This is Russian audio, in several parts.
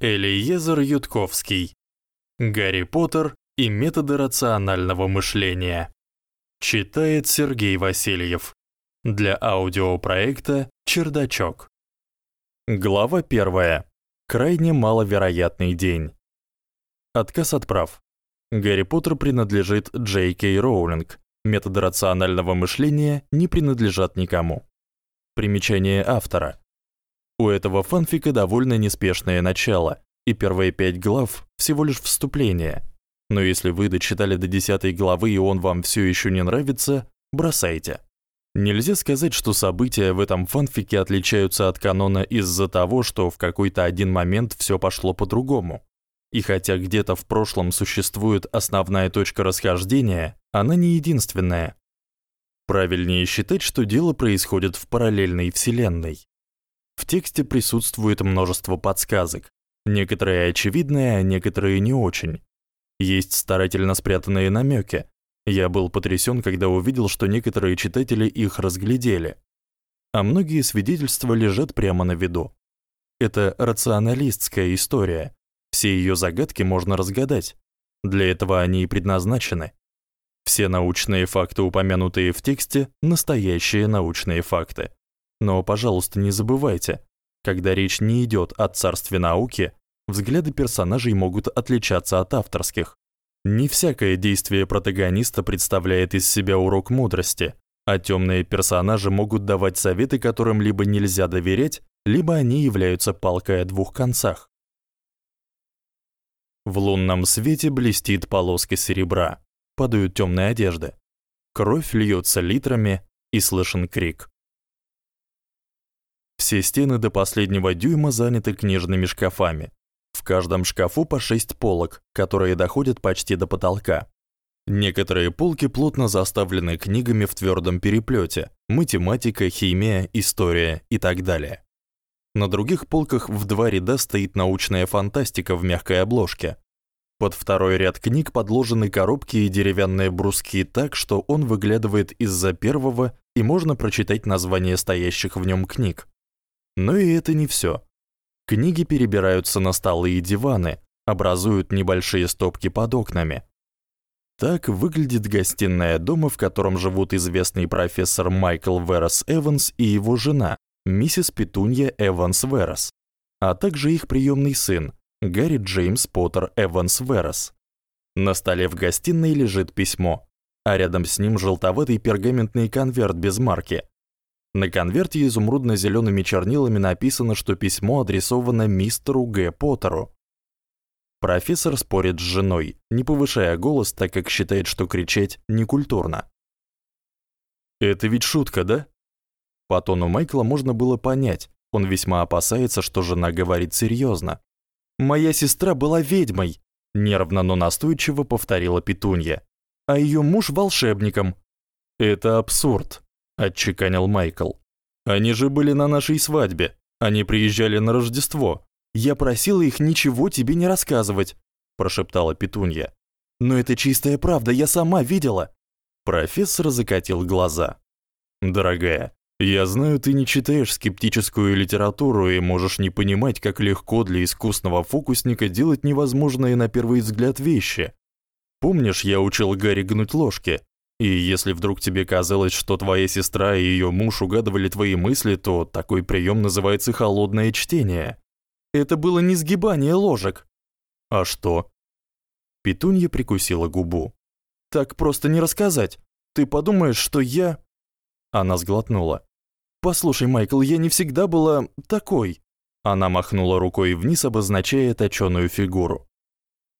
Элиезер Ютковский. Гарри Поттер и методы рационального мышления. Читает Сергей Васильев. Для аудиопроекта Чердачок. Глава 1. Крайне маловероятный день. Отказ от прав. Гарри Поттер принадлежит Джей Кей Роулинг. Методы рационального мышления не принадлежат никому. Примечание автора. У этого фанфика довольно неспешное начало, и первые пять глав всего лишь вступление. Но если вы дочитали до десятой главы и он вам всё ещё не нравится, бросайте. Нельзя сказать, что события в этом фанфике отличаются от канона из-за того, что в какой-то один момент всё пошло по-другому. И хотя где-то в прошлом существует основная точка расхождения, она не единственная. Правильнее считать, что дело происходит в параллельной вселенной. В тексте присутствует множество подсказок. Некоторые очевидные, а некоторые не очень. Есть старательно спрятанные намёки. Я был потрясён, когда увидел, что некоторые читатели их разглядели. А многие свидетельства лежат прямо на виду. Это рационалистская история. Все её загадки можно разгадать. Для этого они и предназначены. Все научные факты, упомянутые в тексте, настоящие научные факты. Но, пожалуйста, не забывайте, когда речь не идёт о царстве науки, взгляды персонажей могут отличаться от авторских. Не всякое действие протагониста представляет из себя урок мудрости, а тёмные персонажи могут давать советы, которым либо нельзя доверять, либо они являются палкой о двух концах. В лунном свете блестит полоска серебра. Падают тёмные одежды. Кровь льётся литрами, и слышен крик. Все стены до последнего дюйма заняты книжными шкафами. В каждом шкафу по 6 полок, которые доходят почти до потолка. Некоторые полки плотно заставлены книгами в твёрдом переплёте: математика, химия, история и так далее. На других полках в два ряда стоит научная фантастика в мягкой обложке. Под второй ряд книг подложены коробки и деревянные бруски так, что он выглядывает из-за первого, и можно прочитать названия стоящих в нём книг. Но и это не всё. Книги перебираются на столы и диваны, образуют небольшие стопки под окнами. Так выглядит гостиная дома, в котором живут известный профессор Майкл Верас Эванс и его жена, миссис Петунья Эванс Верас, а также их приёмный сын, Гарри Джеймс Поттер Эванс Верас. На столе в гостиной лежит письмо, а рядом с ним желтоватый пергаментный конверт без марки, на конверте изумрудно-зелёными чернилами написано, что письмо адресовано мистеру Г. Поттеру. Профессор спорит с женой, не повышая голос, так как считает, что кричать некультурно. Это ведь шутка, да? По тону Майкла можно было понять, он весьма опасается, что жена говорит серьёзно. Моя сестра была ведьмой, нервно, но настойчиво повторила Петунья. А её муж волшебником. Это абсурд, отчеканил Майкл. Они же были на нашей свадьбе. Они приезжали на Рождество. Я просила их ничего тебе не рассказывать, прошептала Петунья. Но это чистая правда, я сама видела. Профессор закатил глаза. Дорогая, я знаю, ты не читаешь скептическую литературу и можешь не понимать, как легко для искусного фокусника делать невозможные на первый взгляд вещи. Помнишь, я учил Гарри гнуть ложки? И если вдруг тебе казалось, что твоя сестра и её муж угадывали твои мысли, то такой приём называется холодное чтение. Это было не сгибание ложек. А что? Петунья прикусила губу. Так просто не рассказать. Ты подумаешь, что я Она сглотнула. Послушай, Майкл, я не всегда была такой. Она махнула рукой вниз, обозначая точёную фигуру.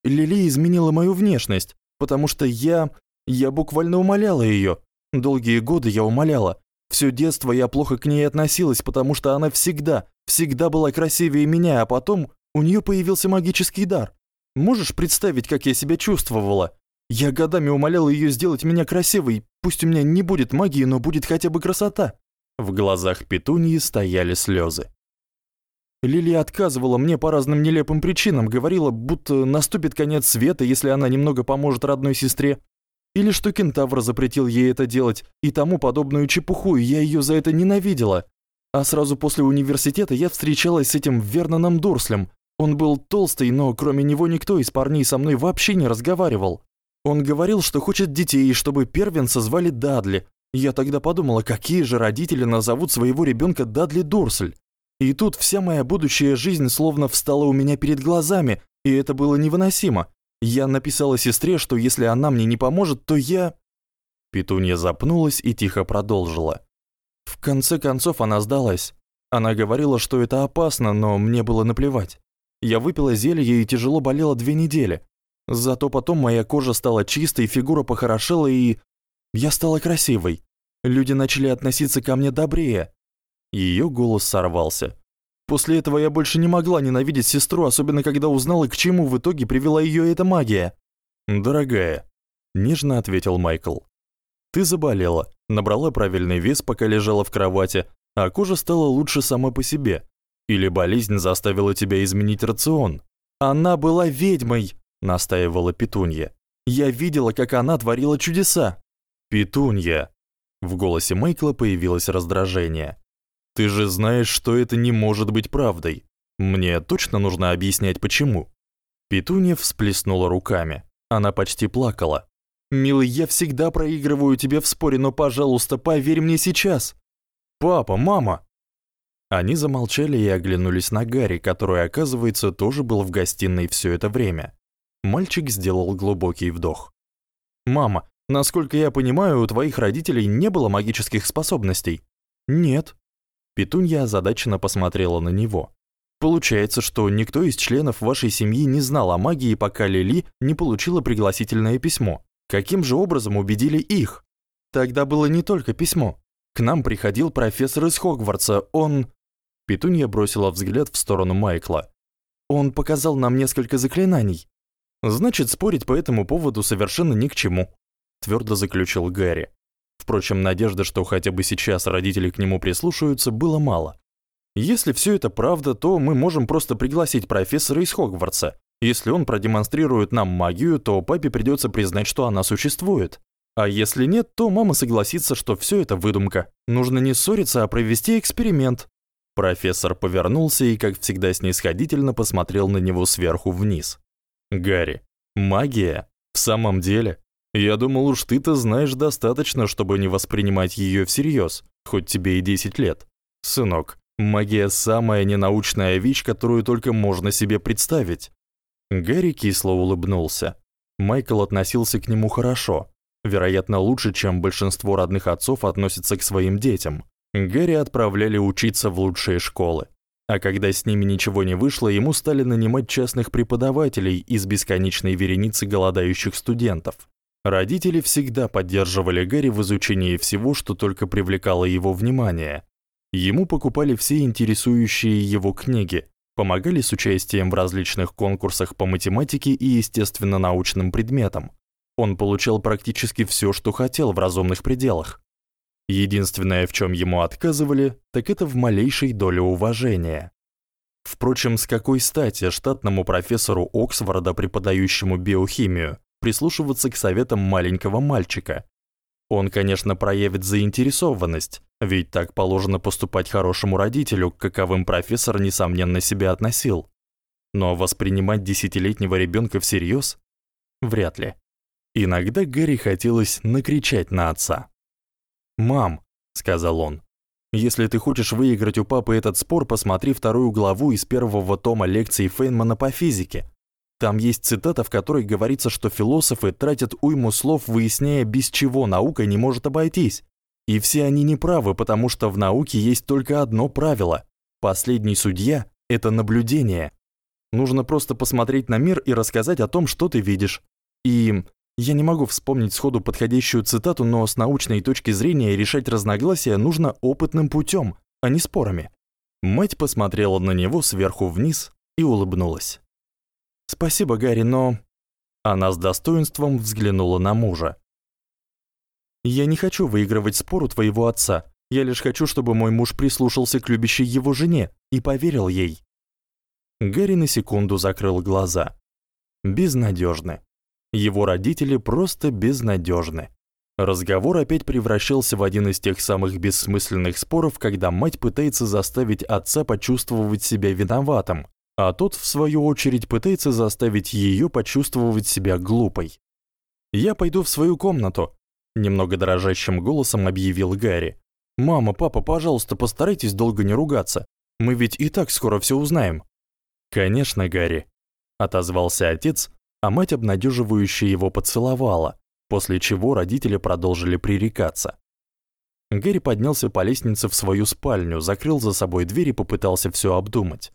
Лили изменила мою внешность, потому что я я буквально умоляла её. Долгие годы я умоляла. Всё детство я плохо к ней относилась, потому что она всегда, всегда была красивее меня, а потом у неё появился магический дар. Можешь представить, как я себя чувствовала? Я годами умоляла её сделать меня красивой. Пусть у меня не будет магии, но будет хотя бы красота. В глазах Петуньи стояли слёзы. Лилия отказывала мне по разным нелепым причинам, говорила, будто наступит конец света, если она немного поможет родной сестре, или что кентавр запретил ей это делать и тому подобную чепуху, и я её за это ненавидела. А сразу после университета я встречалась с этим Верноном Дурслем, Он был толстый, но кроме него никто из парней со мной вообще не разговаривал. Он говорил, что хочет детей, чтобы первенца звали Дадли. Я тогда подумала, какие же родители назовут своего ребенка Дадли Дурсль. И тут вся моя будущая жизнь словно встала у меня перед глазами, и это было невыносимо. Я написала сестре, что если она мне не поможет, то я Петунья запнулась и тихо продолжила. В конце концов она сдалась. Она говорила, что это опасно, но мне было наплевать. Я выпила зелье и тяжело болела две недели. Зато потом моя кожа стала чистой, фигура похорошела и я стала красивой. Люди начали относиться ко мне добрее. Её голос сорвался. После этого я больше не могла ненавидеть сестру, особенно когда узнала, к чему в итоге привела её эта магия. Дорогая, нежно ответил Майкл. Ты заболела, набрала правильный вес, пока лежала в кровати, а кожа стала лучше сама по себе. Или болезнь заставила тебя изменить рацион. Она была ведьмой, настаивала Петунья. Я видела, как она творила чудеса. Петунья. В голосе Майкла появилось раздражение. Ты же знаешь, что это не может быть правдой. Мне точно нужно объяснять почему. Петунья всплеснула руками. Она почти плакала. Милый, я всегда проигрываю тебе в споре, но, пожалуйста, поверь мне сейчас. Папа, мама. Они замолчали и оглянулись на Гарри, который, оказывается, тоже был в гостиной все это время. Мальчик сделал глубокий вдох. Мама, насколько я понимаю, у твоих родителей не было магических способностей. Нет. Петунья озадаченно посмотрела на него. Получается, что никто из членов вашей семьи не знал о магии, пока Лили не получила пригласительное письмо. Каким же образом убедили их? Тогда было не только письмо. К нам приходил профессор из Хогвартса. Он Петунья бросила взгляд в сторону Майкла. Он показал нам несколько заклинаний. Значит, спорить по этому поводу совершенно ни к чему, твёрдо заключил Гарри. Впрочем, надежды, что хотя бы сейчас родители к нему прислушаются, было мало. Если всё это правда, то мы можем просто пригласить профессора из Хогвартса, если он продемонстрирует нам магию, то папе придётся признать, что она существует. А если нет, то мама согласится, что всё это выдумка. Нужно не ссориться, а провести эксперимент. Профессор повернулся и, как всегда, снисходительно посмотрел на него сверху вниз. Гарри, магия? В самом деле? Я думал, уж ты-то знаешь достаточно, чтобы не воспринимать её всерьёз, хоть тебе и 10 лет. Сынок, магия самая ненаучная вещь, которую только можно себе представить. Гарри кисло улыбнулся. Майкл относился к нему хорошо, вероятно, лучше, чем большинство родных отцов относятся к своим детям. Гарри отправляли учиться в лучшие школы. А когда с ними ничего не вышло, ему стали нанимать частных преподавателей из бесконечной вереницы голодающих студентов. Родители всегда поддерживали Гарри в изучении всего, что только привлекало его внимание. Ему покупали все интересующие его книги, помогали с участием в различных конкурсах по математике и естественно-научным предметам. Он получал практически всё, что хотел в разумных пределах. Единственное, в чём ему отказывали, так это в малейшей доле уважения. Впрочем, с какой стати штатному профессору Оксфорда, преподающему биохимию, прислушиваться к советам маленького мальчика? Он, конечно, проявит заинтересованность, ведь так положено поступать хорошему родителю, к каковым профессор несомненно себя относил. Но воспринимать десятилетнего ребёнка всерьёз вряд ли. Иногда Гэри хотелось накричать на отца. "Мам", сказал он. "Если ты хочешь выиграть у папы этот спор, посмотри вторую главу из первого тома лекций Фейнмана по физике. Там есть цитата, в которой говорится, что философы тратят уйму слов, выясняя, без чего наука не может обойтись. И все они не правы, потому что в науке есть только одно правило: последний судья это наблюдение. Нужно просто посмотреть на мир и рассказать о том, что ты видишь. И я не могу вспомнить сходу подходящую цитату, но с научной точки зрения решать разногласия нужно опытным путём, а не спорами. Мать посмотрела на него сверху вниз и улыбнулась. Спасибо, Гарри, но она с достоинством взглянула на мужа. Я не хочу выигрывать спор у твоего отца. Я лишь хочу, чтобы мой муж прислушался к любящей его жене и поверил ей. Гарри на секунду закрыл глаза. Безнадёжны. Его родители просто безнадёжны. Разговор опять превращался в один из тех самых бессмысленных споров, когда мать пытается заставить отца почувствовать себя виноватым, а тот в свою очередь пытается заставить её почувствовать себя глупой. Я пойду в свою комнату, немного дрожащим голосом объявил Гарри. Мама, папа, пожалуйста, постарайтесь долго не ругаться. Мы ведь и так скоро всё узнаем. Конечно, Гарри, отозвался отец, а мать обнадеживающе его поцеловала, после чего родители продолжили пререкаться. Гэри поднялся по лестнице в свою спальню, закрыл за собой дверь и попытался всё обдумать.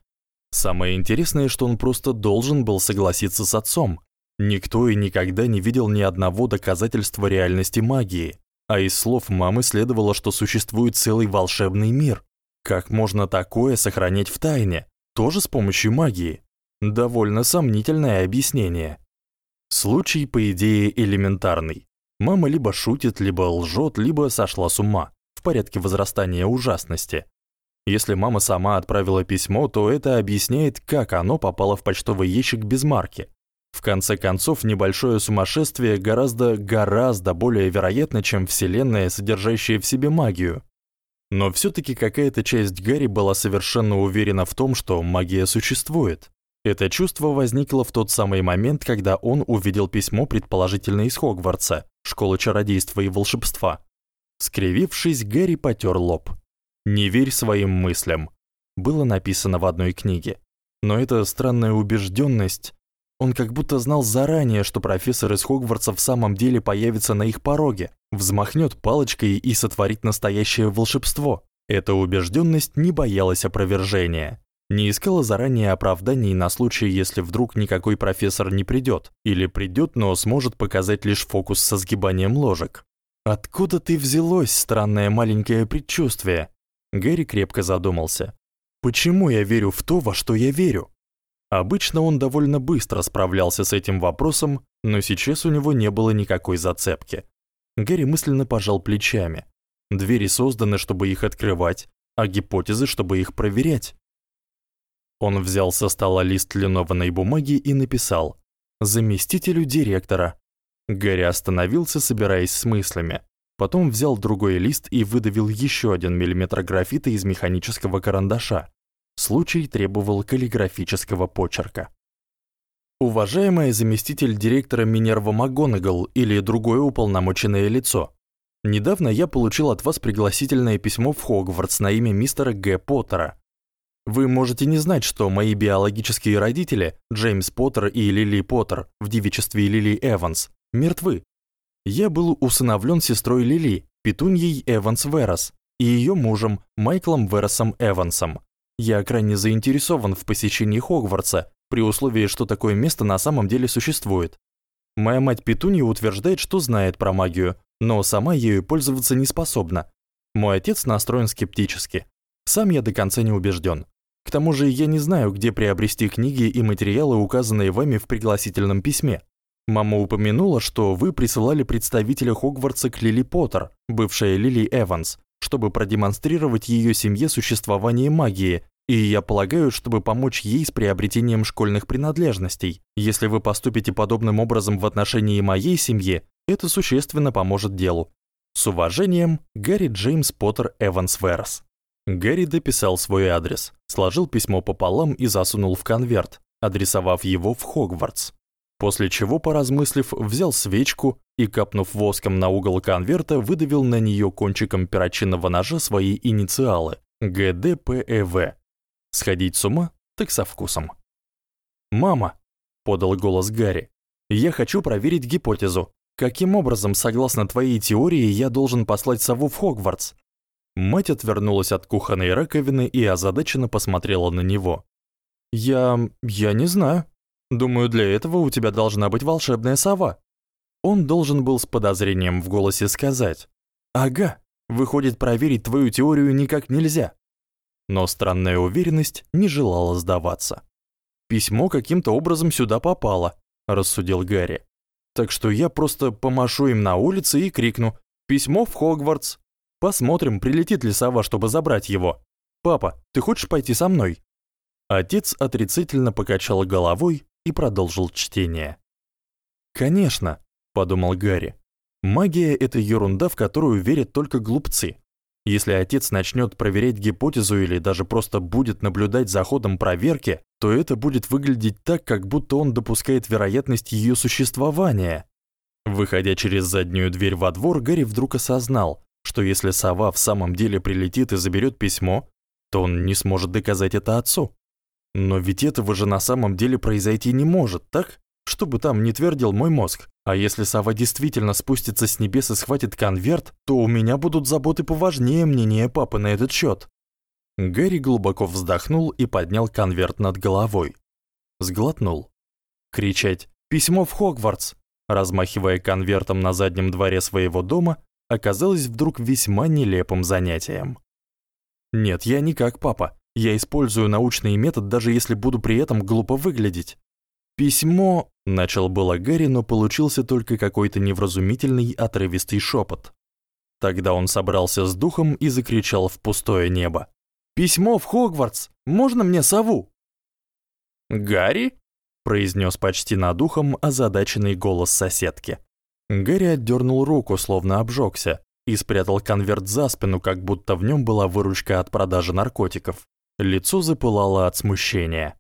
Самое интересное, что он просто должен был согласиться с отцом. Никто и никогда не видел ни одного доказательства реальности магии, а из слов мамы следовало, что существует целый волшебный мир. Как можно такое сохранять в тайне, тоже с помощью магии? Довольно сомнительное объяснение. Случай, по идее, элементарный. Мама либо шутит, либо лжет, либо сошла с ума в порядке возрастания ужасности. Если мама сама отправила письмо, то это объясняет, как оно попало в почтовый ящик без марки. В конце концов, небольшое сумасшествие гораздо гораздо более вероятно, чем вселенная, содержащая в себе магию. Но всё таки какая-то часть Гарри была совершенно уверена в том, что магия существует. Это чувство возникло в тот самый момент, когда он увидел письмо предположительно из Хогвартса, школы чародейства и волшебства. Скривившись, Гарри потёр лоб. Не верь своим мыслям, было написано в одной книге. Но эта странная убеждённость, он как будто знал заранее, что профессор из Хогвартса в самом деле появится на их пороге, взмахнёт палочкой и сотворит настоящее волшебство. Эта убеждённость не боялась опровержения не искала заранее оправданий на случай, если вдруг никакой профессор не придёт, или придёт, но сможет показать лишь фокус со сгибанием ложек. Откуда ты взялось, странное маленькое предчувствие? Гэри крепко задумался. Почему я верю в то, во что я верю? Обычно он довольно быстро справлялся с этим вопросом, но сейчас у него не было никакой зацепки. Гэри мысленно пожал плечами. Двери созданы, чтобы их открывать, а гипотезы, чтобы их проверять. Он взял со стола лист линованной бумаги и написал: "Заместителю директора". Гарри остановился, собираясь с мыслями. Потом взял другой лист и выдавил ещё один миллиметр графита из механического карандаша. Случай требовал каллиграфического почерка. Уважаемая заместитель директора Минерва МакГонагал или другое уполномоченное лицо. Недавно я получил от вас пригласительное письмо в Хогвартс на имя мистера Г. Поттера. Вы можете не знать, что мои биологические родители, Джеймс Поттер и Лили Поттер, в девичестве Лили Эванс, мертвы. Я был усыновлён сестрой Лили, Петуньей Эванс Верас, и её мужем Майклом Верасом Эвансом. Я крайне заинтересован в посещении Хогвартса, при условии, что такое место на самом деле существует. Моя мать Петунья утверждает, что знает про магию, но сама ею пользоваться не способна. Мой отец настроен скептически. Сам я до конца не убеждён. К тому же я не знаю, где приобрести книги и материалы, указанные вами в пригласительном письме. Мама упомянула, что вы присылали представителя Хогвартса к Лили Поттер, бывшая Лили Эванс, чтобы продемонстрировать её семье существование магии, и я полагаю, чтобы помочь ей с приобретением школьных принадлежностей. Если вы поступите подобным образом в отношении моей семьи, это существенно поможет делу. С уважением, Гарри Джеймс Поттер Эванс Верс. Гэри дописал свой адрес, сложил письмо пополам и засунул в конверт, адресовав его в Хогвартс. После чего, поразмыслив, взял свечку и, капнув воском на угол конверта, выдавил на неё кончиком перочинного ножа свои инициалы ГДПЭВ. Сходить с ума, так со вкусом. "Мама", подал голос Гарри. "Я хочу проверить гипотезу. Каким образом, согласно твоей теории, я должен послать сову в Хогвартс?" Мать отвернулась от кухонной раковины и озадаченно посмотрела на него. Я я не знаю. Думаю, для этого у тебя должна быть волшебная сова. Он должен был с подозрением в голосе сказать: "Ага, выходит, проверить твою теорию никак нельзя". Но странная уверенность не желала сдаваться. Письмо каким-то образом сюда попало, рассудил Гарри. Так что я просто помашу им на улице и крикну: "Письмо в Хогвартс!" Посмотрим, прилетит ли сова, чтобы забрать его. Папа, ты хочешь пойти со мной? Отец отрицательно покачал головой и продолжил чтение. Конечно, подумал Гарри. Магия это ерунда, в которую верят только глупцы. Если отец начнёт проверять гипотезу или даже просто будет наблюдать за ходом проверки, то это будет выглядеть так, как будто он допускает вероятность её существования. Выходя через заднюю дверь во двор, Гарри вдруг осознал, что если сова в самом деле прилетит и заберёт письмо, то он не сможет доказать это отцу. Но ведь этого же на самом деле произойти не может, так? Что бы там ни твердил мой мозг. А если сова действительно спустится с небес и схватит конверт, то у меня будут заботы поважнее мнения папы на этот счёт. Гарри глубоко вздохнул и поднял конверт над головой. Сглотнул. Кричать «Письмо в Хогвартс!», размахивая конвертом на заднем дворе своего дома, оказалось вдруг весьма нелепым занятием. Нет, я не как папа. Я использую научный метод, даже если буду при этом глупо выглядеть. Письмо, начал было Гарри, но получился только какой-то невразумительный отрывистый шепот. Тогда он собрался с духом и закричал в пустое небо: Письмо в Хогвартс. Можно мне сову? Гарри произнес почти над ухом озадаченный голос соседки. Гарри отдернул руку, словно обжегся, и спрятал конверт за спину, как будто в нем была выручка от продажи наркотиков. Лицо запылало от смущения.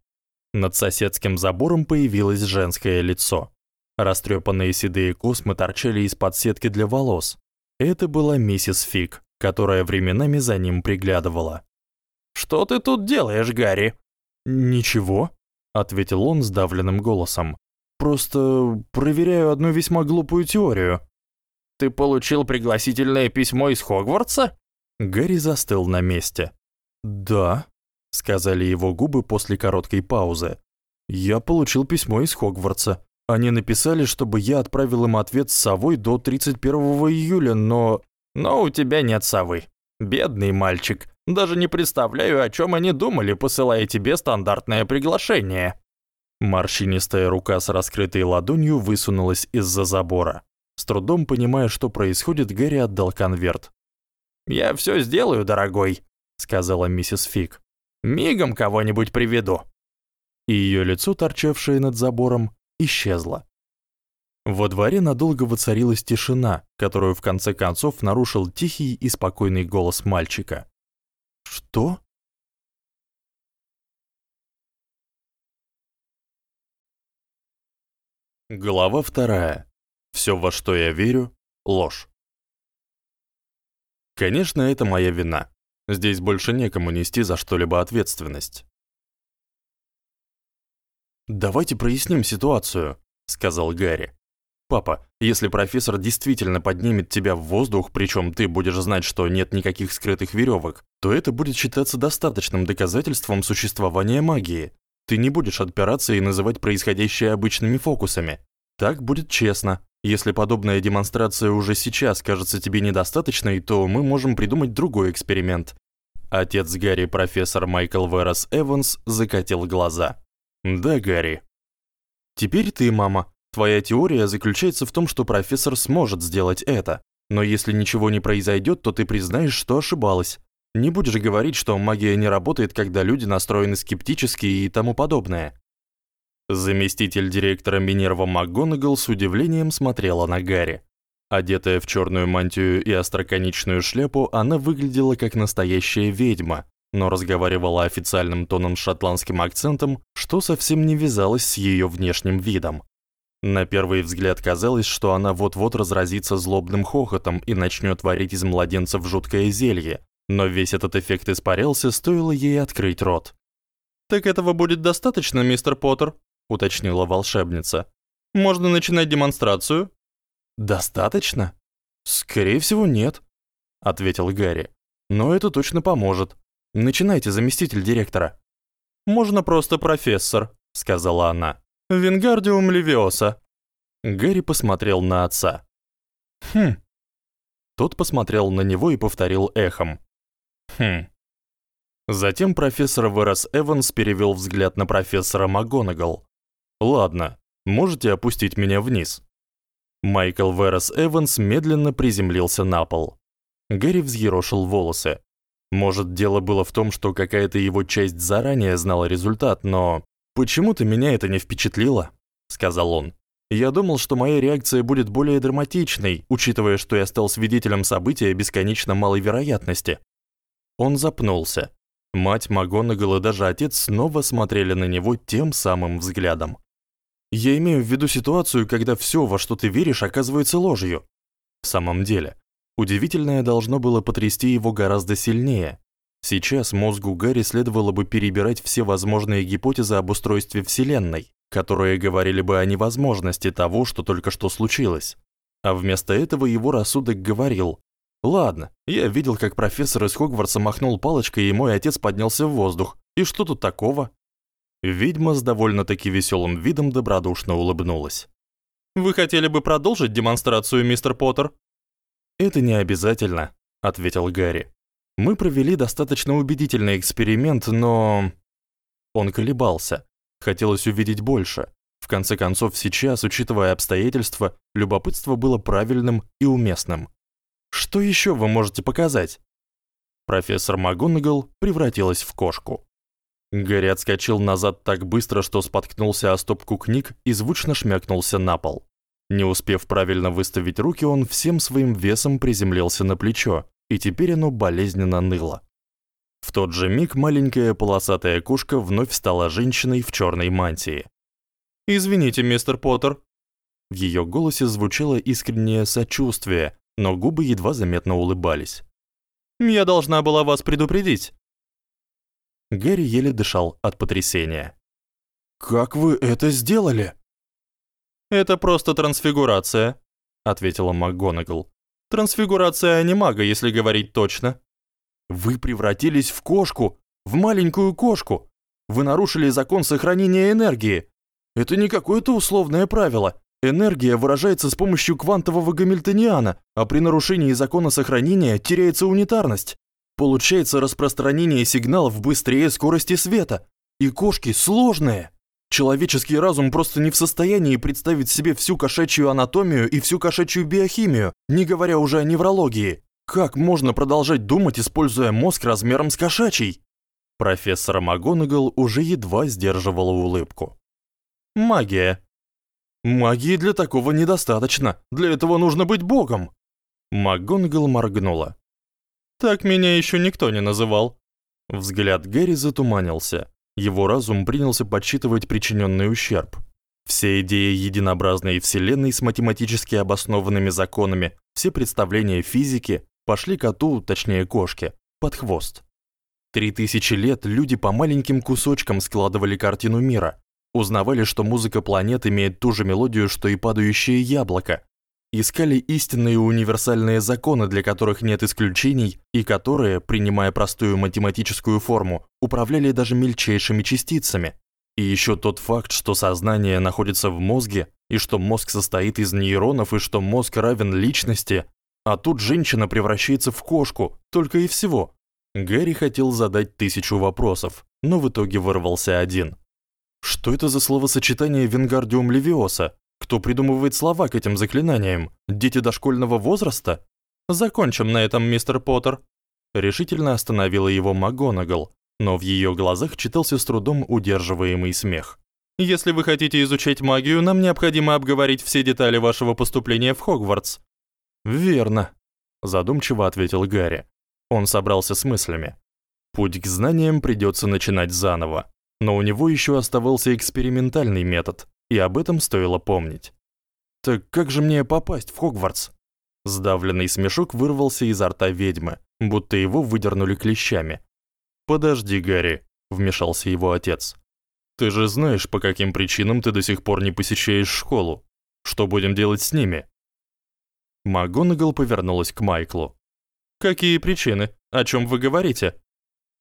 Над соседским забором появилось женское лицо. Растрепанные седые космы торчали из-под сетки для волос. Это была миссис Фиг, которая временами за ним приглядывала. Что ты тут делаешь, Гарри? Ничего, ответил он сдавленным голосом. Просто проверяю одну весьма глупую теорию. Ты получил пригласительное письмо из Хогвартса? Гарри застыл на месте. Да, сказали его губы после короткой паузы. Я получил письмо из Хогвартса. Они написали, чтобы я отправил им ответ с совой до 31 июля, но но у тебя нет совы. Бедный мальчик. Даже не представляю, о чем они думали, посылая тебе стандартное приглашение. Морщинистая рука с раскрытой ладонью высунулась из-за забора. С трудом понимая, что происходит, Гэри отдал конверт. "Я все сделаю, дорогой", сказала миссис Фиг. "Мигом кого-нибудь приведу". И ее лицо, торчавшее над забором, исчезло. Во дворе надолго воцарилась тишина, которую в конце концов нарушил тихий и спокойный голос мальчика. Что? Глава вторая. Всё, во что я верю, ложь. Конечно, это моя вина. Здесь больше некому нести за что-либо ответственность. Давайте проясним ситуацию, сказал Гарри. Папа, если профессор действительно поднимет тебя в воздух, причем ты будешь знать, что нет никаких скрытых веревок, то это будет считаться достаточным доказательством существования магии. Ты не будешь отпираться и называть происходящее обычными фокусами. Так будет честно. Если подобная демонстрация уже сейчас кажется тебе недостаточной, то мы можем придумать другой эксперимент. Отец Гарри, профессор Майкл Верас Эванс, закатил глаза. Да, Гарри. Теперь ты, мама, Твоя теория заключается в том, что профессор сможет сделать это. Но если ничего не произойдет, то ты признаешь, что ошибалась. Не будешь говорить, что магия не работает, когда люди настроены скептически и тому подобное. Заместитель директора Минерва МакГонагал с удивлением смотрела на Гарри. Одетая в черную мантию и остроконечную шляпу, она выглядела как настоящая ведьма, но разговаривала официальным тоном с шотландским акцентом, что совсем не вязалось с ее внешним видом. На первый взгляд казалось, что она вот-вот разразится злобным хохотом и начнёт варить из младенцев жуткое зелье, но весь этот эффект испарился, стоило ей открыть рот. Так этого будет достаточно, мистер Поттер, уточнила волшебница. Можно начинать демонстрацию? Достаточно? Скорее всего, нет, ответил Гарри. Но это точно поможет. Начинайте, заместитель директора. Можно просто профессор, сказала она. Вингардиум левиоса. Гэри посмотрел на отца. Хм. Тот посмотрел на него и повторил эхом. Хм. Затем профессор Верас Эванс перевёл взгляд на профессора МакГонагал. Ладно, можете опустить меня вниз. Майкл Верас Эванс медленно приземлился на пол. Гэри взъерошил волосы. Может, дело было в том, что какая-то его часть заранее знала результат, но Почему-то меня это не впечатлило, сказал он. Я думал, что моя реакция будет более драматичной, учитывая, что я стал свидетелем события бесконечно малой вероятности. Он запнулся. Мать МакГонагал и даже отец снова смотрели на него тем самым взглядом. Я имею в виду ситуацию, когда всё, во что ты веришь, оказывается ложью. В самом деле, удивительное должно было потрясти его гораздо сильнее. Сейчас мозгу Гарри следовало бы перебирать все возможные гипотезы об устройстве Вселенной, которые говорили бы о невозможности того, что только что случилось. А вместо этого его рассудок говорил: "Ладно, я видел, как профессор из Хогвартса махнул палочкой, и мой отец поднялся в воздух. И что тут такого?" Ведьма с довольно-таки веселым видом добродушно улыбнулась. Вы хотели бы продолжить демонстрацию, мистер Поттер? Это не обязательно, ответил Гарри. Мы провели достаточно убедительный эксперимент, но он колебался. Хотелось увидеть больше. В конце концов, сейчас, учитывая обстоятельства, любопытство было правильным и уместным. Что ещё вы можете показать? Профессор МакГонагал превратилась в кошку. Гарри отскочил назад так быстро, что споткнулся о стопку книг и звучно шмякнулся на пол. Не успев правильно выставить руки, он всем своим весом приземлился на плечо, и теперь оно болезненно ныло. В тот же миг маленькая полосатая кошка вновь стала женщиной в чёрной мантии. Извините, мистер Поттер. В её голосе звучало искреннее сочувствие, но губы едва заметно улыбались. Я должна была вас предупредить. Гэри еле дышал от потрясения. Как вы это сделали? Это просто трансфигурация, ответила МакГонагал. Трансфигурация анимага, если говорить точно. Вы превратились в кошку, в маленькую кошку. Вы нарушили закон сохранения энергии. Это не какое-то условное правило. Энергия выражается с помощью квантового гамильтониана, а при нарушении закона сохранения теряется унитарность. Получается распространение сигналов быстрее скорости света. И кошки сложные. Человеческий разум просто не в состоянии представить себе всю кошачью анатомию и всю кошачью биохимию, не говоря уже о неврологии. Как можно продолжать думать, используя мозг размером с кошачий? Профессор МакГонагал уже едва сдерживала улыбку. Магия. Магии для такого недостаточно. Для этого нужно быть богом. МакГонагал моргнула. Так меня ещё никто не называл. Взгляд Гэри затуманился. Его разум принялся подсчитывать причинённый ущерб. Все идеи единообразной вселенной с математически обоснованными законами, все представления физики пошли коту, точнее кошке, под хвост. Три тысячи лет люди по маленьким кусочкам складывали картину мира, узнавали, что музыка планет имеет ту же мелодию, что и падающее яблоко, искали истинные универсальные законы, для которых нет исключений, и которые, принимая простую математическую форму, управляли даже мельчайшими частицами. И ещё тот факт, что сознание находится в мозге, и что мозг состоит из нейронов, и что мозг равен личности, а тут женщина превращается в кошку, только и всего. Гэри хотел задать тысячу вопросов, но в итоге вырвался один. Что это за словосочетание Вингардиум левиоса? Кто придумывает слова к этим заклинаниям? Дети дошкольного возраста? Закончим на этом, мистер Поттер. Решительно остановила его МакГонагал, но в её глазах читался с трудом удерживаемый смех. Если вы хотите изучать магию, нам необходимо обговорить все детали вашего поступления в Хогвартс. Верно, задумчиво ответил Гарри. Он собрался с мыслями. Путь к знаниям придётся начинать заново, но у него ещё оставался экспериментальный метод, и об этом стоило помнить. Так как же мне попасть в Хогвартс? Сдавленный смешок вырвался изо рта ведьмы, будто его выдернули клещами. Подожди, Гарри, вмешался его отец. Ты же знаешь, по каким причинам ты до сих пор не посещаешь школу. Что будем делать с ними? МакГонагал повернулась к Майклу. Какие причины? О чём вы говорите?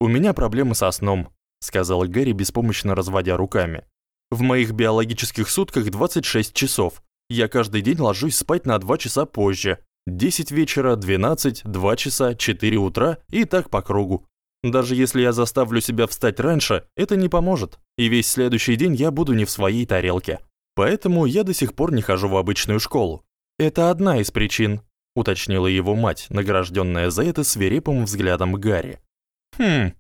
У меня проблемы со сном, сказал Гэри, беспомощно разводя руками. В моих биологических сутках 26 часов. Я каждый день ложусь спать на 2 часа позже. 10 вечера, 12, 2 часа, 4 утра и так по кругу. Даже если я заставлю себя встать раньше, это не поможет, и весь следующий день я буду не в своей тарелке. Поэтому я до сих пор не хожу в обычную школу. Это одна из причин, уточнила его мать, награжденная за это свирепым взглядом Гарри. Хм,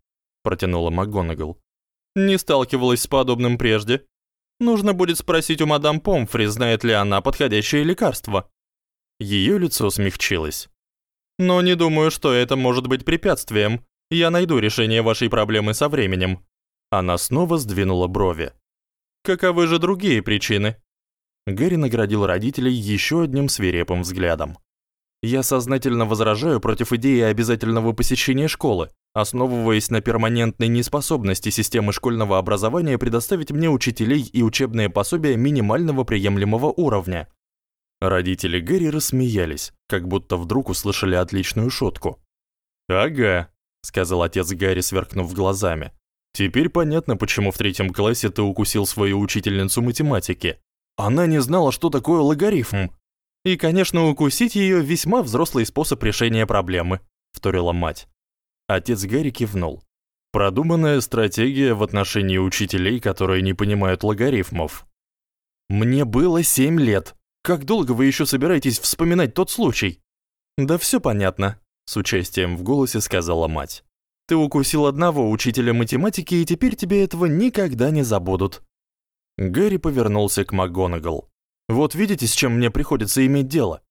протянула МакГонагал. Не сталкивалась с подобным прежде. Нужно будет спросить у мадам Помфри, знает ли она подходящее лекарство. Её лицо смягчилось. Но не думаю, что это может быть препятствием. Я найду решение вашей проблемы со временем. Она снова сдвинула брови. Каковы же другие причины? Гэри наградил родителей еще одним свирепым взглядом. Я сознательно возражаю против идеи обязательного посещения школы, основываясь на перманентной неспособности системы школьного образования предоставить мне учителей и учебные пособия минимального приемлемого уровня. Родители Гэри рассмеялись, как будто вдруг услышали отличную шутку. "Ага", сказал отец Гэри, сверкнув глазами. "Теперь понятно, почему в третьем классе ты укусил свою учительницу математики. Она не знала, что такое логарифм. И, конечно, укусить её весьма взрослый способ решения проблемы", вторила мать. Отец Гэри кивнул. Продуманная стратегия в отношении учителей, которые не понимают логарифмов. Мне было семь лет. Как долго вы еще собираетесь вспоминать тот случай? Да все понятно, с участием в голосе сказала мать. Ты укусил одного учителя математики, и теперь тебе этого никогда не забудут. Гэри повернулся к МакГонагал. Вот видите, с чем мне приходится иметь дело?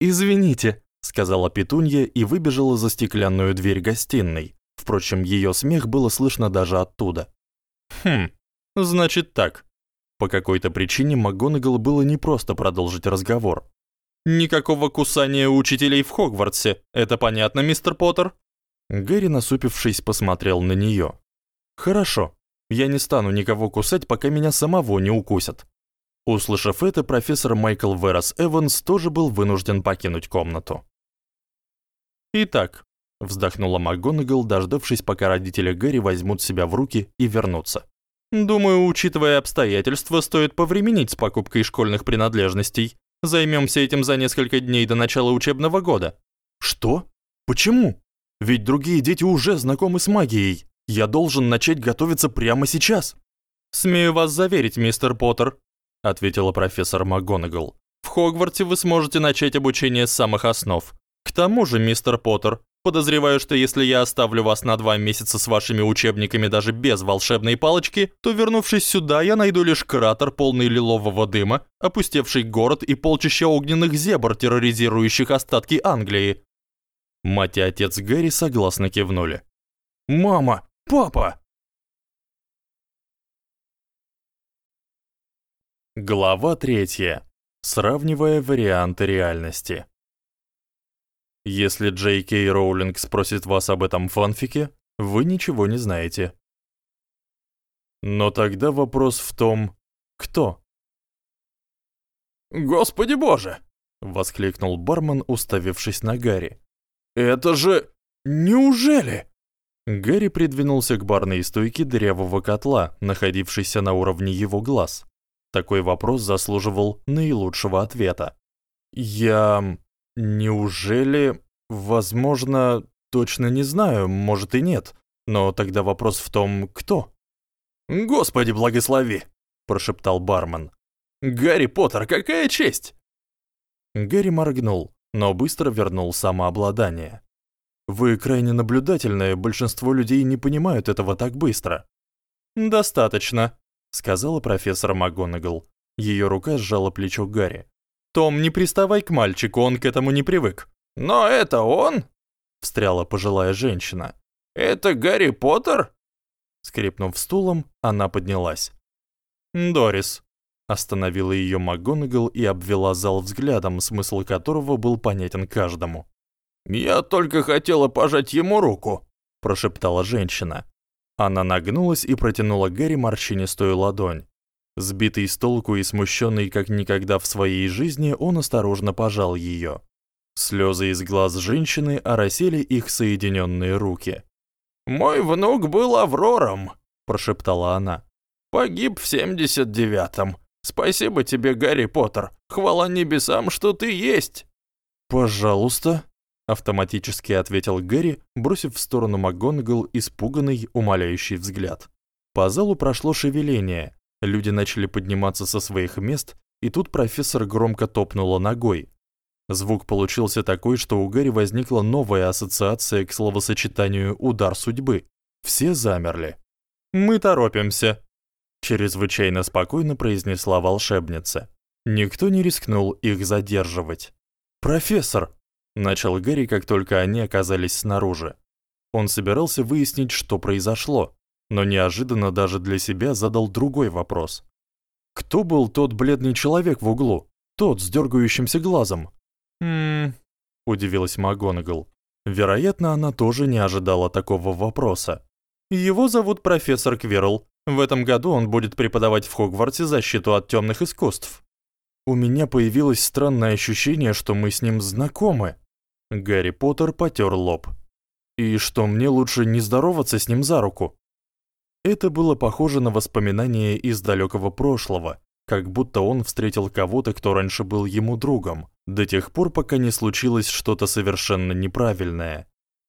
Извините, сказала Петунья и выбежала за стеклянную дверь гостиной. Впрочем, её смех было слышно даже оттуда. Хм. Значит так. По какой-то причине МакГонагал было не просто продолжить разговор. Никакого кусания учителей в Хогвартсе. Это понятно, мистер Поттер? Гэри, насупившись, посмотрел на неё. Хорошо. Я не стану никого кусать, пока меня самого не укусят. Услышав это, профессор Майкл Верас Эванс тоже был вынужден покинуть комнату. Итак, вздохнула МакГонагал, дождавшись, пока родители Гэри возьмут себя в руки и вернутся. Думаю, учитывая обстоятельства, стоит повременить с покупкой школьных принадлежностей. Займёмся этим за несколько дней до начала учебного года. Что? Почему? Ведь другие дети уже знакомы с магией. Я должен начать готовиться прямо сейчас. Смею вас заверить, мистер Поттер, ответила профессор МакГонагал. В Хогвартсе вы сможете начать обучение с самых основ. К тому же, мистер Поттер, Подозреваю, что если я оставлю вас на два месяца с вашими учебниками даже без волшебной палочки, то вернувшись сюда, я найду лишь кратер, полный лилового дыма, опустевший город и полчища огненных зебр, терроризирующих остатки Англии. Мать и отец Гэри согласно кивнули. Мама, папа. Глава третья. Сравнивая варианты реальности. Если Джей Кей Роулинг спросит вас об этом фанфике, вы ничего не знаете. Но тогда вопрос в том, кто? Господи Боже, воскликнул бармен, уставившись на Гарри. Это же неужели? Гарри придвинулся к барной стойке дырявого котла, находившейся на уровне его глаз. Такой вопрос заслуживал наилучшего ответа. Я Неужели, возможно, точно не знаю, может и нет. Но тогда вопрос в том, кто. Господи, благослови, прошептал бармен. Гарри Поттер, какая честь. Гарри моргнул, но быстро вернул самообладание. Вы крайне наблюдательны, большинство людей не понимают этого так быстро. Достаточно, сказала профессор МакГонагал. Её рука сжала плечо Гарри. Том, не приставай к мальчику, он к этому не привык. Но это он? встряла пожилая женщина. Это Гарри Поттер? Скрипнув стулом, она поднялась. Дорис остановила её МакГонагал и обвела зал взглядом, смысл которого был понятен каждому. Я только хотела пожать ему руку, прошептала женщина. Она нагнулась и протянула Гарри морщинистую ладонь. Сбитый с толку и смущенный как никогда в своей жизни, он осторожно пожал ее. Слезы из глаз женщины оросили их соединенные руки. «Мой внук был Аврором», — прошептала она. «Погиб в семьдесят девятом. Спасибо тебе, Гарри Поттер. Хвала небесам, что ты есть». «Пожалуйста», — автоматически ответил Гарри, бросив в сторону МакГонагал испуганный, умоляющий взгляд. По залу прошло шевеление, Люди начали подниматься со своих мест, и тут профессор громко топнула ногой. Звук получился такой, что у Гарри возникла новая ассоциация к словосочетанию удар судьбы. Все замерли. Мы торопимся, чрезвычайно спокойно произнесла волшебница. Никто не рискнул их задерживать. Профессор, начал Гарри, как только они оказались снаружи. Он собирался выяснить, что произошло, но неожиданно даже для себя задал другой вопрос. Кто был тот бледный человек в углу? Тот с дергающимся глазом? Хм, удивилась МакГонагал. Вероятно, она тоже не ожидала такого вопроса. Его зовут профессор Квирл. В этом году он будет преподавать в Хогвартсе защиту от темных искусств. У меня появилось странное ощущение, что мы с ним знакомы. Гарри Поттер потёр лоб. И что мне лучше не здороваться с ним за руку. Это было похоже на воспоминание из далекого прошлого, как будто он встретил кого-то, кто раньше был ему другом, до тех пор, пока не случилось что-то совершенно неправильное.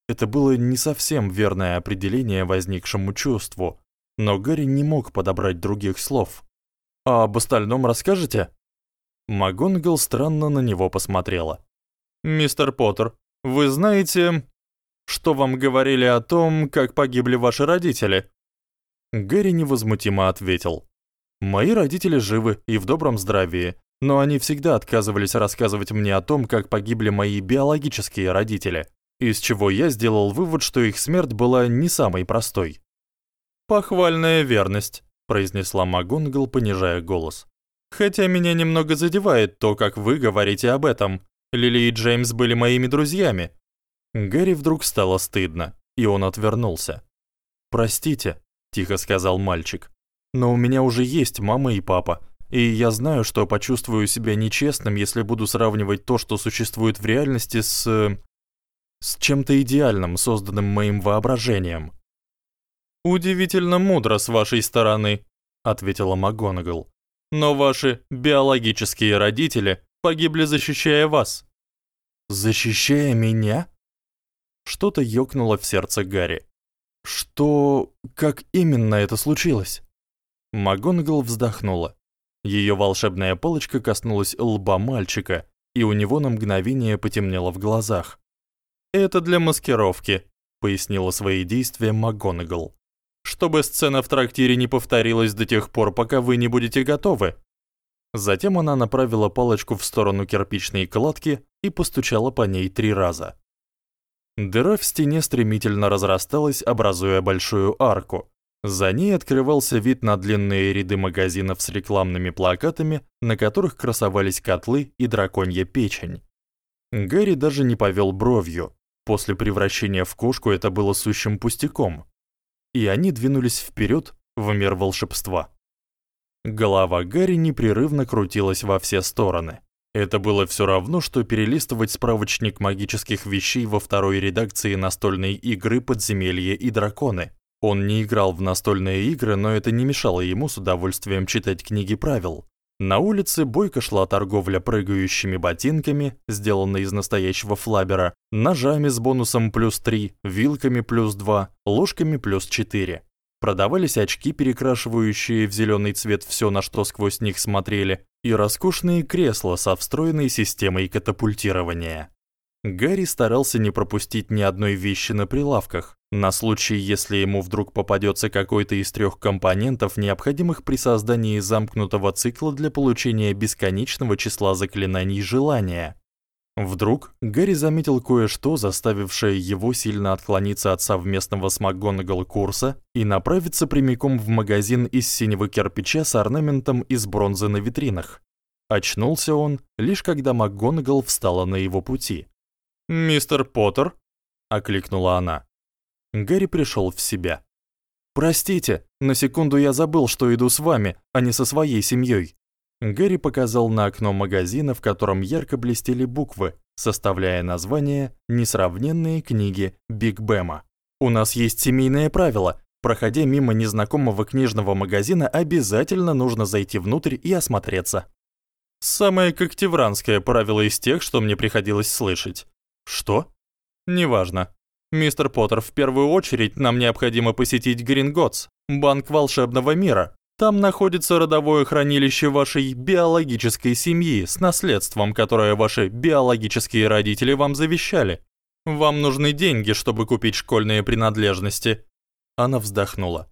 Это было не совсем верное определение возникшему чувству, но Гарри не мог подобрать других слов. А об остальном расскажете? Магонгол странно на него посмотрела. Мистер Поттер, вы знаете, что вам говорили о том, как погибли ваши родители? Гэри невозмутимо ответил: "Мои родители живы и в добром здравии, но они всегда отказывались рассказывать мне о том, как погибли мои биологические родители, из чего я сделал вывод, что их смерть была не самой простой". "Похвальная верность", произнесла Магонгол, понижая голос. "Хотя меня немного задевает то, как вы говорите об этом. Лили и Джеймс были моими друзьями". Гэри вдруг стало стыдно, и он отвернулся. "Простите", тихо сказал мальчик. "Но у меня уже есть мама и папа, и я знаю, что почувствую себя нечестным, если буду сравнивать то, что существует в реальности с с чем-то идеальным, созданным моим воображением. Удивительно мудро с вашей стороны, ответила МакГонагал. Но ваши биологические родители погибли, защищая вас. Защищая меня? Что-то ёкнуло в сердце Гарри. Что, как именно это случилось? МакГонагал вздохнула. Её волшебная палочка коснулась лба мальчика, и у него на мгновение потемнело в глазах. Это для маскировки, пояснила свои действия МакГонагал. Чтобы сцена в трактире не повторилась до тех пор, пока вы не будете готовы. Затем она направила палочку в сторону кирпичной кладки и постучала по ней три раза. Дыра в стене стремительно разрасталась, образуя большую арку. За ней открывался вид на длинные ряды магазинов с рекламными плакатами, на которых красовались котлы и драконья печень. Гарри даже не повел бровью. После превращения в кошку это было сущим пустяком. И они двинулись вперед в мир волшебства. Голова Гарри непрерывно крутилась во все стороны. Это было всё равно что перелистывать справочник магических вещей во второй редакции настольной игры Подземелье и драконы. Он не играл в настольные игры, но это не мешало ему с удовольствием читать книги правил. На улице бойко шла торговля прыгающими ботинками, сделанной из настоящего флабера, ножами с бонусом плюс 3, вилками плюс 2, ложками плюс 4. Продавались очки, перекрашивающие в зелёный цвет всё, на что сквозь них смотрели, и роскошные кресла со встроенной системой катапультирования. Гарри старался не пропустить ни одной вещи на прилавках, на случай, если ему вдруг попадётся какой-то из трёх компонентов, необходимых при создании замкнутого цикла для получения бесконечного числа заклинаний желания. Вдруг Гарри заметил кое-что, заставившее его сильно отклониться от совместного с МакГонагал курса и направиться прямиком в магазин из синего кирпича с орнаментом из бронзы на витринах. Очнулся он лишь когда МакГонагал встала на его пути. "Мистер Поттер?" окликнула она. Гарри пришёл в себя. Простите, на секунду я забыл, что иду с вами, а не со своей семьёй. Гарри показал на окно магазина, в котором ярко блестели буквы, составляя название Несравненные книги Биг Бэма. У нас есть семейное правило: проходя мимо незнакомого книжного магазина, обязательно нужно зайти внутрь и осмотреться. Самое когтевранское правило из тех, что мне приходилось слышать. Что? Неважно. Мистер Поттер, в первую очередь нам необходимо посетить Гринготс, банк волшебного мира. Там находится родовое хранилище вашей биологической семьи с наследством, которое ваши биологические родители вам завещали. Вам нужны деньги, чтобы купить школьные принадлежности. Она вздохнула.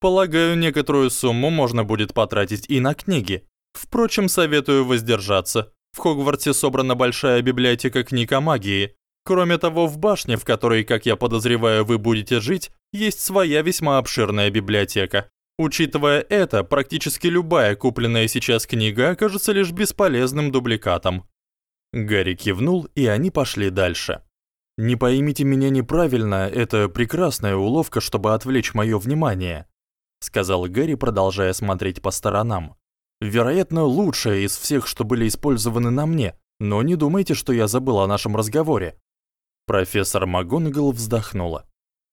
Полагаю, некоторую сумму можно будет потратить и на книги. Впрочем, советую воздержаться. В Хогвартсе собрана большая библиотека книг о магии. Кроме того, в башне, в которой, как я подозреваю, вы будете жить, есть своя весьма обширная библиотека. Учитывая это, практически любая купленная сейчас книга окажется лишь бесполезным дубликатом. Гарри кивнул, и они пошли дальше. Не поймите меня неправильно, это прекрасная уловка, чтобы отвлечь моё внимание, сказал Гарри, продолжая смотреть по сторонам. Вероятно, лучшая из всех, что были использованы на мне, но не думайте, что я забыл о нашем разговоре. Профессор МакГонагал вздохнула.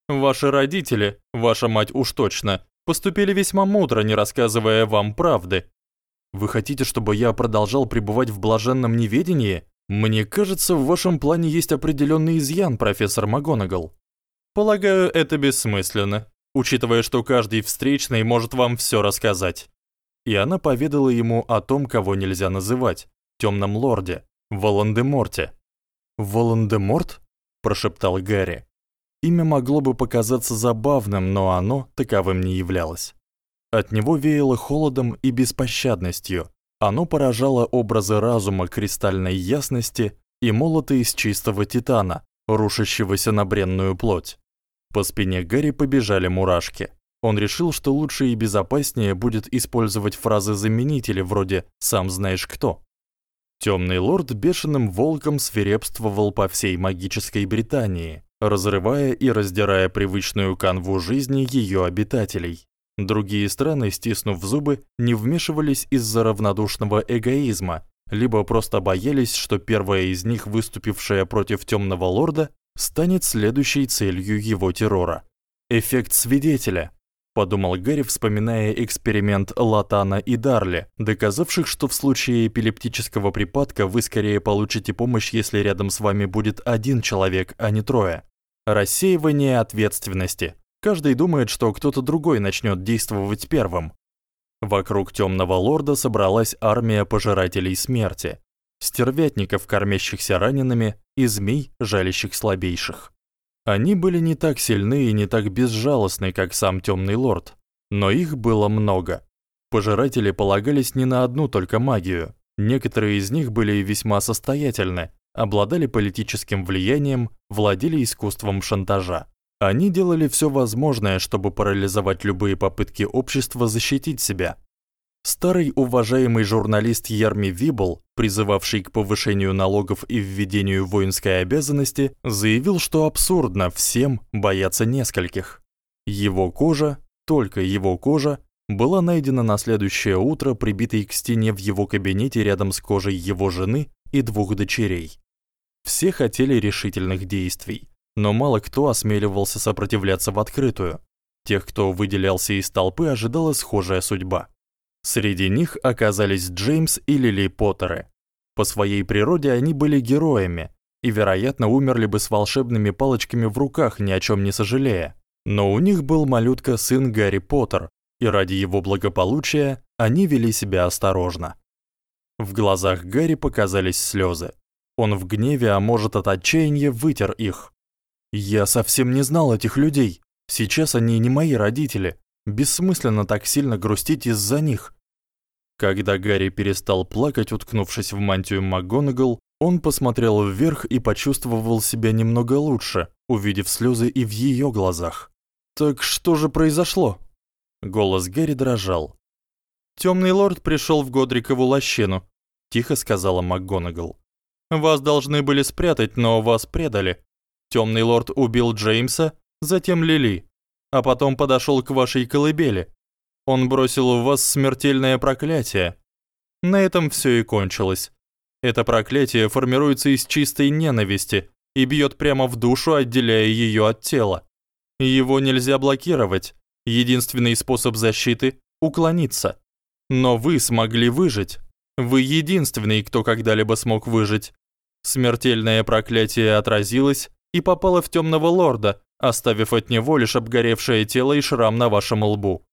Ваши родители, ваша мать уж точно, поступили весьма мудро, не рассказывая вам правды. Вы хотите, чтобы я продолжал пребывать в блаженном неведении? Мне кажется, в вашем плане есть определённый изъян, профессор МакГонагал. Полагаю, это бессмысленно, учитывая, что каждый встречный может вам всё рассказать. И она поведала ему о том, кого нельзя называть, Тёмном лорде, Волан-де-Морте. Волан-де-Морт? прошептал Гарри. Имя могло бы показаться забавным, но оно таковым не являлось. От него веяло холодом и беспощадностью. Оно поражало образы разума кристальной ясности и молота из чистого титана, рушащегося на бренную плоть. По спине Гарри побежали мурашки. Он решил, что лучше и безопаснее будет использовать фразы-заменители вроде «сам знаешь кто». Тёмный лорд бешеным волком свирепствовал по всей магической Британии, разрывая и раздирая привычную канву жизни её обитателей. Другие страны, стиснув зубы, не вмешивались из-за равнодушного эгоизма, либо просто боялись, что первая из них, выступившая против Тёмного лорда, станет следующей целью его террора. Эффект свидетеля, подумал Гарри, вспоминая эксперимент Латана и Дарли, доказавших, что в случае эпилептического припадка вы скорее получите помощь, если рядом с вами будет один человек, а не трое. Рассеивание ответственности. Каждый думает, что кто-то другой начнёт действовать первым. Вокруг Тёмного лорда собралась армия пожирателей смерти, стервятников, кормящихся ранеными, и змей, жалящих слабейших. Они были не так сильны и не так безжалостны, как сам Тёмный лорд, но их было много. Пожиратели полагались не на одну только магию. Некоторые из них были весьма состоятельны, обладали политическим влиянием, владели искусством шантажа. Они делали всё возможное, чтобы парализовать любые попытки общества защитить себя. Старый уважаемый журналист Ярми Вибл, призывавший к повышению налогов и введению воинской обязанности, заявил, что абсурдно всем бояться нескольких. Его кожа, только его кожа, была найдена на следующее утро прибитой к стене в его кабинете рядом с кожей его жены и двух дочерей. Все хотели решительных действий, но мало кто осмеливался сопротивляться в открытую. Тех, кто выделялся из толпы, ожидала схожая судьба. Среди них оказались Джеймс и Лили Поттеры. По своей природе они были героями и, вероятно, умерли бы с волшебными палочками в руках, ни о чём не сожалея. Но у них был малютка сын Гарри Поттер, и ради его благополучия они вели себя осторожно. В глазах Гарри показались слёзы. Он в гневе, а может, от отчаяния вытер их. Я совсем не знал этих людей. Сейчас они не мои родители. Бессмысленно так сильно грустить из-за них. Когда Гарри перестал плакать, уткнувшись в мантию МакГонагал, он посмотрел вверх и почувствовал себя немного лучше, увидев слёзы и в её глазах. Так что же произошло? Голос Гарри дрожал. Тёмный лорд пришёл в Годрикову лощину, тихо сказала МакГонагал. Вас должны были спрятать, но вас предали. Тёмный лорд убил Джеймса, затем Лили а потом подошёл к вашей колыбели. Он бросил в вас смертельное проклятие. На этом всё и кончилось. Это проклятие формируется из чистой ненависти и бьёт прямо в душу, отделяя её от тела. Его нельзя блокировать. Единственный способ защиты уклониться. Но вы смогли выжить. Вы единственный, кто когда-либо смог выжить. Смертельное проклятие отразилось и попало в Тёмного лорда, оставив от него лишь обгоревшее тело и шрам на вашем лбу.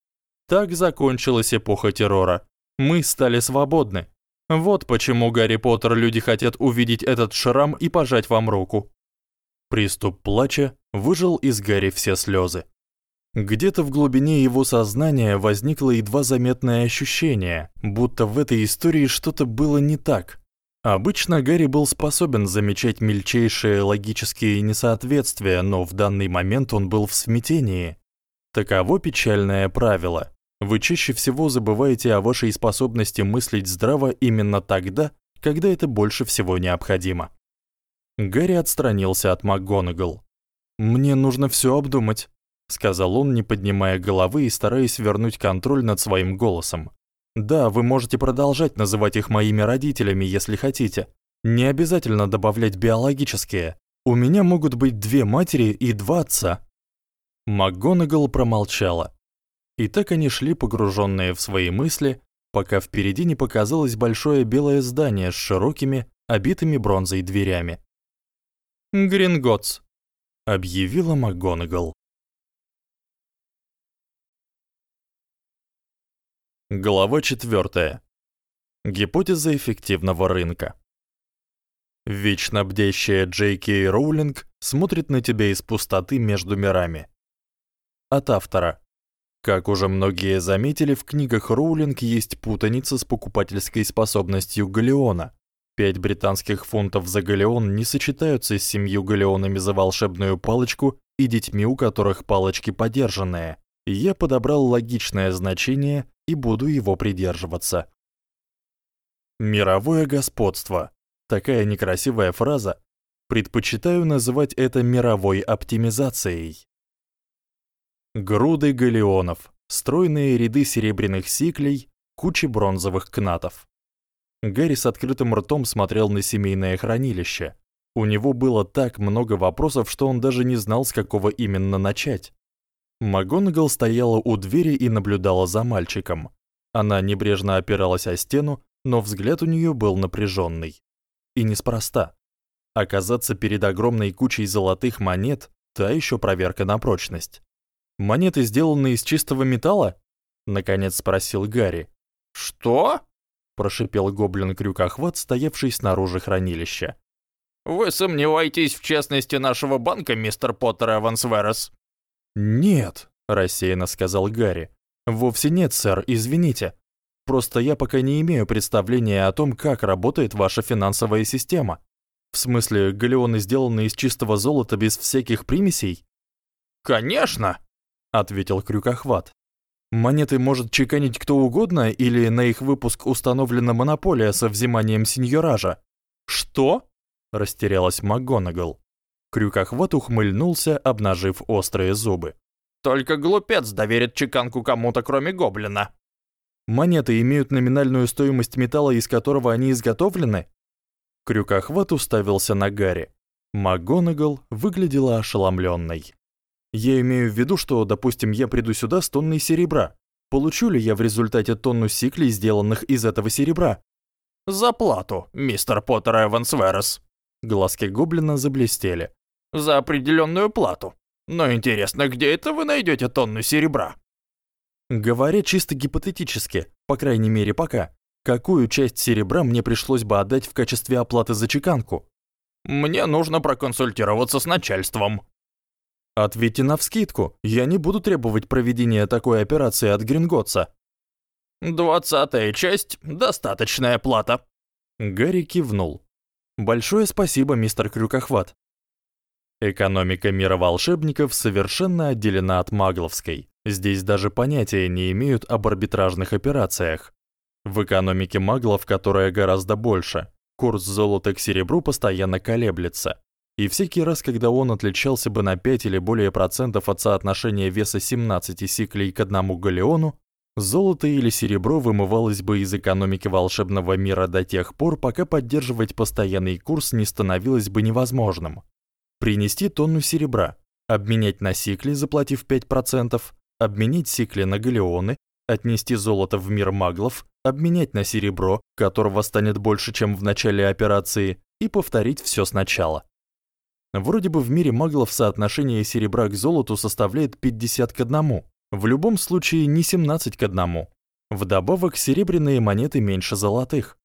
Так закончилась эпоха террора. Мы стали свободны. Вот почему Гарри Поттер люди хотят увидеть этот шрам и пожать вам руку. Приступ плача выжил из Гарри все слезы. Где-то в глубине его сознания возникло едва заметное ощущение, будто в этой истории что-то было не так. Обычно Гарри был способен замечать мельчайшие логические несоответствия, но в данный момент он был в смятении. Таково печальное правило. Вы чаще всего забываете о вашей способности мыслить здраво именно тогда, когда это больше всего необходимо. Гарри отстранился от МакГонагал. Мне нужно всё обдумать, сказал он, не поднимая головы и стараясь вернуть контроль над своим голосом. Да, вы можете продолжать называть их моими родителями, если хотите. Не обязательно добавлять биологические. У меня могут быть две матери и два отца. МакГонагал промолчала. И так они шли погруженные в свои мысли, пока впереди не показалось большое белое здание с широкими, обитыми бронзой дверями. Гринготс, объявила МакГонагал. Глава 4. Гипотеза эффективного рынка. Вечно бдящая Джей Кей Роулинг смотрит на тебя из пустоты между мирами. От автора. Как уже многие заметили, в книгах Роулинг есть путаница с покупательской способностью галеона. Пять британских фунтов за галеон не сочетаются с семью галеонами за волшебную палочку и детьми, у которых палочки подержанные. Я подобрал логичное значение и буду его придерживаться. Мировое господство. Такая некрасивая фраза. Предпочитаю называть это мировой оптимизацией. Груды галеонов, стройные ряды серебряных сиклей, кучи бронзовых кнатов. Гарри с открытым ртом смотрел на семейное хранилище. У него было так много вопросов, что он даже не знал, с какого именно начать. МакГонагал стояла у двери и наблюдала за мальчиком. Она небрежно опиралась о стену, но взгляд у неё был напряжённый. И неспроста. Оказаться перед огромной кучей золотых монет та ещё проверка на прочность. Монеты сделаны из чистого металла? наконец спросил Гарри. Что? прошипел гоблин крюкохват, стоявший снаружи хранилища. Вы сомневаетесь в честности нашего банка, мистер Поттер Эвансверес? «Нет», — рассеянно сказал Гарри. «Вовсе нет, сэр, извините. Просто я пока не имею представления о том, как работает ваша финансовая система. В смысле, галеоны сделаны из чистого золота без всяких примесей?» «Конечно», — ответил Крюкохват. «Монеты может чеканить кто угодно или на их выпуск установлена монополия со взиманием сеньоража?» «Что?» — растерялась МакГонагал. Крюкохват ухмыльнулся, обнажив острые зубы. Только глупец доверит чеканку кому-то, кроме гоблина. Монеты имеют номинальную стоимость металла, из которого они изготовлены? Крюкохват уставился на Гарри. МакГонагал выглядела ошеломлённой. Я имею в виду, что, допустим, я приду сюда с тонной серебра. Получу ли я в результате тонну сиклей, сделанных из этого серебра? За плату, мистер Поттер Эвансверес. Глазки гоблина заблестели за определенную плату. Но интересно, где это вы найдете тонну серебра? Говоря чисто гипотетически, по крайней мере пока, какую часть серебра мне пришлось бы отдать в качестве оплаты за чеканку? Мне нужно проконсультироваться с начальством. Ответьте навскидку, я не буду требовать проведения такой операции от Гринготса. Двадцатая часть – достаточная плата. Гарри кивнул. Большое спасибо, мистер Крюкохват. Экономика мира волшебников совершенно отделена от магловской. Здесь даже понятия не имеют об арбитражных операциях. В экономике маглов, которая гораздо больше, курс золота к серебру постоянно колеблется. И всякий раз, когда он отличался бы на 5 или более процентов от соотношения веса 17 сиклей к одному галеону, золото или серебро вымывалось бы из экономики волшебного мира до тех пор, пока поддерживать постоянный курс не становилось бы невозможным принести тонну серебра, обменять на сикли, заплатив 5%, обменять сикли на галеоны, отнести золото в мир маглов, обменять на серебро, которого станет больше, чем в начале операции, и повторить всё сначала. Вроде бы в мире маглов соотношение серебра к золоту составляет 50 к 1. В любом случае не 17 к 1. Вдобавок серебряные монеты меньше золотых.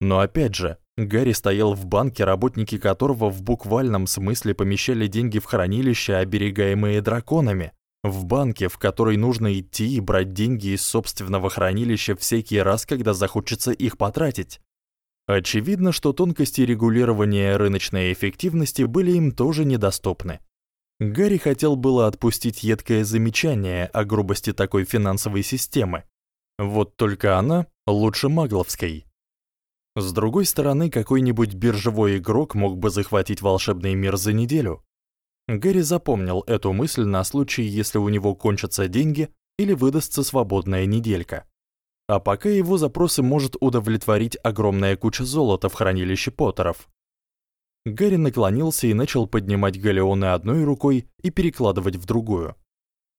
Но опять же, Гарри стоял в банке, работники которого в буквальном смысле помещали деньги в хранилище, оберегаемые драконами. В банке, в который нужно идти и брать деньги из собственного хранилища всякий раз, когда захочется их потратить. Очевидно, что тонкости регулирования рыночной эффективности были им тоже недоступны. Гарри хотел было отпустить едкое замечание о грубости такой финансовой системы. Вот только она лучше магловской. С другой стороны, какой-нибудь биржевой игрок мог бы захватить волшебный мир за неделю. Гарри запомнил эту мысль на случай, если у него кончатся деньги или выдастся свободная неделька. А пока его запросы может удовлетворить огромная куча золота в хранилище Поттеров. Гарри наклонился и начал поднимать галеоны одной рукой и перекладывать в другую.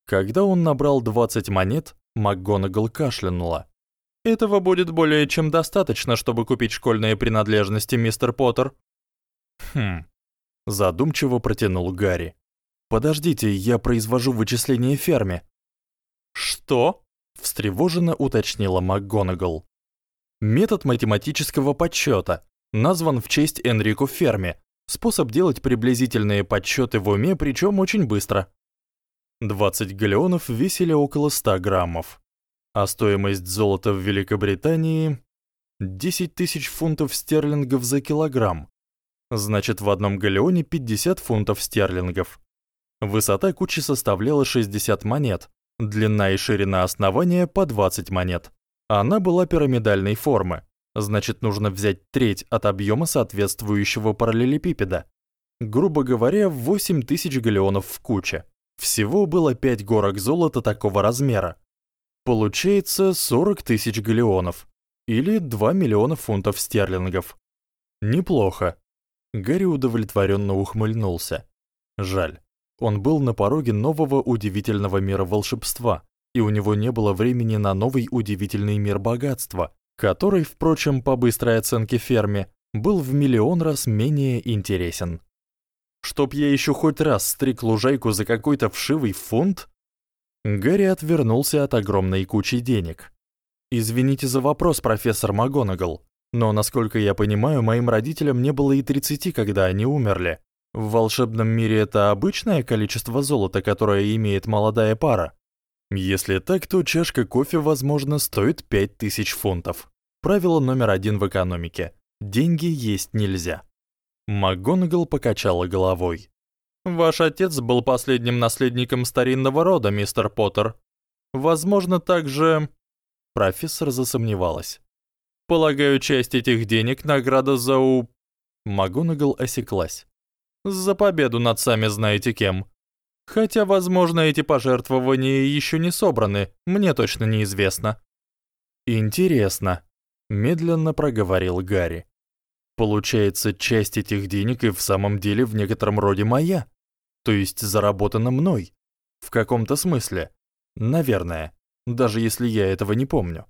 Когда он набрал 20 монет, МакГонагал кашлянула. Этого будет более чем достаточно, чтобы купить школьные принадлежности, мистер Поттер. Хм. Задумчиво протянул Гарри. Подождите, я произвожу вычисления ферме. Что? встревоженно уточнила МакГонагал. Метод математического подсчёта назван в честь Энрико Ферми. Способ делать приблизительные подсчёты в уме, причём очень быстро. 20 галеонов весили около 100 граммов а стоимость золота в Великобритании 10 тысяч фунтов стерлингов за килограмм. Значит, в одном галеоне 50 фунтов стерлингов. Высота кучи составляла 60 монет, длина и ширина основания по 20 монет. Она была пирамидальной формы. Значит, нужно взять треть от объёма соответствующего параллелепипеда. Грубо говоря, 8000 галеонов в куче. Всего было 5 горок золота такого размера. Получается 40 тысяч галеонов или 2 миллиона фунтов стерлингов. Неплохо. Гарри удовлетворенно ухмыльнулся. Жаль, он был на пороге нового удивительного мира волшебства, и у него не было времени на новый удивительный мир богатства, который, впрочем, по быстрой оценке ферме, был в миллион раз менее интересен. Чтоб я еще хоть раз стриг лужайку за какой-то вшивый фунт, Гарри отвернулся от огромной кучи денег. Извините за вопрос, профессор МакГонагал, но насколько я понимаю, моим родителям не было и 30, когда они умерли. В волшебном мире это обычное количество золота, которое имеет молодая пара. Если так, то чашка кофе, возможно, стоит 5000 фунтов. Правило номер один в экономике: деньги есть нельзя. МакГонагал покачала головой. Ваш отец был последним наследником старинного рода, мистер Поттер. Возможно, также профессор засомневалась. Полагаю, часть этих денег награда за у Магонагал осеклась. За победу над сами знаете кем. Хотя, возможно, эти пожертвования ещё не собраны, мне точно неизвестно. Интересно, медленно проговорил Гарри. Получается, часть этих денег и в самом деле в некотором роде моя то есть заработано мной. В каком-то смысле. Наверное, даже если я этого не помню.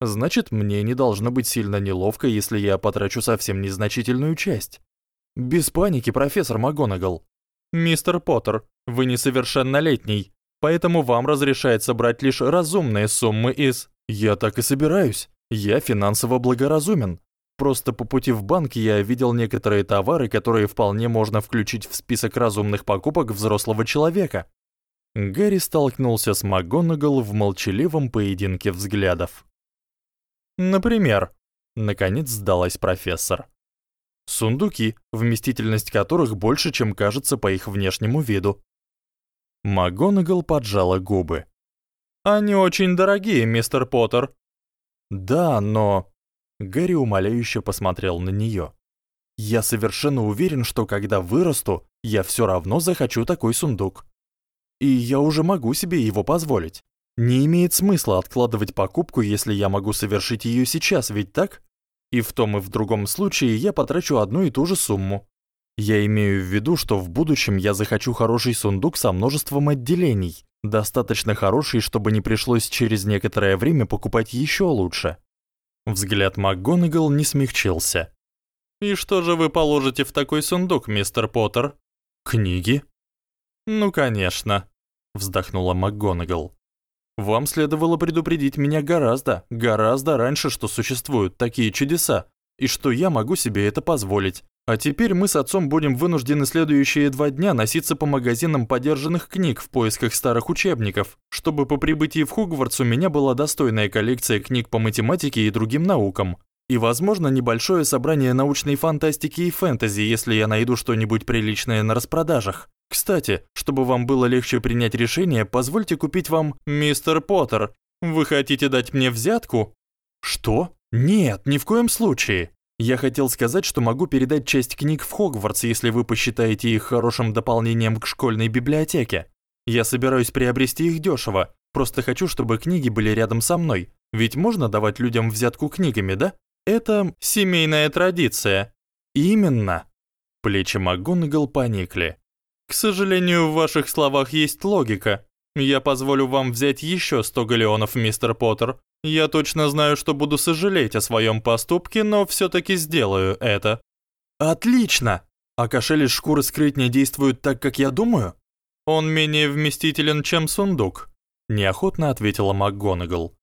Значит, мне не должно быть сильно неловко, если я потрачу совсем незначительную часть. Без паники, профессор МакГонагал. Мистер Поттер, вы несовершеннолетний, поэтому вам разрешается брать лишь разумные суммы из Я так и собираюсь. Я финансово благоразумен. Просто по пути в банк я видел некоторые товары, которые вполне можно включить в список разумных покупок взрослого человека. Гарри столкнулся с МакГонагал в молчаливом поединке взглядов. Например, наконец сдалась профессор. Сундуки, вместительность которых больше, чем кажется по их внешнему виду. МакГонагал поджала губы. Они очень дорогие, мистер Поттер. Да, но Гарри умоляюще посмотрел на неё. Я совершенно уверен, что когда вырасту, я всё равно захочу такой сундук. И я уже могу себе его позволить. Не имеет смысла откладывать покупку, если я могу совершить её сейчас, ведь так? И в том и в другом случае я потрачу одну и ту же сумму. Я имею в виду, что в будущем я захочу хороший сундук со множеством отделений, достаточно хороший, чтобы не пришлось через некоторое время покупать ещё лучше. Взгляд МакГонагал не смягчился. «И что же вы положите в такой сундук, мистер Поттер?» «Книги?» «Ну, конечно», — вздохнула МакГонагал. «Вам следовало предупредить меня гораздо, гораздо раньше, что существуют такие чудеса, и что я могу себе это позволить. А теперь мы с отцом будем вынуждены следующие два дня носиться по магазинам подержанных книг в поисках старых учебников, чтобы по прибытии в Хогвартс у меня была достойная коллекция книг по математике и другим наукам. И, возможно, небольшое собрание научной фантастики и фэнтези, если я найду что-нибудь приличное на распродажах. Кстати, чтобы вам было легче принять решение, позвольте купить вам мистер Поттер. Вы хотите дать мне взятку? Что? Нет, ни в коем случае. Я хотел сказать, что могу передать часть книг в Хогвартс, если вы посчитаете их хорошим дополнением к школьной библиотеке. Я собираюсь приобрести их дешево. Просто хочу, чтобы книги были рядом со мной. Ведь можно давать людям взятку книгами, да? Это семейная традиция. Именно. Плечи МакГонагал поникли. К сожалению, в ваших словах есть логика. Я позволю вам взять еще 100 галеонов, мистер Поттер. Я точно знаю, что буду сожалеть о своем поступке, но все таки сделаю это. Отлично. А кошель из шкуры скрыть не действует так, как я думаю? Он менее вместителен, чем сундук, неохотно ответила МакГонагал.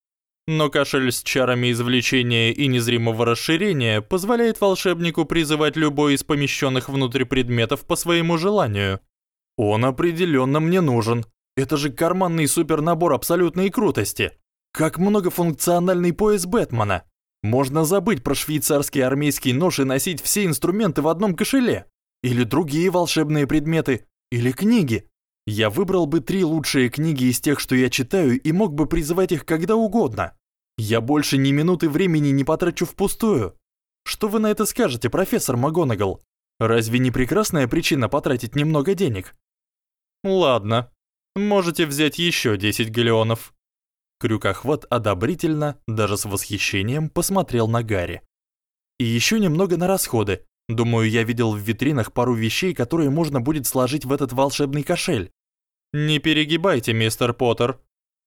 Но кошель с чарами извлечения и незримого расширения позволяет волшебнику призывать любой из помещенных внутрь предметов по своему желанию. Он определенно мне нужен. Это же карманный супернабор абсолютной крутости. Как многофункциональный пояс Бэтмена. Можно забыть про швейцарский армейский нож и носить все инструменты в одном кошеле. Или другие волшебные предметы. Или книги. Я выбрал бы три лучшие книги из тех, что я читаю, и мог бы призывать их когда угодно. Я больше ни минуты времени не потрачу впустую. Что вы на это скажете, профессор МакГонагал? Разве не прекрасная причина потратить немного денег? Ладно. Можете взять еще 10 галеонов. Крюкохват одобрительно, даже с восхищением посмотрел на Гарри. И еще немного на расходы. Думаю, я видел в витринах пару вещей, которые можно будет сложить в этот волшебный кошель. Не перегибайте, мистер Поттер.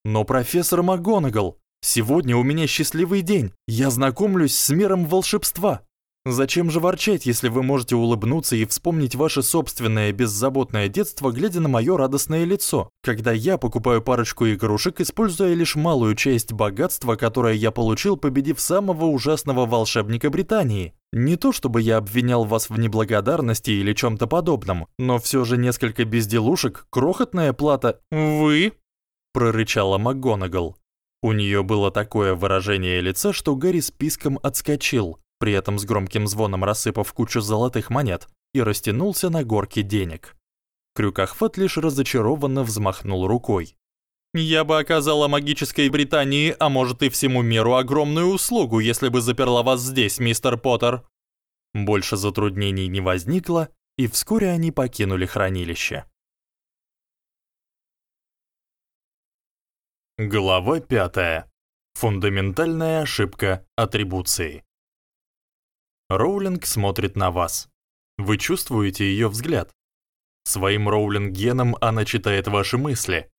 Но профессор МакГонагал, сегодня у меня счастливый день. Я знакомлюсь с миром волшебства. Зачем же ворчать, если вы можете улыбнуться и вспомнить ваше собственное беззаботное детство, глядя на моё радостное лицо, когда я покупаю парочку игрушек, используя лишь малую часть богатства, которое я получил, победив самого ужасного волшебника Британии. Не то чтобы я обвинял вас в неблагодарности или чём-то подобном, но всё же несколько безделушек, крохотная плата. Вы, прорычала МакГонагал. У неё было такое выражение лица, что Гарри списком отскочил при этом с громким звоном рассыпав кучу золотых монет, и растянулся на горке денег. Крюкохват лишь разочарованно взмахнул рукой. «Я бы оказала магической Британии, а может и всему миру, огромную услугу, если бы заперла вас здесь, мистер Поттер». Больше затруднений не возникло, и вскоре они покинули хранилище. Глава пятая. Фундаментальная ошибка атрибуции. Роулинг смотрит на вас. Вы чувствуете её взгляд. Своим Роулинг-геном она читает ваши мысли.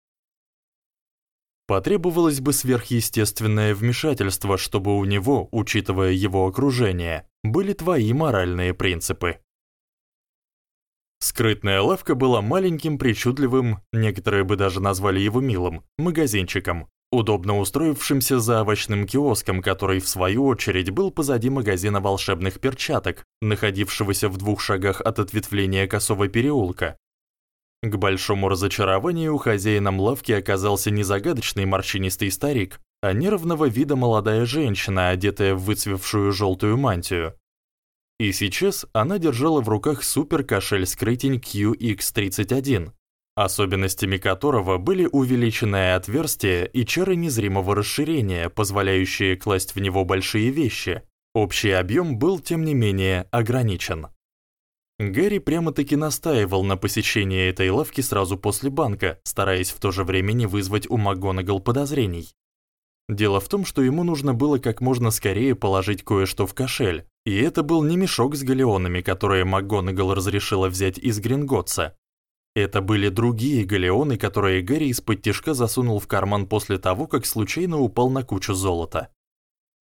Потребовалось бы сверхъестественное вмешательство, чтобы у него, учитывая его окружение, были твои моральные принципы. Скрытная лавка была маленьким, причудливым, некоторые бы даже назвали его милым, магазинчиком, удобно устроившимся за овощным киоском, который в свою очередь был позади магазина волшебных перчаток, находившегося в двух шагах от ответвления Косого переулка. К большому разочарованию хозяином лавки оказался не загадочный морщинистый старик, а нервного вида молодая женщина, одетая в выцвевшую желтую мантию. И сейчас она держала в руках супер-кошель-скрытень QX31, особенностями которого были увеличенное отверстие и чары незримого расширения, позволяющие класть в него большие вещи. Общий объем был, тем не менее, ограничен. Гэри прямо-таки настаивал на посещении этой лавки сразу после банка, стараясь в то же время не вызвать у МакГонагал подозрений. Дело в том, что ему нужно было как можно скорее положить кое-что в кошель, и это был не мешок с галеонами, которые МакГонагал разрешила взять из Гринготса, это были другие галеоны, которые Гэри из-под тишка засунул в карман после того, как случайно упал на кучу золота.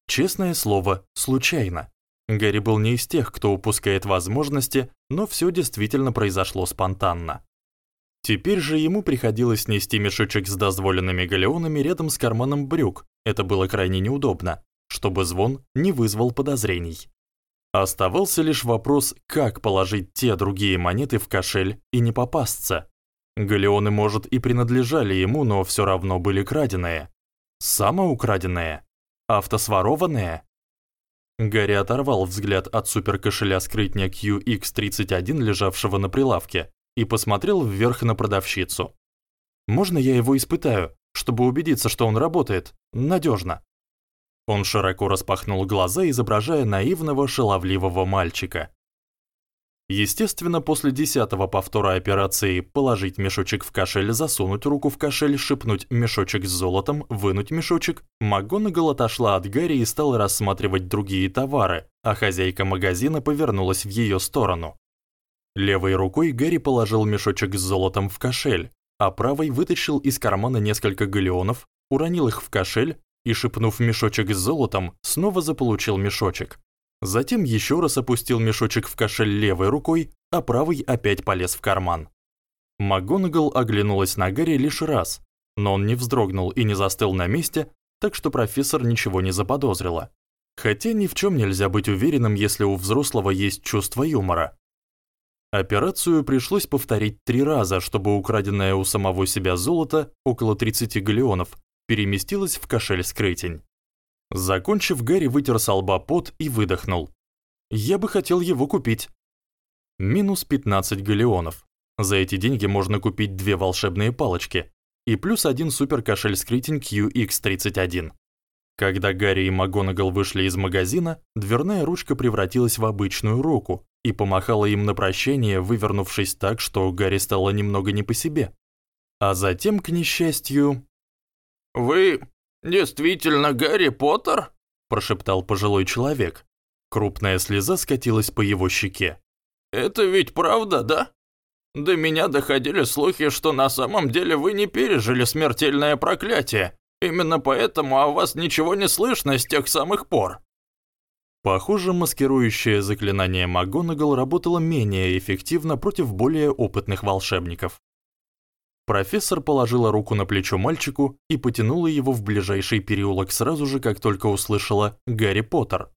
Честное слово, случайно. Гэри был не из тех, кто упускает возможности, но всё действительно произошло спонтанно. Теперь же ему приходилось нести мешочек с дозволенными галеонами рядом с карманом брюк. Это было крайне неудобно, чтобы звон не вызвал подозрений. Оставался лишь вопрос, как положить те другие монеты в кошель и не попасться. Галеоны, может, и принадлежали ему, но всё равно были краденые. Самоукраденные? Автосворованные? Гарри оторвал взгляд от суперкошеля скрытня QX31, лежавшего на прилавке, и посмотрел вверх на продавщицу. «Можно я его испытаю, чтобы убедиться, что он работает? Надежно?» Он широко распахнул глаза, изображая наивного, шаловливого мальчика. Естественно, после десятого повтора операции положить мешочек в кошель, засунуть руку в кошель, шипнуть мешочек с золотом, вынуть мешочек, МакГонагал отошла от Гарри и стала рассматривать другие товары, а хозяйка магазина повернулась в её сторону. Левой рукой Гарри положил мешочек с золотом в кошель, а правой вытащил из кармана несколько галеонов, уронил их в кошель и, шипнув мешочек с золотом, снова заполучил мешочек. Затем еще раз опустил мешочек в кошель левой рукой, а правой опять полез в карман. МакГонагал оглянулась на Гарри лишь раз, но он не вздрогнул и не застыл на месте, так что профессор ничего не заподозрила. Хотя ни в чем нельзя быть уверенным, если у взрослого есть чувство юмора. Операцию пришлось повторить три раза, чтобы украденное у самого себя золото, около 30 галеонов, переместилось в кошель скрытень. Закончив, Гарри вытер с лба пот и выдохнул. Я бы хотел его купить. Минус 15 галеонов. За эти деньги можно купить две волшебные палочки и плюс один суперкошель Скритинг QX31. Когда Гарри и МакГонагал вышли из магазина, дверная ручка превратилась в обычную руку и помахала им на прощание, вывернувшись так, что Гарри стало немного не по себе. А затем, к несчастью, «Вы «Действительно Гарри Поттер?» – прошептал пожилой человек. Крупная слеза скатилась по его щеке. «Это ведь правда, да? До меня доходили слухи, что на самом деле вы не пережили смертельное проклятие. Именно поэтому о вас ничего не слышно с тех самых пор». Похоже, маскирующее заклинание МакГонагал работало менее эффективно против более опытных волшебников. Профессор положила руку на плечо мальчику и потянула его в ближайший переулок сразу же, как только услышала «Гарри Поттер».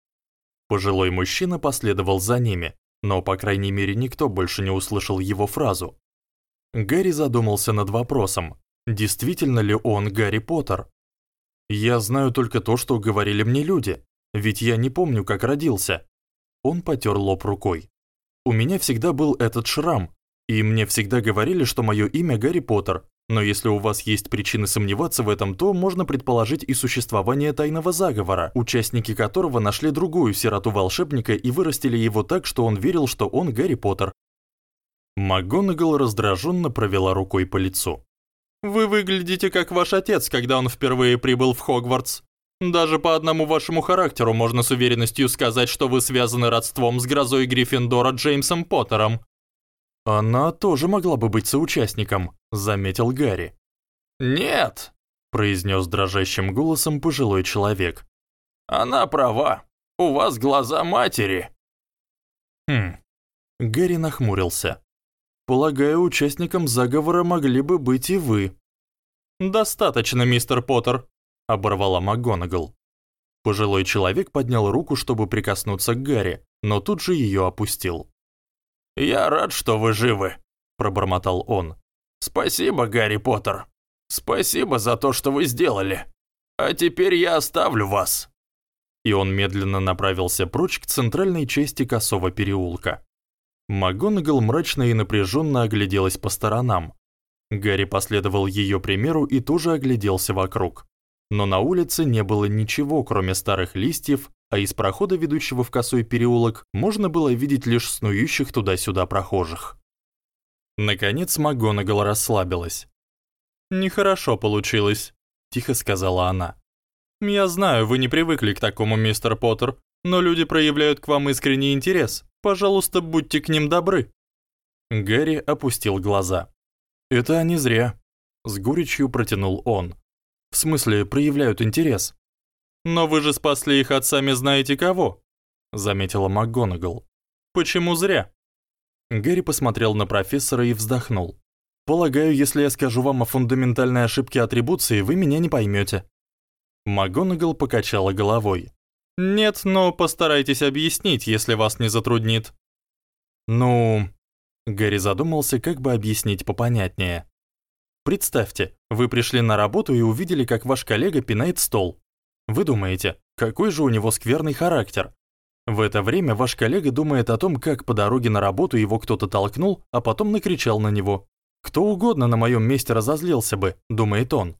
Пожилой мужчина последовал за ними, но, по крайней мере, никто больше не услышал его фразу. Гарри задумался над вопросом, действительно ли он Гарри Поттер. «Я знаю только то, что говорили мне люди, ведь я не помню, как родился». Он потер лоб рукой. «У меня всегда был этот шрам, и мне всегда говорили, что мое имя Гарри Поттер. Но если у вас есть причины сомневаться в этом, то можно предположить и существование тайного заговора, участники которого нашли другую сироту волшебника и вырастили его так, что он верил, что он Гарри Поттер. МакГонагал раздраженно провела рукой по лицу. Вы выглядите как ваш отец, когда он впервые прибыл в Хогвартс. Даже по одному вашему характеру можно с уверенностью сказать, что вы связаны родством с грозой Гриффиндора Джеймсом Поттером. Она тоже могла бы быть соучастником, заметил Гарри. Нет, произнес дрожащим голосом пожилой человек. Она права. У вас глаза матери. Хм. Гарри нахмурился. Полагаю, участником заговора могли бы быть и вы. Достаточно, мистер Поттер, оборвала МакГонагал. Пожилой человек поднял руку, чтобы прикоснуться к Гарри, но тут же ее опустил. «Я рад, что вы живы», – пробормотал он. «Спасибо, Гарри Поттер. Спасибо за то, что вы сделали. А теперь я оставлю вас». И он медленно направился прочь к центральной части Косого переулка. МакГонагал мрачно и напряженно огляделась по сторонам. Гарри последовал ее примеру и тоже огляделся вокруг. Но на улице не было ничего, кроме старых листьев а из прохода, ведущего в косой переулок, можно было видеть лишь снующих туда-сюда прохожих. Наконец МакГонагал расслабилась. «Нехорошо получилось», — тихо сказала она. «Я знаю, вы не привыкли к такому, мистер Поттер, но люди проявляют к вам искренний интерес. Пожалуйста, будьте к ним добры». Гарри опустил глаза. «Это они зря», — с горечью протянул он. «В смысле, проявляют интерес. «Но вы же спасли их от сами знаете кого», — заметила МакГонагал. «Почему зря?» Гэри посмотрел на профессора и вздохнул. «Полагаю, если я скажу вам о фундаментальной ошибке атрибуции, вы меня не поймете». МакГонагал покачала головой. «Нет, но постарайтесь объяснить, если вас не затруднит». «Ну...» Гэри задумался, как бы объяснить попонятнее. «Представьте, вы пришли на работу и увидели, как ваш коллега пинает стол. Вы думаете, какой же у него скверный характер? В это время ваш коллега думает о том, как по дороге на работу его кто-то толкнул, а потом накричал на него. Кто угодно на моем месте разозлился бы, думает он.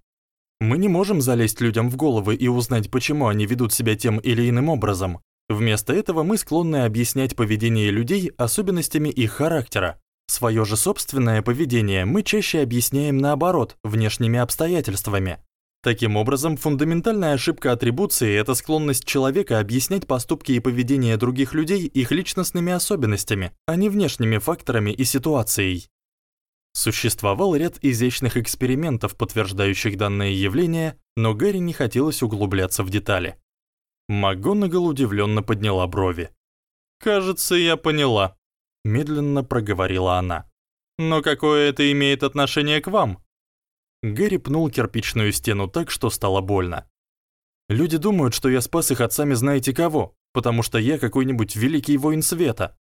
Мы не можем залезть людям в головы и узнать, почему они ведут себя тем или иным образом. Вместо этого мы склонны объяснять поведение людей особенностями их характера. Своё же собственное поведение мы чаще объясняем наоборот, внешними обстоятельствами. Таким образом, фундаментальная ошибка атрибуции это склонность человека объяснять поступки и поведение других людей их личностными особенностями, а не внешними факторами и ситуацией. Существовал ряд изящных экспериментов, подтверждающих данное явление, но Гарри не хотелось углубляться в детали. МакГонагал удивленно подняла брови. «Кажется, я поняла», — медленно проговорила она. «Но какое это имеет отношение к вам?» Гэри пнул кирпичную стену так, что стало больно. Люди думают, что я спас их от сами знаете кого, потому что я какой-нибудь великий воин света.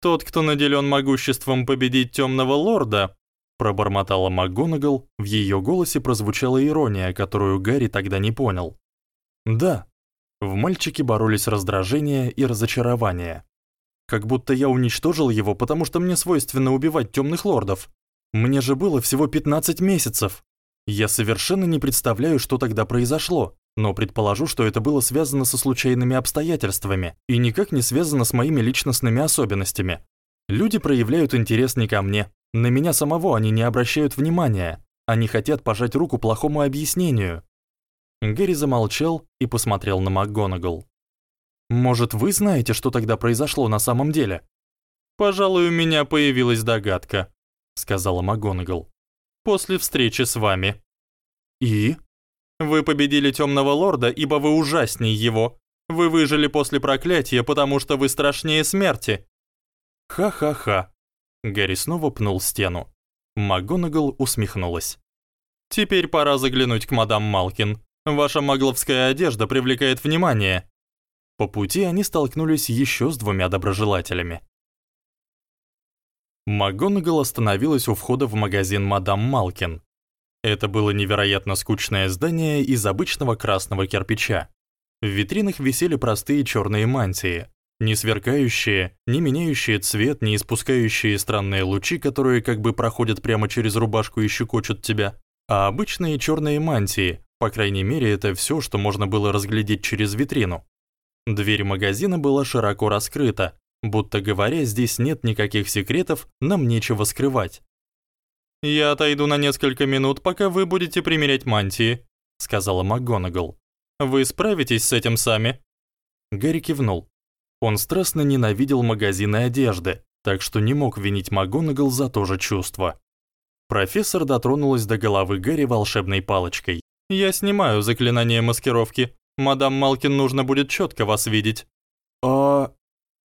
Тот, кто наделен могуществом победить темного лорда, пробормотала МакГонагал, в ее голосе прозвучала ирония, которую Гарри тогда не понял. Да. В мальчике боролись раздражение и разочарование. Как будто я уничтожил его, потому что мне свойственно убивать темных лордов. Мне же было всего 15 месяцев. Я совершенно не представляю, что тогда произошло, но предположу, что это было связано со случайными обстоятельствами и никак не связано с моими личностными особенностями. Люди проявляют интерес не ко мне. На меня самого они не обращают внимания. Они хотят пожать руку плохому объяснению. Гэри замолчал и посмотрел на МакГонагал. Может, вы знаете, что тогда произошло на самом деле? Пожалуй, у меня появилась догадка, сказала МакГонагал после встречи с вами. И? Вы победили Темного Лорда, ибо вы ужасней его. Вы выжили после проклятия, потому что вы страшнее смерти. Ха-ха-ха. Гарри снова пнул стену. МакГонагал усмехнулась. Теперь пора заглянуть к мадам Малкин. Ваша магловская одежда привлекает внимание. По пути они столкнулись еще с двумя доброжелателями. МакГонагал остановилась у входа в магазин Мадам Малкин. Это было невероятно скучное здание из обычного красного кирпича. В витринах висели простые черные мантии, не сверкающие, не меняющие цвет, не испускающие странные лучи, которые как бы проходят прямо через рубашку и щекочут тебя, а обычные черные мантии. По крайней мере, это все, что можно было разглядеть через витрину. Дверь магазина была широко раскрыта, будто говоря, здесь нет никаких секретов, нам нечего скрывать. Я отойду на несколько минут, пока вы будете примерять мантии, сказала МакГонагал. Вы справитесь с этим сами? Гарри кивнул. Он страстно ненавидел магазины одежды, так что не мог винить МакГонагал за то же чувство. Профессор дотронулась до головы Гарри волшебной палочкой. Я снимаю заклинание маскировки. Мадам Малкин нужно будет четко вас видеть. А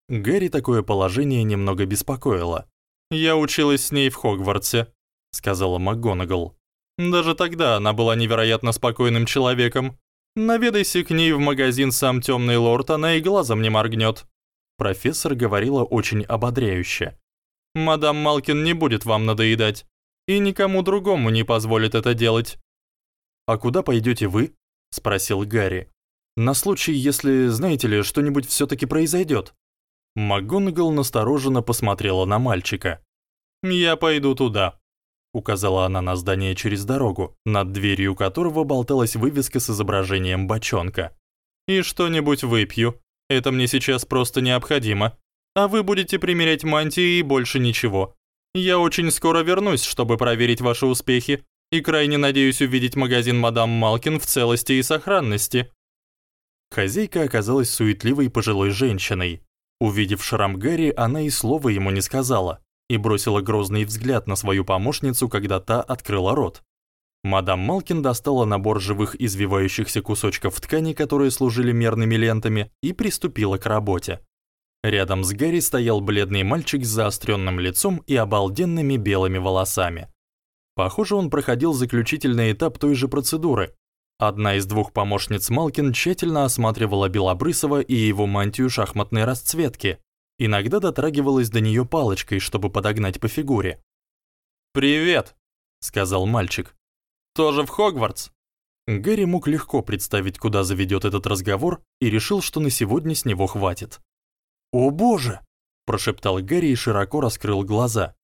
Гэри такое положение немного беспокоило. «Я училась с ней в Хогвартсе», — сказала МакГонагал. «Даже тогда она была невероятно спокойным человеком. Наведайся к ней в магазин сам Темный Лорд, она и глазом не моргнет». Профессор говорила очень ободряюще. «Мадам Малкин не будет вам надоедать, и никому другому не позволит это делать». «А куда пойдете вы?» — спросил Гарри. «На случай, если, знаете ли, что-нибудь все таки произойдет. МакГонагал настороженно посмотрела на мальчика. «Я пойду туда», — указала она на здание через дорогу, над дверью которого болталась вывеска с изображением бочонка. «И что-нибудь выпью. Это мне сейчас просто необходимо. А вы будете примерять мантии и больше ничего. Я очень скоро вернусь, чтобы проверить ваши успехи, и крайне надеюсь увидеть магазин мадам Малкин в целости и сохранности». Хозяйка оказалась суетливой пожилой женщиной, Увидев шрам Гарри, она и слова ему не сказала и бросила грозный взгляд на свою помощницу, когда та открыла рот. Мадам Малкин достала набор живых извивающихся кусочков ткани, которые служили мерными лентами, и приступила к работе. Рядом с Гарри стоял бледный мальчик с заостренным лицом и обалденными белыми волосами. Похоже, он проходил заключительный этап той же процедуры, Одна из двух помощниц Малкин тщательно осматривала Белобрысова и его мантию шахматной расцветки, иногда дотрагивалась до нее палочкой, чтобы подогнать по фигуре. «Привет», — сказал мальчик. «Тоже в Хогвартс?» Гэри мог легко представить, куда заведет этот разговор, и решил, что на сегодня с него хватит. «О боже!» – прошептал Гарри и широко раскрыл глаза.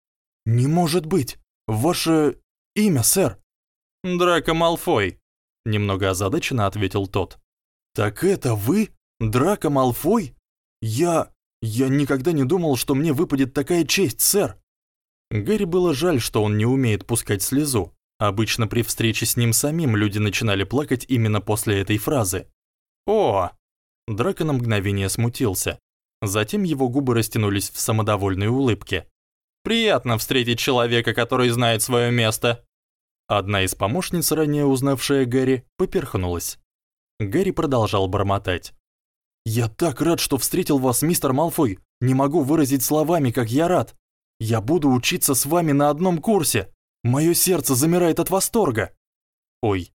«Не может быть! Ваше имя, сэр?» «Драко Малфой», – немного озадаченно ответил тот. «Так это вы? Драко Малфой? Я... я никогда не думал, что мне выпадет такая честь, сэр!» Гарри было жаль, что он не умеет пускать слезу. Обычно при встрече с ним самим люди начинали плакать именно после этой фразы. «О!» Драко на мгновение смутился. Затем его губы растянулись в самодовольной улыбке. «Приятно встретить человека, который знает свое место!» Одна из помощниц, ранее узнавшая Гарри, поперхнулась. Гарри продолжал бормотать. «Я так рад, что встретил вас, мистер Малфой! Не могу выразить словами, как я рад! Я буду учиться с вами на одном курсе! Мое сердце замирает от восторга!» «Ой!»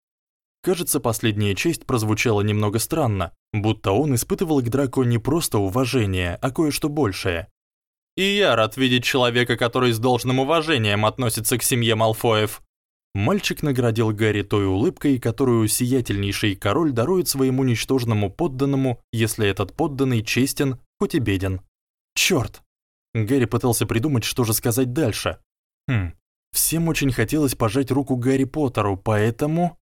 Кажется, последняя честь прозвучала немного странно, будто он испытывал к Драко не просто уважение, а кое-что большее. «И я рад видеть человека, который с должным уважением относится к семье Малфоев», Мальчик наградил Гарри той улыбкой, которую сиятельнейший король дарует своему ничтожному подданному, если этот подданный честен, хоть и беден. Чёрт! Гарри пытался придумать, что же сказать дальше. Хм, всем очень хотелось пожать руку Гарри Поттеру, поэтому...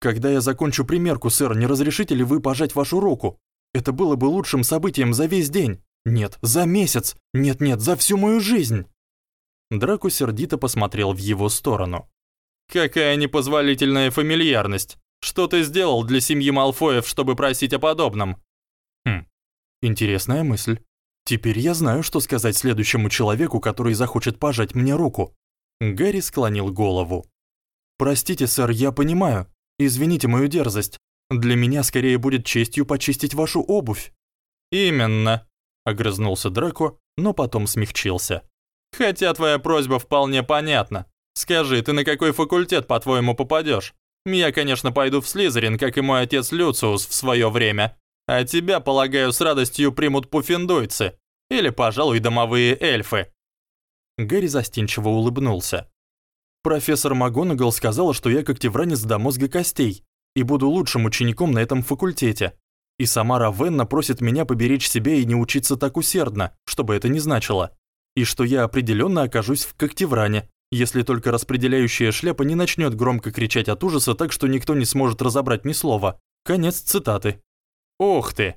Когда я закончу примерку, сэр, не разрешите ли вы пожать вашу руку? Это было бы лучшим событием за весь день. Нет, за месяц. Нет-нет, за всю мою жизнь. Драко сердито посмотрел в его сторону. Какая непозволительная фамильярность. Что ты сделал для семьи Малфоев, чтобы просить о подобном? Хм. Интересная мысль. Теперь я знаю, что сказать следующему человеку, который захочет пожать мне руку. Гарри склонил голову. Простите, сэр, я понимаю. Извините мою дерзость. Для меня скорее будет честью почистить вашу обувь. Именно, огрызнулся Драко, но потом смягчился. Хотя твоя просьба вполне понятна. Скажи, ты на какой факультет, по-твоему, попадешь? Я, конечно, пойду в Слизерин, как и мой отец Люциус в свое время. А тебя, полагаю, с радостью примут пуффендуйцы. Или, пожалуй, домовые эльфы». Гэри застенчиво улыбнулся. «Профессор МакГонагал сказала, что я когтевранец до мозга костей и буду лучшим учеником на этом факультете. И сама Равенна просит меня поберечь себя и не учиться так усердно, чтобы это не значило. И что я определенно окажусь в когтевране, если только распределяющая шляпа не начнет громко кричать от ужаса так, что никто не сможет разобрать ни слова. Конец цитаты. «Ох ты!»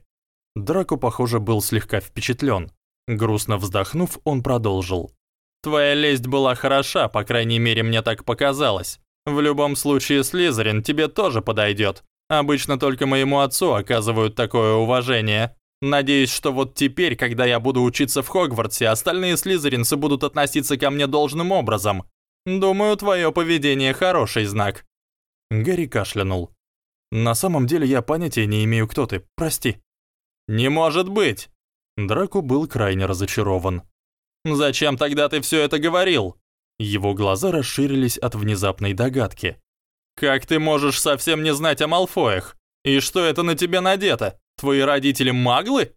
Драко, похоже, был слегка впечатлен. Грустно вздохнув, он продолжил. «Твоя лесть была хороша, по крайней мере, мне так показалось. В любом случае, Слизерин тебе тоже подойдет. Обычно только моему отцу оказывают такое уважение. Надеюсь, что вот теперь, когда я буду учиться в Хогвартсе, остальные слизеринцы будут относиться ко мне должным образом. Думаю, твое поведение хороший знак». Гарри кашлянул. «На самом деле я понятия не имею, кто ты. Прости». «Не может быть!» Драко был крайне разочарован. «Зачем тогда ты все это говорил?» Его глаза расширились от внезапной догадки. «Как ты можешь совсем не знать о Малфоях? И что это на тебе надето? Твои родители маглы?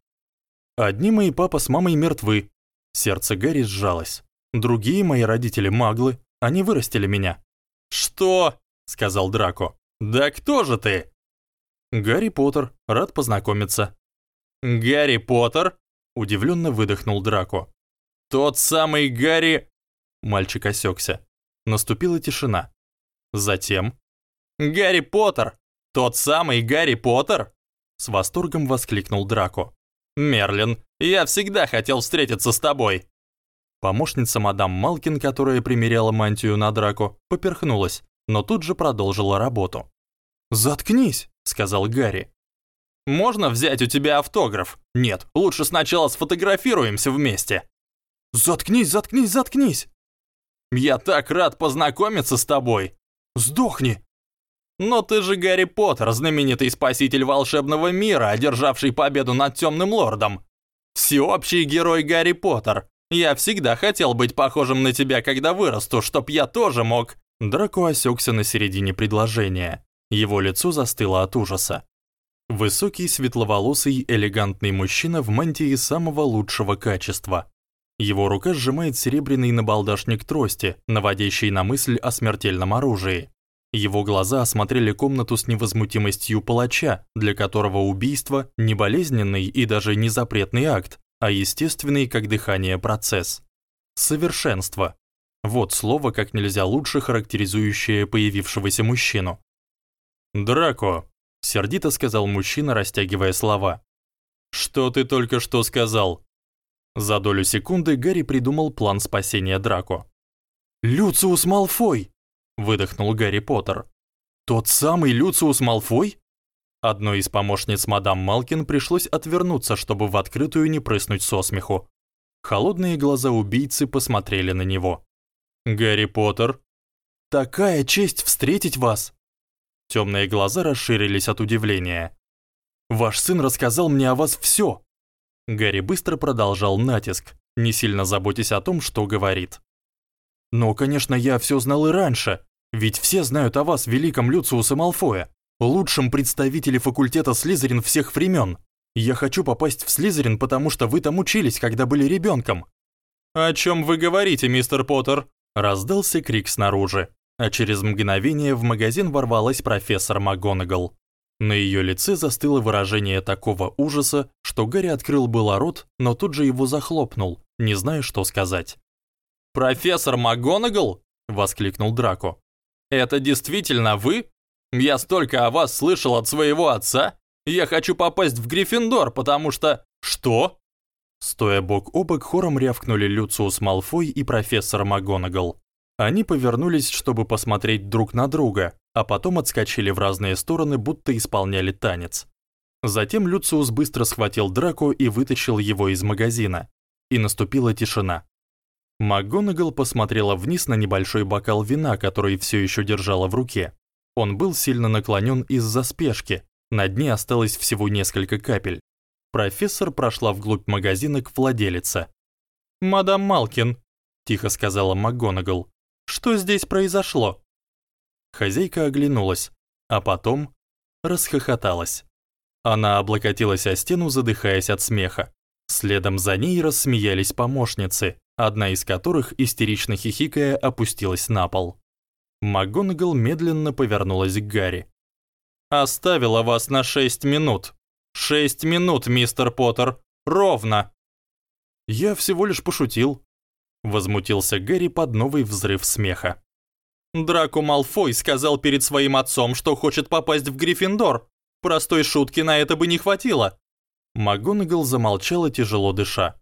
Одни мои папа с мамой мертвы. Сердце Гарри сжалось. Другие мои родители маглы. Они вырастили меня. Что? сказал Драко. Да кто же ты? Гарри Поттер, рад познакомиться. Гарри Поттер? удивленно выдохнул Драко. Тот самый Гарри Мальчик осекся. Наступила тишина. Затем Гарри Поттер, тот самый Гарри Поттер? С восторгом воскликнул Драко. «Мерлин, я всегда хотел встретиться с тобой!» Помощница мадам Малкин, которая примеряла мантию на Драко, поперхнулась, но тут же продолжила работу. «Заткнись!» — сказал Гарри. «Можно взять у тебя автограф? Нет, лучше сначала сфотографируемся вместе». «Заткнись, заткнись, заткнись!» «Я так рад познакомиться с тобой!» «Сдохни!» Но ты же Гарри Поттер, знаменитый спаситель волшебного мира, одержавший победу над Темным Лордом. Всеобщий герой Гарри Поттер. Я всегда хотел быть похожим на тебя, когда вырасту, чтоб я тоже мог. Драко осекся на середине предложения. Его лицо застыло от ужаса. Высокий, светловолосый, элегантный мужчина в мантии самого лучшего качества. Его рука сжимает серебряный набалдашник трости, наводящий на мысль о смертельном оружии. Его глаза осмотрели комнату с невозмутимостью палача, для которого убийство не болезненный и даже не запретный акт, а естественный, как дыхание, процесс. Совершенство. Вот слово как нельзя лучше характеризующее появившегося мужчину. «Драко», — сердито сказал мужчина, растягивая слова. «Что ты только что сказал?» За долю секунды Гарри придумал план спасения Драко. «Люциус Малфой!» — выдохнул Гарри Поттер. «Тот самый Люциус Малфой?» Одной из помощниц мадам Малкин пришлось отвернуться, чтобы в открытую не прыснуть со смеху. Холодные глаза убийцы посмотрели на него. Гарри Поттер. Такая честь встретить вас. Темные глаза расширились от удивления. Ваш сын рассказал мне о вас все. Гарри быстро продолжал натиск, не сильно заботясь о том, что говорит. Но, конечно, я все знал и раньше, ведь все знают о вас, великом Люциусе Малфое, лучшем представителе факультета Слизерин всех времен. Я хочу попасть в Слизерин, потому что вы там учились, когда были ребенком. О чем вы говорите, мистер Поттер? Раздался крик снаружи, а через мгновение в магазин ворвалась профессор МакГонагал. На её лице застыло выражение такого ужаса, что Гарри открыл было рот, но тут же его захлопнул, не зная, что сказать. «Профессор МакГонагал?» — воскликнул Драко. «Это действительно вы? Я столько о вас слышал от своего отца. Я хочу попасть в Гриффиндор, потому что...» «Что?» Стоя бок о бок, хором рявкнули Люциус Малфой и профессор МакГонагал. Они повернулись, чтобы посмотреть друг на друга, а потом отскочили в разные стороны, будто исполняли танец. Затем Люциус быстро схватил Драко и вытащил его из магазина. И наступила тишина. МакГонагал посмотрела вниз на небольшой бокал вина, который все еще держала в руке. Он был сильно наклонен из-за спешки. На дне осталось всего несколько капель. Профессор прошла вглубь магазина к владелице. «Мадам Малкин», — тихо сказала МакГонагал, — «что здесь произошло?» Хозяйка оглянулась, а потом расхохоталась. Она облокотилась о стену, задыхаясь от смеха. Следом за ней рассмеялись помощницы, одна из которых, истерично хихикая, опустилась на пол. МакГонагал медленно повернулась к Гарри. «Оставила вас на шесть минут», «Шесть минут, мистер Поттер. Ровно!» «Я всего лишь пошутил», — возмутился Гэри под новый взрыв смеха. Драко Малфой сказал перед своим отцом, что хочет попасть в Гриффиндор. Простой шутки на это бы не хватило. МакГонагал замолчала, тяжело дыша.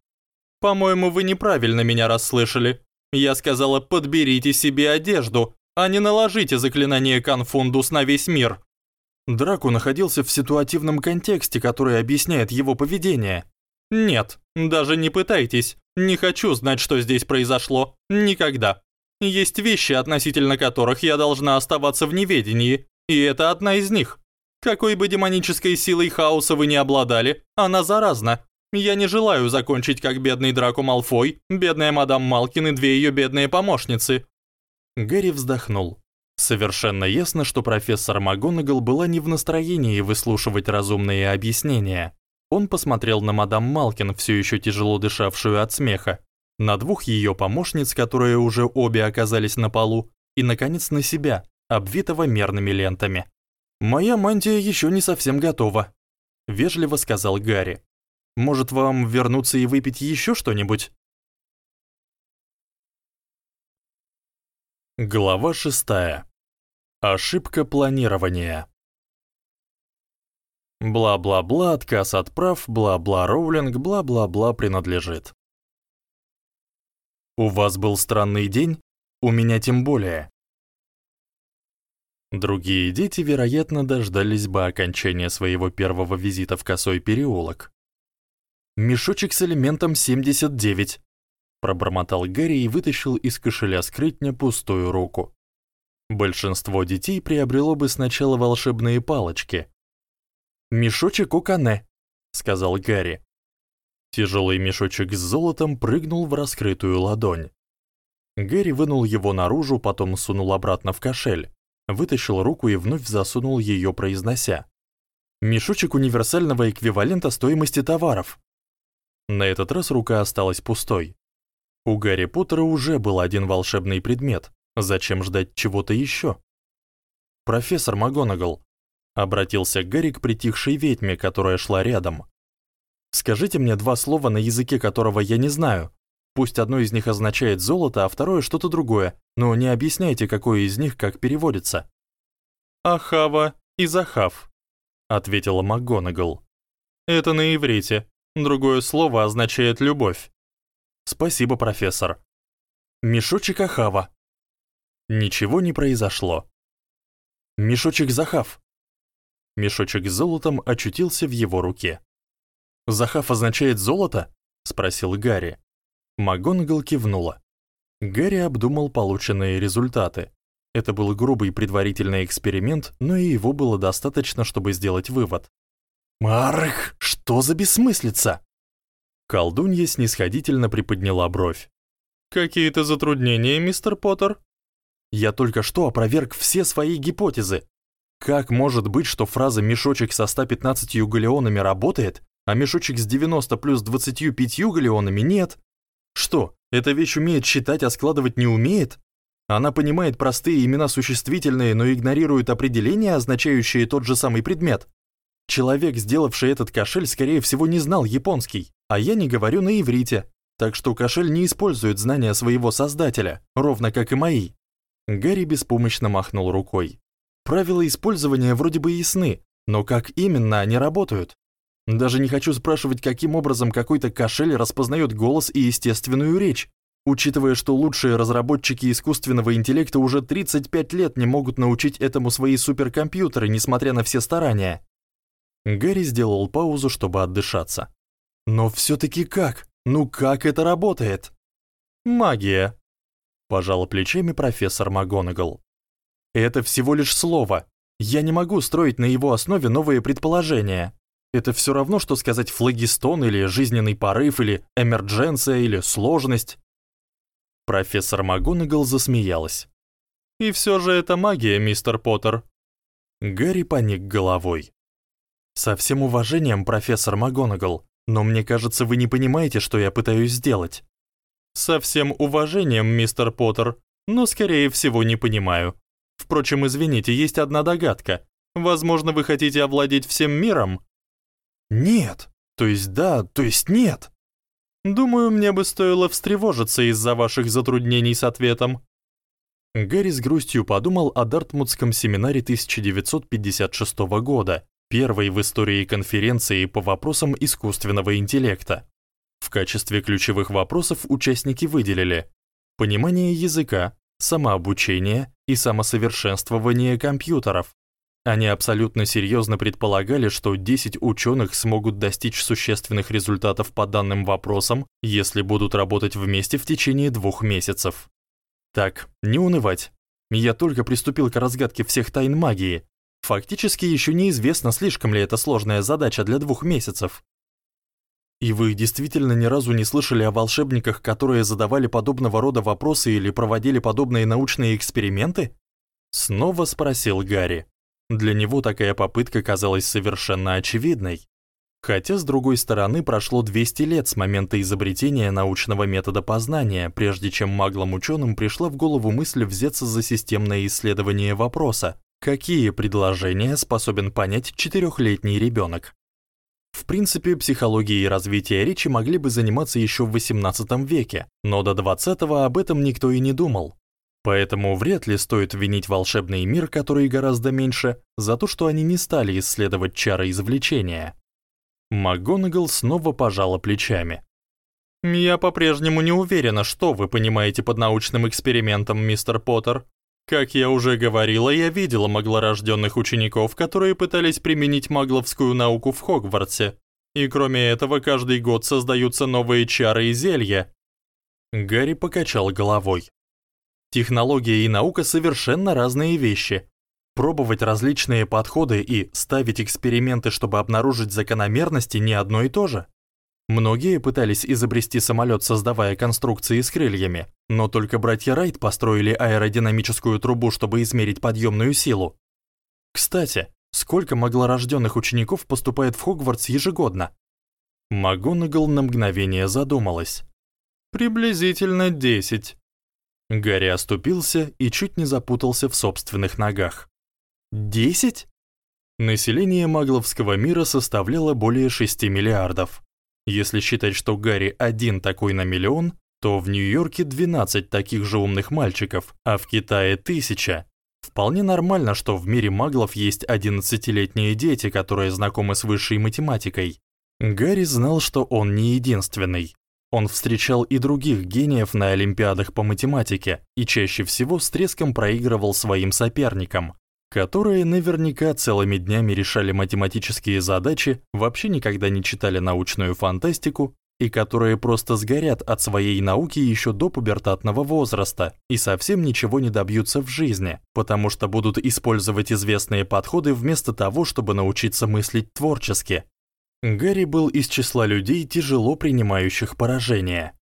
«По-моему, вы неправильно меня расслышали. Я сказала, подберите себе одежду, а не наложите заклинание Конфундус на весь мир. Драку находился в ситуативном контексте, который объясняет его поведение. Нет, даже не пытайтесь. Не хочу знать, что здесь произошло. Никогда. Есть вещи, относительно которых я должна оставаться в неведении, и это одна из них. Какой бы демонической силой хаоса вы ни обладали, она заразна. Я не желаю закончить как бедный Драко Малфой, бедная мадам Малкин и две ее бедные помощницы. Гэри вздохнул. Совершенно ясно, что профессор МакГонагал была не в настроении выслушивать разумные объяснения. Он посмотрел на мадам Малкин, все еще тяжело дышавшую от смеха, на двух ее помощниц, которые уже обе оказались на полу, и наконец на себя, обвитого мерными лентами. Моя мантия еще не совсем готова, вежливо сказал Гарри. Может, вам вернуться и выпить еще что-нибудь? Глава шестая. Ошибка планирования. Бла-бла-бла, отказ от прав, бла-бла Роулинг, бла-бла-бла принадлежит. У вас был странный день? У меня тем более. Другие дети, вероятно, дождались бы окончания своего первого визита в Косой переулок. Мешочек с элементом 79, пробормотал Гарри и вытащил из кошеля скрытня пустую руку. Большинство детей приобрело бы сначала волшебные палочки. «Мешочек у Кане», — сказал Гарри. Тяжелый мешочек с золотом прыгнул в раскрытую ладонь. Гэри вынул его наружу, потом сунул обратно в кошель, вытащил руку и вновь засунул ее, произнося: "Мешочек универсального эквивалента стоимости товаров". На этот раз рука осталась пустой. У Гарри Поттера уже был один волшебный предмет. Зачем ждать чего-то еще? Профессор МакГонагал обратился Гарри к притихшей ведьме, которая шла рядом. Скажите мне два слова на языке, которого я не знаю. Пусть одно из них означает золото, а второе что-то другое, но не объясняйте, какое из них как переводится. Ахава и Захав, ответила МакГонагал. Это на иврите. Другое слово означает любовь. Спасибо, профессор. Мешочек Ахава. Ничего не произошло. Мешочек Захав. Мешочек с золотом очутился в его руке. Захав означает золото? спросил Гарри. МакГонагал кивнула. Гарри обдумал полученные результаты. Это был грубый предварительный эксперимент, но и его было достаточно, чтобы сделать вывод. «Марх, что за бессмыслица?» Колдунья снисходительно приподняла бровь. «Какие-то затруднения, мистер Поттер?» «Я только что опроверг все свои гипотезы. Как может быть, что фраза «мешочек со 115 галеонами» работает, а мешочек с 90 плюс 25 галеонами нет? Что, эта вещь умеет считать, а складывать не умеет? Она понимает простые имена существительные, но игнорирует определения, означающие тот же самый предмет. Человек, сделавший этот кошель, скорее всего, не знал японский, а я не говорю на иврите, так что кошель не использует знания своего создателя, ровно как и мои. Гарри беспомощно махнул рукой. Правила использования вроде бы ясны, но как именно они работают? Даже не хочу спрашивать, каким образом какой-то кошель распознает голос и естественную речь, учитывая, что лучшие разработчики искусственного интеллекта уже 35 лет не могут научить этому свои суперкомпьютеры, несмотря на все старания. Гэри сделал паузу, чтобы отдышаться. Но все таки как? Ну как это работает? Магия, пожал плечами профессор МакГонагал. Это всего лишь слово. Я не могу строить на его основе новые предположения. Это все равно что сказать флагистон или жизненный порыв или эмердженция или сложность. Профессор МакГонагал засмеялась. И все же это магия, мистер Поттер. Гарри поник головой. Со всем уважением, профессор МакГонагал, но мне кажется, вы не понимаете, что я пытаюсь сделать. Со всем уважением, мистер Поттер, но скорее всего не понимаю. Впрочем, извините, есть одна догадка. Возможно, вы хотите овладеть всем миром? Нет. То есть да, то есть нет. Думаю, мне бы стоило встревожиться из-за ваших затруднений с ответом. Гэри с грустью подумал о Дартмутском семинаре 1956 года, первой в истории конференции по вопросам искусственного интеллекта. В качестве ключевых вопросов участники выделили понимание языка, самообучение и самосовершенствование компьютеров. Они абсолютно серьезно предполагали, что 10 ученых смогут достичь существенных результатов по данным вопросам, если будут работать вместе в течение двух месяцев. Так, не унывать. Я только приступил к разгадке всех тайн магии. Фактически еще неизвестно, слишком ли это сложная задача для двух месяцев. И вы действительно ни разу не слышали о волшебниках, которые задавали подобного рода вопросы или проводили подобные научные эксперименты? Снова спросил Гарри. Для него такая попытка казалась совершенно очевидной. Хотя с другой стороны, прошло 200 лет с момента изобретения научного метода познания, прежде чем маглам-ученым пришла в голову мысль взяться за системное исследование вопроса: какие предложения способен понять четырехлетний ребенок. В принципе, психологией развития речи могли бы заниматься еще в XVIII веке, но до XX об этом никто и не думал. Поэтому вряд ли стоит винить волшебный мир, который гораздо меньше, за то, что они не стали исследовать чары извлечения. МакГонагал снова пожала плечами. Я по-прежнему не уверена, что вы понимаете под научным экспериментом, мистер Поттер. Как я уже говорила, я видела маглорождённых учеников, которые пытались применить магловскую науку в Хогвартсе. И кроме этого, каждый год создаются новые чары и зелья. Гарри покачал головой. Технология и наука совершенно разные вещи. Пробовать различные подходы и ставить эксперименты, чтобы обнаружить закономерности не одно и то же. Многие пытались изобрести самолет, создавая конструкции с крыльями, но только братья Райт построили аэродинамическую трубу, чтобы измерить подъемную силу. Кстати, сколько маглорожденных учеников поступает в Хогвартс ежегодно? МакГонагал на мгновение задумалась. Приблизительно десять. Гарри оступился и чуть не запутался в собственных ногах. Десять? Население магловского мира составляло более 6 миллиардов. Если считать, что Гарри один такой на миллион, то в Нью-Йорке 12 таких же умных мальчиков, а в Китае тысяча. Вполне нормально, что в мире маглов есть 11-летние дети, которые знакомы с высшей математикой. Гарри знал, что он не единственный. Он встречал и других гениев на олимпиадах по математике и чаще всего с треском проигрывал своим соперникам, которые наверняка целыми днями решали математические задачи, вообще никогда не читали научную фантастику и которые просто сгорят от своей науки ещё до пубертатного возраста и совсем ничего не добьются в жизни, потому что будут использовать известные подходы вместо того, чтобы научиться мыслить творчески. Гарри был из числа людей, тяжело принимающих поражение.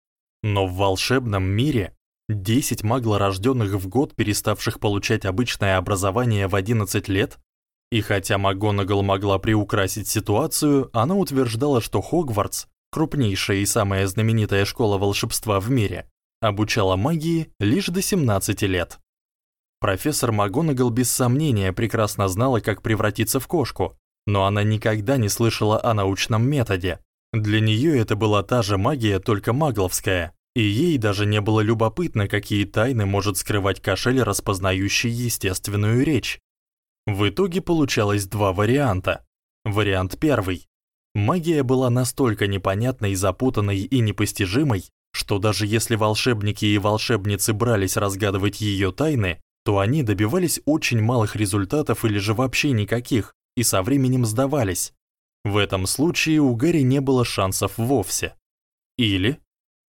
Но в волшебном мире 10 маглорождённых в год, переставших получать обычное образование в 11 лет, и хотя МакГонагал могла приукрасить ситуацию, она утверждала, что Хогвартс, крупнейшая и самая знаменитая школа волшебства в мире, обучала магии лишь до 17 лет. Профессор МакГонагал без сомнения прекрасно знала, как превратиться в кошку, но она никогда не слышала о научном методе. Для неё это была та же магия, только магловская, и ей даже не было любопытно, какие тайны может скрывать кошель, распознающий естественную речь. В итоге получалось два варианта. Вариант первый. Магия была настолько непонятной, запутанной и непостижимой, что даже если волшебники и волшебницы брались разгадывать её тайны, то они добивались очень малых результатов или же вообще никаких, и со временем сдавались. В этом случае у Гэри не было шансов вовсе. Или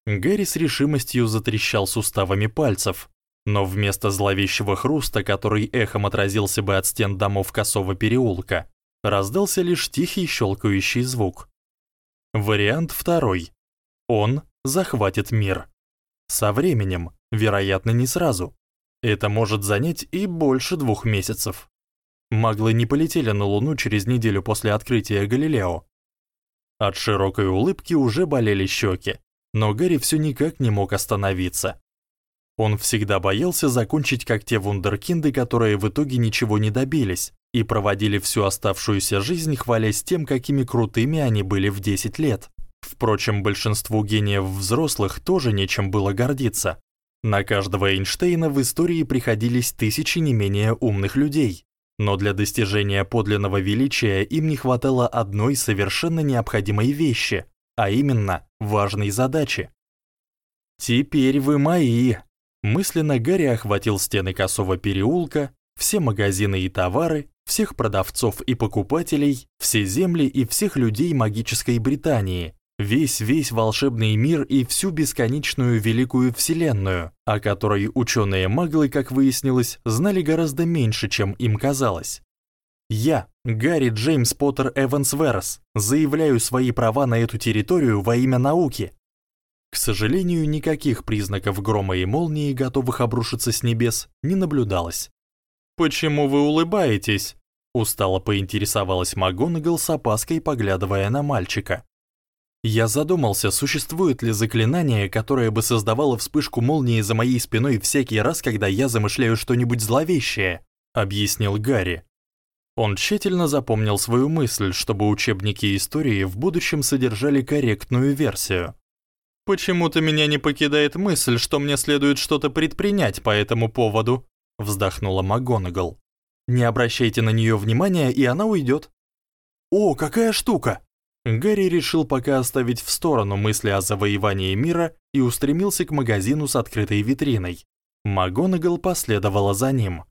Гэри с решимостью затрещал суставами пальцев, но вместо зловещего хруста, который эхом отразился бы от стен домов Косого переулка, раздался лишь тихий щелкающий звук. Вариант второй. Он захватит мир. Со временем, вероятно, не сразу. Это может занять и больше двух месяцев. Маглы не полетели на Луну через неделю после открытия Галилео. От широкой улыбки уже болели щеки, но Гарри всё никак не мог остановиться. Он всегда боялся закончить как те вундеркинды, которые в итоге ничего не добились и проводили всю оставшуюся жизнь, хвалясь тем, какими крутыми они были в 10 лет. Впрочем, большинству гениев взрослых тоже нечем было гордиться. На каждого Эйнштейна в истории приходились тысячи не менее умных людей. Но для достижения подлинного величия им не хватало одной совершенно необходимой вещи, а именно важной задачи. Теперь вы мои. Мысленно Гарри охватил стены Косого переулка, все магазины и товары, всех продавцов и покупателей, все земли и всех людей магической Британии, весь-весь волшебный мир и всю бесконечную великую вселенную, о которой ученые-маглы, как выяснилось, знали гораздо меньше, чем им казалось. Я, Гарри Джеймс Поттер Эванс Верс, заявляю свои права на эту территорию во имя науки. К сожалению, никаких признаков грома и молнии, готовых обрушиться с небес, не наблюдалось. Почему вы улыбаетесь? устало поинтересовалась МакГонагал с опаской, поглядывая на мальчика. Я задумался, существует ли заклинание, которое бы создавало вспышку молнии за моей спиной всякий раз, когда я замышляю что-нибудь зловещее, объяснил Гарри. Он тщательно запомнил свою мысль, чтобы учебники истории в будущем содержали корректную версию. Почему-то меня не покидает мысль, что мне следует что-то предпринять по этому поводу, вздохнула МакГонагал. Не обращайте на неё внимания, и она уйдёт. О, какая штука! Гарри решил пока оставить в сторону мысли о завоевании мира и устремился к магазину с открытой витриной. Магонагал последовала за ним.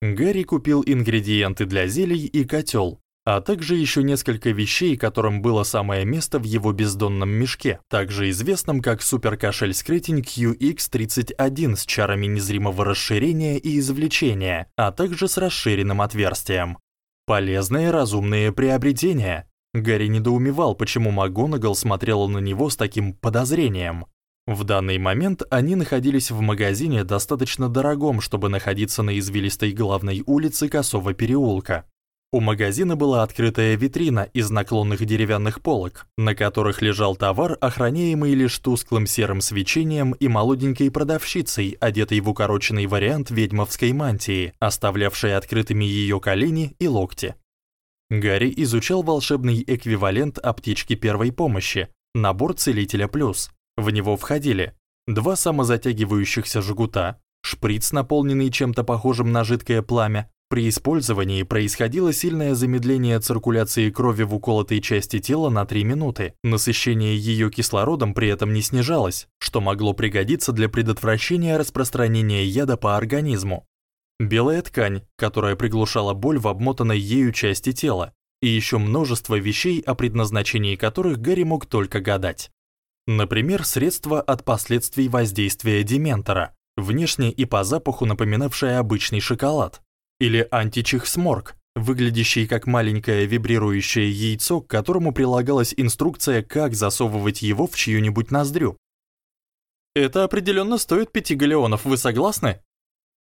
Гарри купил ингредиенты для зелий и котел, а также еще несколько вещей, которым было самое место в его бездонном мешке, также известном как суперкошель-скрытень QX31 с чарами незримого расширения и извлечения, а также с расширенным отверстием. Полезные разумные приобретения. Гарри недоумевал, почему МакГонагал смотрела на него с таким подозрением. В данный момент они находились в магазине достаточно дорогом, чтобы находиться на извилистой главной улице Косого переулка. У магазина была открытая витрина из наклонных деревянных полок, на которых лежал товар, охраняемый лишь тусклым серым свечением и молоденькой продавщицей, одетой в укороченный вариант ведьмовской мантии, оставлявшей открытыми её колени и локти. Гарри изучал волшебный эквивалент аптечки первой помощи, набор целителя плюс. В него входили два самозатягивающихся жгута, шприц, наполненный чем-то похожим на жидкое пламя. При использовании происходило сильное замедление циркуляции крови в уколотой части тела на 3 минуты. Насыщение её кислородом при этом не снижалось, что могло пригодиться для предотвращения распространения яда по организму. Белая ткань, которая приглушала боль в обмотанной ею части тела, и ещё множество вещей, о предназначении которых Гарри мог только гадать. Например, средство от последствий воздействия дементора, внешне и по запаху напоминавшее обычный шоколад, или античих-сморк, выглядящий как маленькое вибрирующее яйцо, к которому прилагалась инструкция, как засовывать его в чью-нибудь ноздрю. Это определённо стоит пяти галеонов, вы согласны?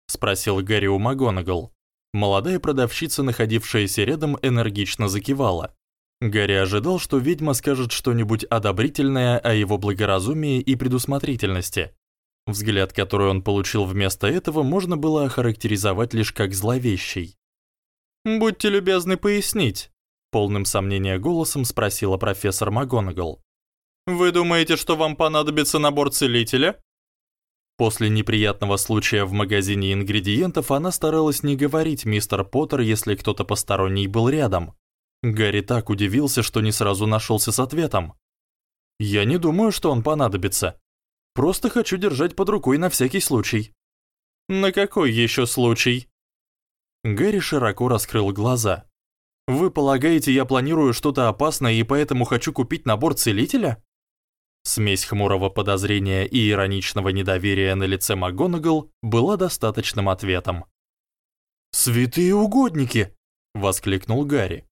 спросил Гарри у МакГонагал. Молодая продавщица, находившаяся рядом, энергично закивала. Гарри ожидал, что ведьма скажет что-нибудь одобрительное о его благоразумии и предусмотрительности. Взгляд, который он получил вместо этого, можно было охарактеризовать лишь как зловещий. "Будьте любезны пояснить", полным сомнения голосом спросила профессор МакГонагал. "Вы думаете, что вам понадобится набор целителя?" После неприятного случая в магазине ингредиентов она старалась не говорить мистер Поттер, если кто-то посторонний был рядом. Гарри так удивился, что не сразу нашелся с ответом. Я не думаю, что он понадобится. Просто хочу держать под рукой на всякий случай. На какой еще случай? Гарри широко раскрыл глаза. Вы полагаете, я планирую что-то опасное и поэтому хочу купить набор целителя? Смесь хмурого подозрения и ироничного недоверия на лице МакГонагал была достаточным ответом. "Святые угодники!" воскликнул Гарри.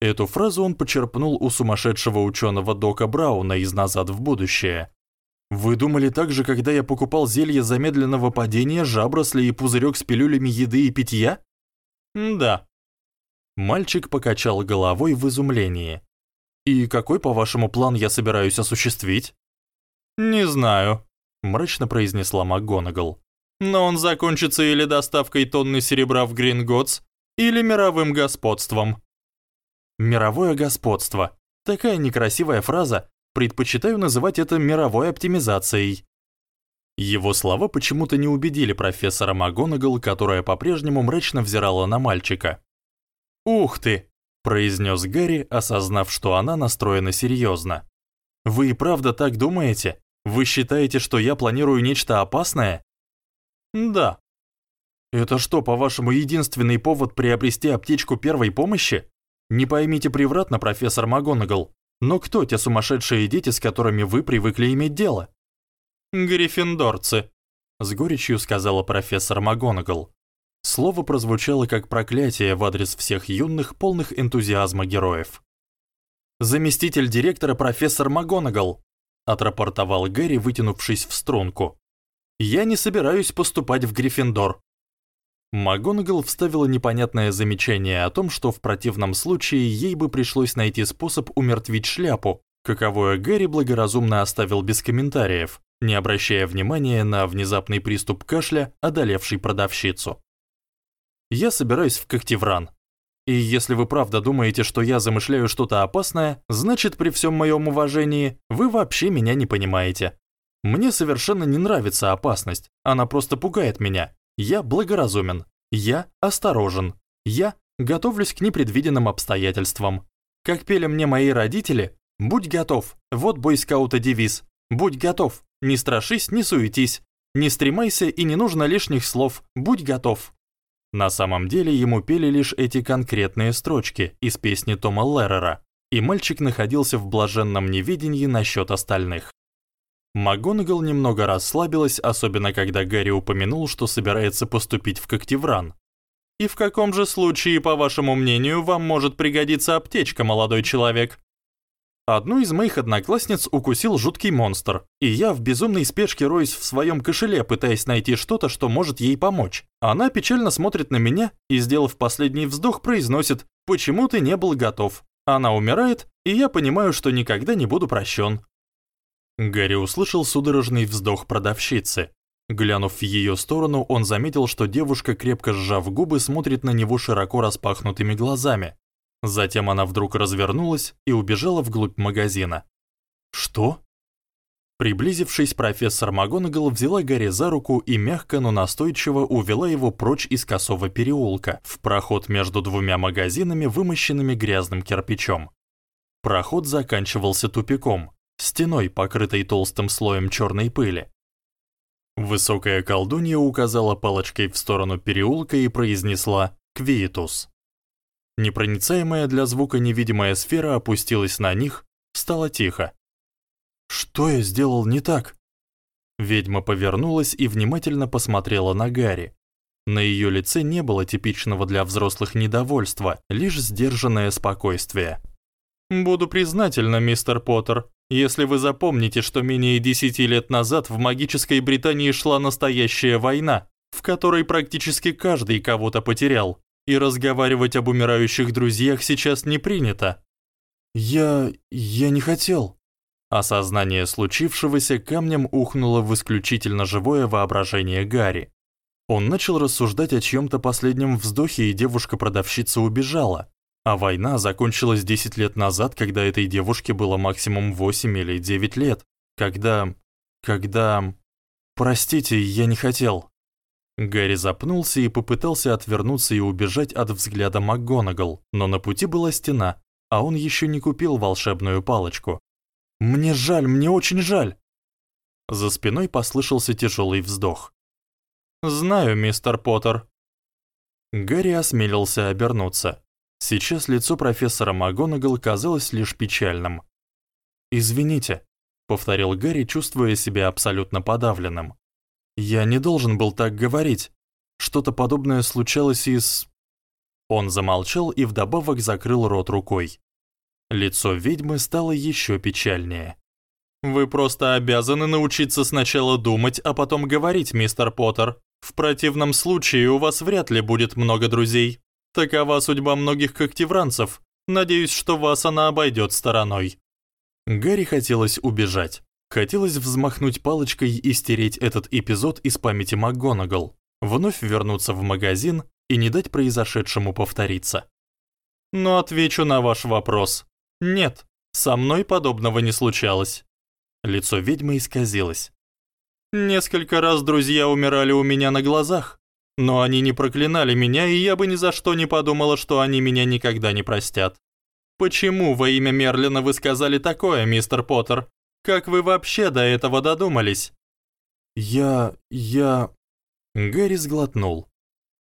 Эту фразу он почерпнул у сумасшедшего ученого Дока Брауна из Назад в будущее. Вы думали так же, когда я покупал зелье замедленного падения, жабросли и пузырек с пилюлями еды и питья? да. Мальчик покачал головой в изумлении. И какой, по-вашему, план я собираюсь осуществить? Не знаю, мрачно произнесла МакГонагал. Но он закончится или доставкой тонны серебра в Гринготс, или мировым господством. Мировое господство. Такая некрасивая фраза. Предпочитаю называть это мировой оптимизацией. Его слова почему-то не убедили профессора МакГонагал, которая по-прежнему мрачно взирала на мальчика. "Ух ты", произнес Гарри, осознав, что она настроена серьезно. Вы и правда так думаете? Вы считаете, что я планирую нечто опасное? Да. Это что, по-вашему, единственный повод приобрести аптечку первой помощи? Не поймите превратно, профессор МакГонагал, но кто те сумасшедшие дети, с которыми вы привыкли иметь дело? Гриффиндорцы, с горечью сказала профессор МакГонагал. Слово прозвучало как проклятие в адрес всех юных, полных энтузиазма героев. Заместитель директора профессор МакГонагал отрапортовал Гэри, вытянувшись в струнку. Я не собираюсь поступать в Гриффиндор. МакГонагал вставила непонятное замечание о том, что в противном случае ей бы пришлось найти способ умертвить шляпу, каковое Гэри благоразумно оставил без комментариев, не обращая внимания на внезапный приступ кашля, одолевший продавщицу. Я собираюсь в Когтевран. И если вы правда думаете, что я замышляю что-то опасное, значит, при всем моем уважении, вы вообще меня не понимаете. Мне совершенно не нравится опасность, она просто пугает меня. Я благоразумен, я осторожен, я готовлюсь к непредвиденным обстоятельствам. Как пели мне мои родители, будь готов. Вот бойскаута девиз. Будь готов. Не страшись, не суетись. Не стремайся и не нужно лишних слов. Будь готов. На самом деле ему пели лишь эти конкретные строчки из песни Тома Леррера, и мальчик находился в блаженном неведении насчет остальных. МакГонагал немного расслабилась, особенно когда Гарри упомянул, что собирается поступить в Когтевран. И в каком же случае, по вашему мнению, вам может пригодиться аптечка, молодой человек? Одну из моих одноклассниц укусил жуткий монстр, и я в безумной спешке роюсь в своем кошеле, пытаясь найти что-то, что может ей помочь. Она печально смотрит на меня и, сделав последний вздох, произносит: "Почему ты не был готов?" Она умирает, и я понимаю, что никогда не буду прощен. Гарри услышал судорожный вздох продавщицы. Глянув в ее сторону, он заметил, что девушка, крепко сжав губы, смотрит на него широко распахнутыми глазами. Затем она вдруг развернулась и убежала вглубь магазина. «Что?» Приблизившись, профессор МакГонагал взяла Гарри за руку и мягко, но настойчиво увела его прочь из косого переулка, в проход между двумя магазинами, вымощенными грязным кирпичом. Проход заканчивался тупиком, стеной, покрытой толстым слоем черной пыли. Высокая колдунья указала палочкой в сторону переулка и произнесла «Квиетус». Непроницаемая для звука невидимая сфера опустилась на них, стало тихо. Что я сделал не так? Ведьма повернулась и внимательно посмотрела на Гарри. На ее лице не было типичного для взрослых недовольства, лишь сдержанное спокойствие. Буду признательна, мистер Поттер, если вы запомните, что менее десяти лет назад в магической Британии шла настоящая война, в которой практически каждый кого-то потерял, и разговаривать об умирающих друзьях сейчас не принято. Я... я не хотел. Осознание случившегося камнем ухнуло в исключительно живое воображение Гарри. Он начал рассуждать о чьём-то последнем вздохе, и девушка-продавщица убежала. А война закончилась 10 лет назад, когда этой девушке было максимум 8 или 9 лет. Когда... когда... Простите, я не хотел. Гарри запнулся и попытался отвернуться и убежать от взгляда МакГонагал, но на пути была стена, а он ещё не купил волшебную палочку. Мне жаль, мне очень жаль. За спиной послышался тяжелый вздох. Знаю, мистер Поттер. Гарри осмелился обернуться. Сейчас лицо профессора МакГонагал казалось лишь печальным. Извините, повторил Гарри, чувствуя себя абсолютно подавленным. Я не должен был так говорить. Что-то подобное случалось и с Он замолчал и вдобавок закрыл рот рукой. Лицо ведьмы стало еще печальнее. Вы просто обязаны научиться сначала думать, а потом говорить, мистер Поттер. В противном случае у вас вряд ли будет много друзей. Такова судьба многих когтевранцев. Надеюсь, что вас она обойдет стороной. Гарри хотелось убежать. Хотелось взмахнуть палочкой и стереть этот эпизод из памяти МакГонагал, вновь вернуться в магазин и не дать произошедшему повториться. Но отвечу на ваш вопрос. Нет, со мной подобного не случалось. Лицо ведьмы исказилось. Несколько раз друзья умирали у меня на глазах, но они не проклинали меня, и я бы ни за что не подумала, что они меня никогда не простят. Почему во имя Мерлина вы сказали такое, мистер Поттер? Как вы вообще до этого додумались? Я... я... Гэри сглотнул.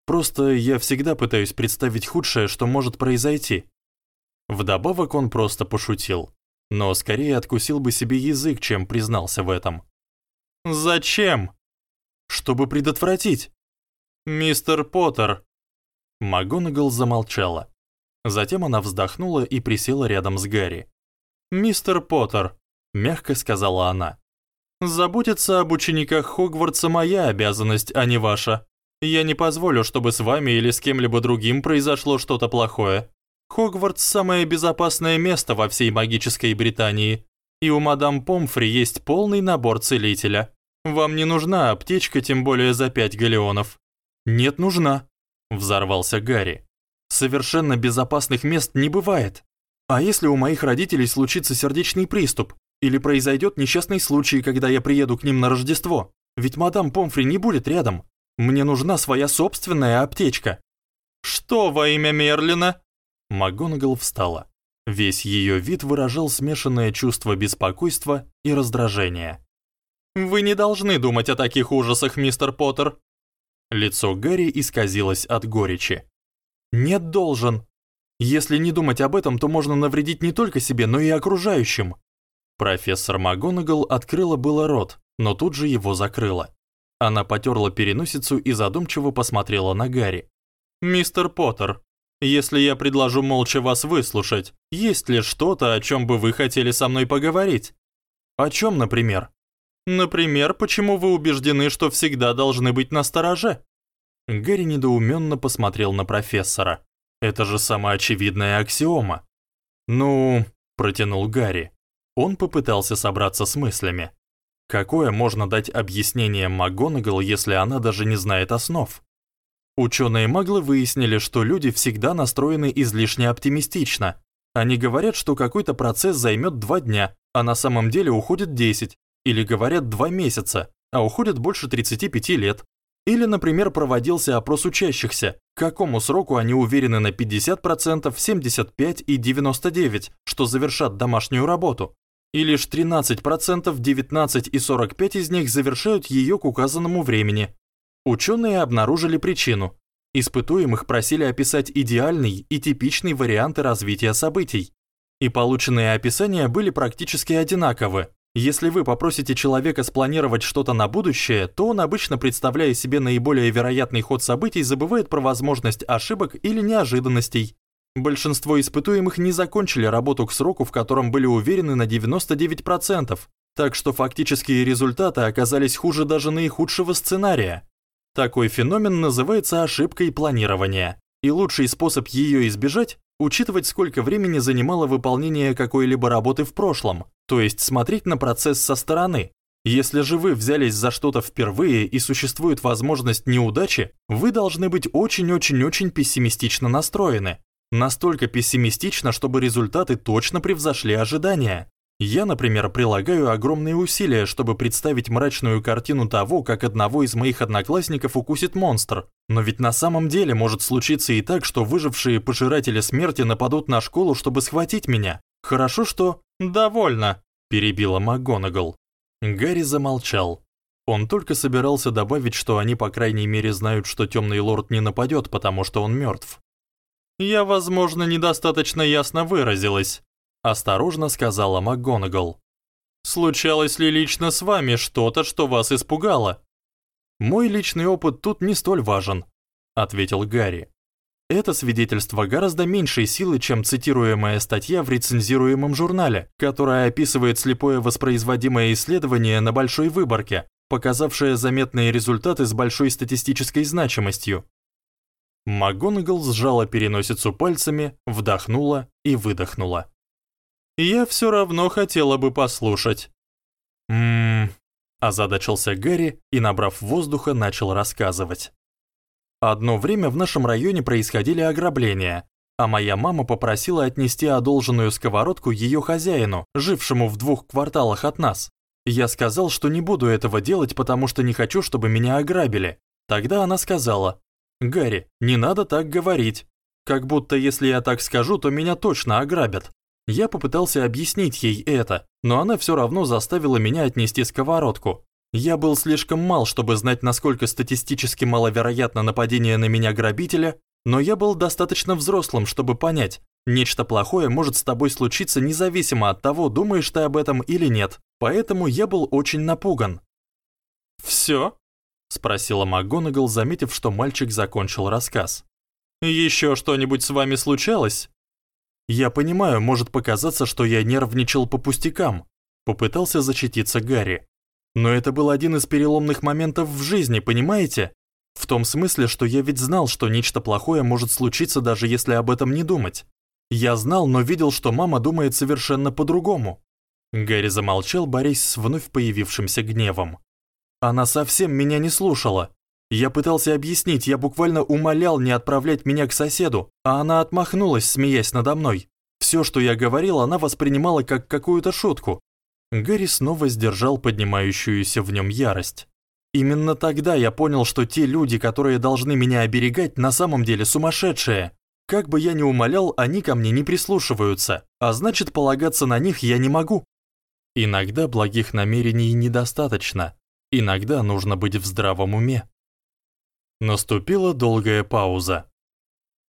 Просто я всегда пытаюсь представить худшее, что может произойти. Вдобавок он просто пошутил, но скорее откусил бы себе язык, чем признался в этом. Зачем? Чтобы предотвратить. Мистер Поттер. Магонгол замолчала. Затем она вздохнула и присела рядом с Гарри. Мистер Поттер, мягко сказала она. Заботиться об учениках Хогвартса моя обязанность, а не ваша. Я не позволю, чтобы с вами или с кем-либо другим произошло что-то плохое. Хогвартс самое безопасное место во всей магической Британии, и у мадам Помфри есть полный набор целителя. Вам не нужна аптечка, тем более за пять галеонов. Нет, нужна, взорвался Гарри. Совершенно безопасных мест не бывает. А если у моих родителей случится сердечный приступ или произойдет несчастный случай, когда я приеду к ним на Рождество? Ведь мадам Помфри не будет рядом. Мне нужна своя собственная аптечка. Что во имя Мерлина? МакГонагал встала. Весь ее вид выражал смешанное чувство беспокойства и раздражения. Вы не должны думать о таких ужасах, мистер Поттер. Лицо Гарри исказилось от горечи. Нет, должен. Если не думать об этом, то можно навредить не только себе, но и окружающим. Профессор МакГонагал открыла было рот, но тут же его закрыла. Она потёрла переносицу и задумчиво посмотрела на Гарри. Мистер Поттер, если я предложу молча вас выслушать, есть ли что-то, о чем бы вы хотели со мной поговорить? О чем, например? Например, почему вы убеждены, что всегда должны быть настороже? Гарри недоуменно посмотрел на профессора. Это же самая очевидная аксиома. Ну, протянул Гарри. Он попытался собраться с мыслями. Какое можно дать объяснение МакГонагал, если она даже не знает основ? Ученые-маглы выяснили, что люди всегда настроены излишне оптимистично. Они говорят, что какой-то процесс займет 2 дня, а на самом деле уходит 10, или говорят 2 месяца, а уходит больше 35 лет. Или, например, проводился опрос учащихся, к какому сроку они уверены на 50%, 75 и 99, что завершат домашнюю работу. И лишь 13%, 19 и 45 из них завершают ее к указанному времени. Ученые обнаружили причину. Испытуемых просили описать идеальный и типичный варианты развития событий. И полученные описания были практически одинаковы. Если вы попросите человека спланировать что-то на будущее, то он обычно, представляя себе наиболее вероятный ход событий, забывает про возможность ошибок или неожиданностей. Большинство испытуемых не закончили работу к сроку, в котором были уверены на 99%, так что фактические результаты оказались хуже даже наихудшего сценария. Такой феномен называется ошибкой планирования, и лучший способ её избежать учитывать, сколько времени занимало выполнение какой-либо работы в прошлом, то есть смотреть на процесс со стороны. Если же вы взялись за что-то впервые и существует возможность неудачи, вы должны быть очень-очень-очень пессимистично настроены. Настолько пессимистично, чтобы результаты точно превзошли ожидания. Я, например, прилагаю огромные усилия, чтобы представить мрачную картину того, как одного из моих одноклассников укусит монстр. Но ведь на самом деле может случиться и так, что выжившие пожиратели смерти нападут на школу, чтобы схватить меня. Хорошо, что довольно, перебила МакГонагал. Гарри замолчал. Он только собирался добавить, что они по крайней мере знают, что Тёмный лорд не нападёт, потому что он мёртв. Я, возможно, недостаточно ясно выразилась, осторожно сказала МакГонагал. Случалось ли лично с вами что-то, что вас испугало? Мой личный опыт тут не столь важен, ответил Гарри. Это свидетельство гораздо меньшей силы, чем цитируемая статья в рецензируемом журнале, которая описывает слепое воспроизводимое исследование на большой выборке, показавшее заметные результаты с большой статистической значимостью. МакГонагал сжала переносицу пальцами, вдохнула и выдохнула. Я все равно хотела бы послушать. Мм, озадачился Гэри и, набрав воздуха, начал рассказывать. Одно время в нашем районе происходили ограбления, а моя мама попросила отнести одолженную сковородку ее хозяину, жившему в двух кварталах от нас. Я сказал, что не буду этого делать, потому что не хочу, чтобы меня ограбили. Тогда она сказала: "Гарри, не надо так говорить. Как будто если я так скажу, то меня точно ограбят". Я попытался объяснить ей это, но она все равно заставила меня отнести сковородку. Я был слишком мал, чтобы знать, насколько статистически маловероятно нападение на меня грабителя, но я был достаточно взрослым, чтобы понять, нечто плохое может с тобой случиться независимо от того, думаешь ты об этом или нет. Поэтому я был очень напуган. Всё? спросила МакГонагал, заметив, что мальчик закончил рассказ. Ещё что-нибудь с вами случалось? Я понимаю, может показаться, что я нервничал по пустякам, попытался защититься Гарри. Но это был один из переломных моментов в жизни, понимаете? В том смысле, что я ведь знал, что нечто плохое может случиться, даже если об этом не думать. Я знал, но видел, что мама думает совершенно по-другому. Гарри замолчал, борясь с вновь появившимся гневом. Она совсем меня не слушала. Я пытался объяснить, я буквально умолял не отправлять меня к соседу, а она отмахнулась, смеясь надо мной. Все, что я говорил, она воспринимала как какую-то шутку. Гарри снова сдержал поднимающуюся в нем ярость. Именно тогда я понял, что те люди, которые должны меня оберегать, на самом деле сумасшедшие. Как бы я ни умолял, они ко мне не прислушиваются, а значит, полагаться на них я не могу. Иногда благих намерений недостаточно. Иногда нужно быть в здравом уме. Наступила долгая пауза.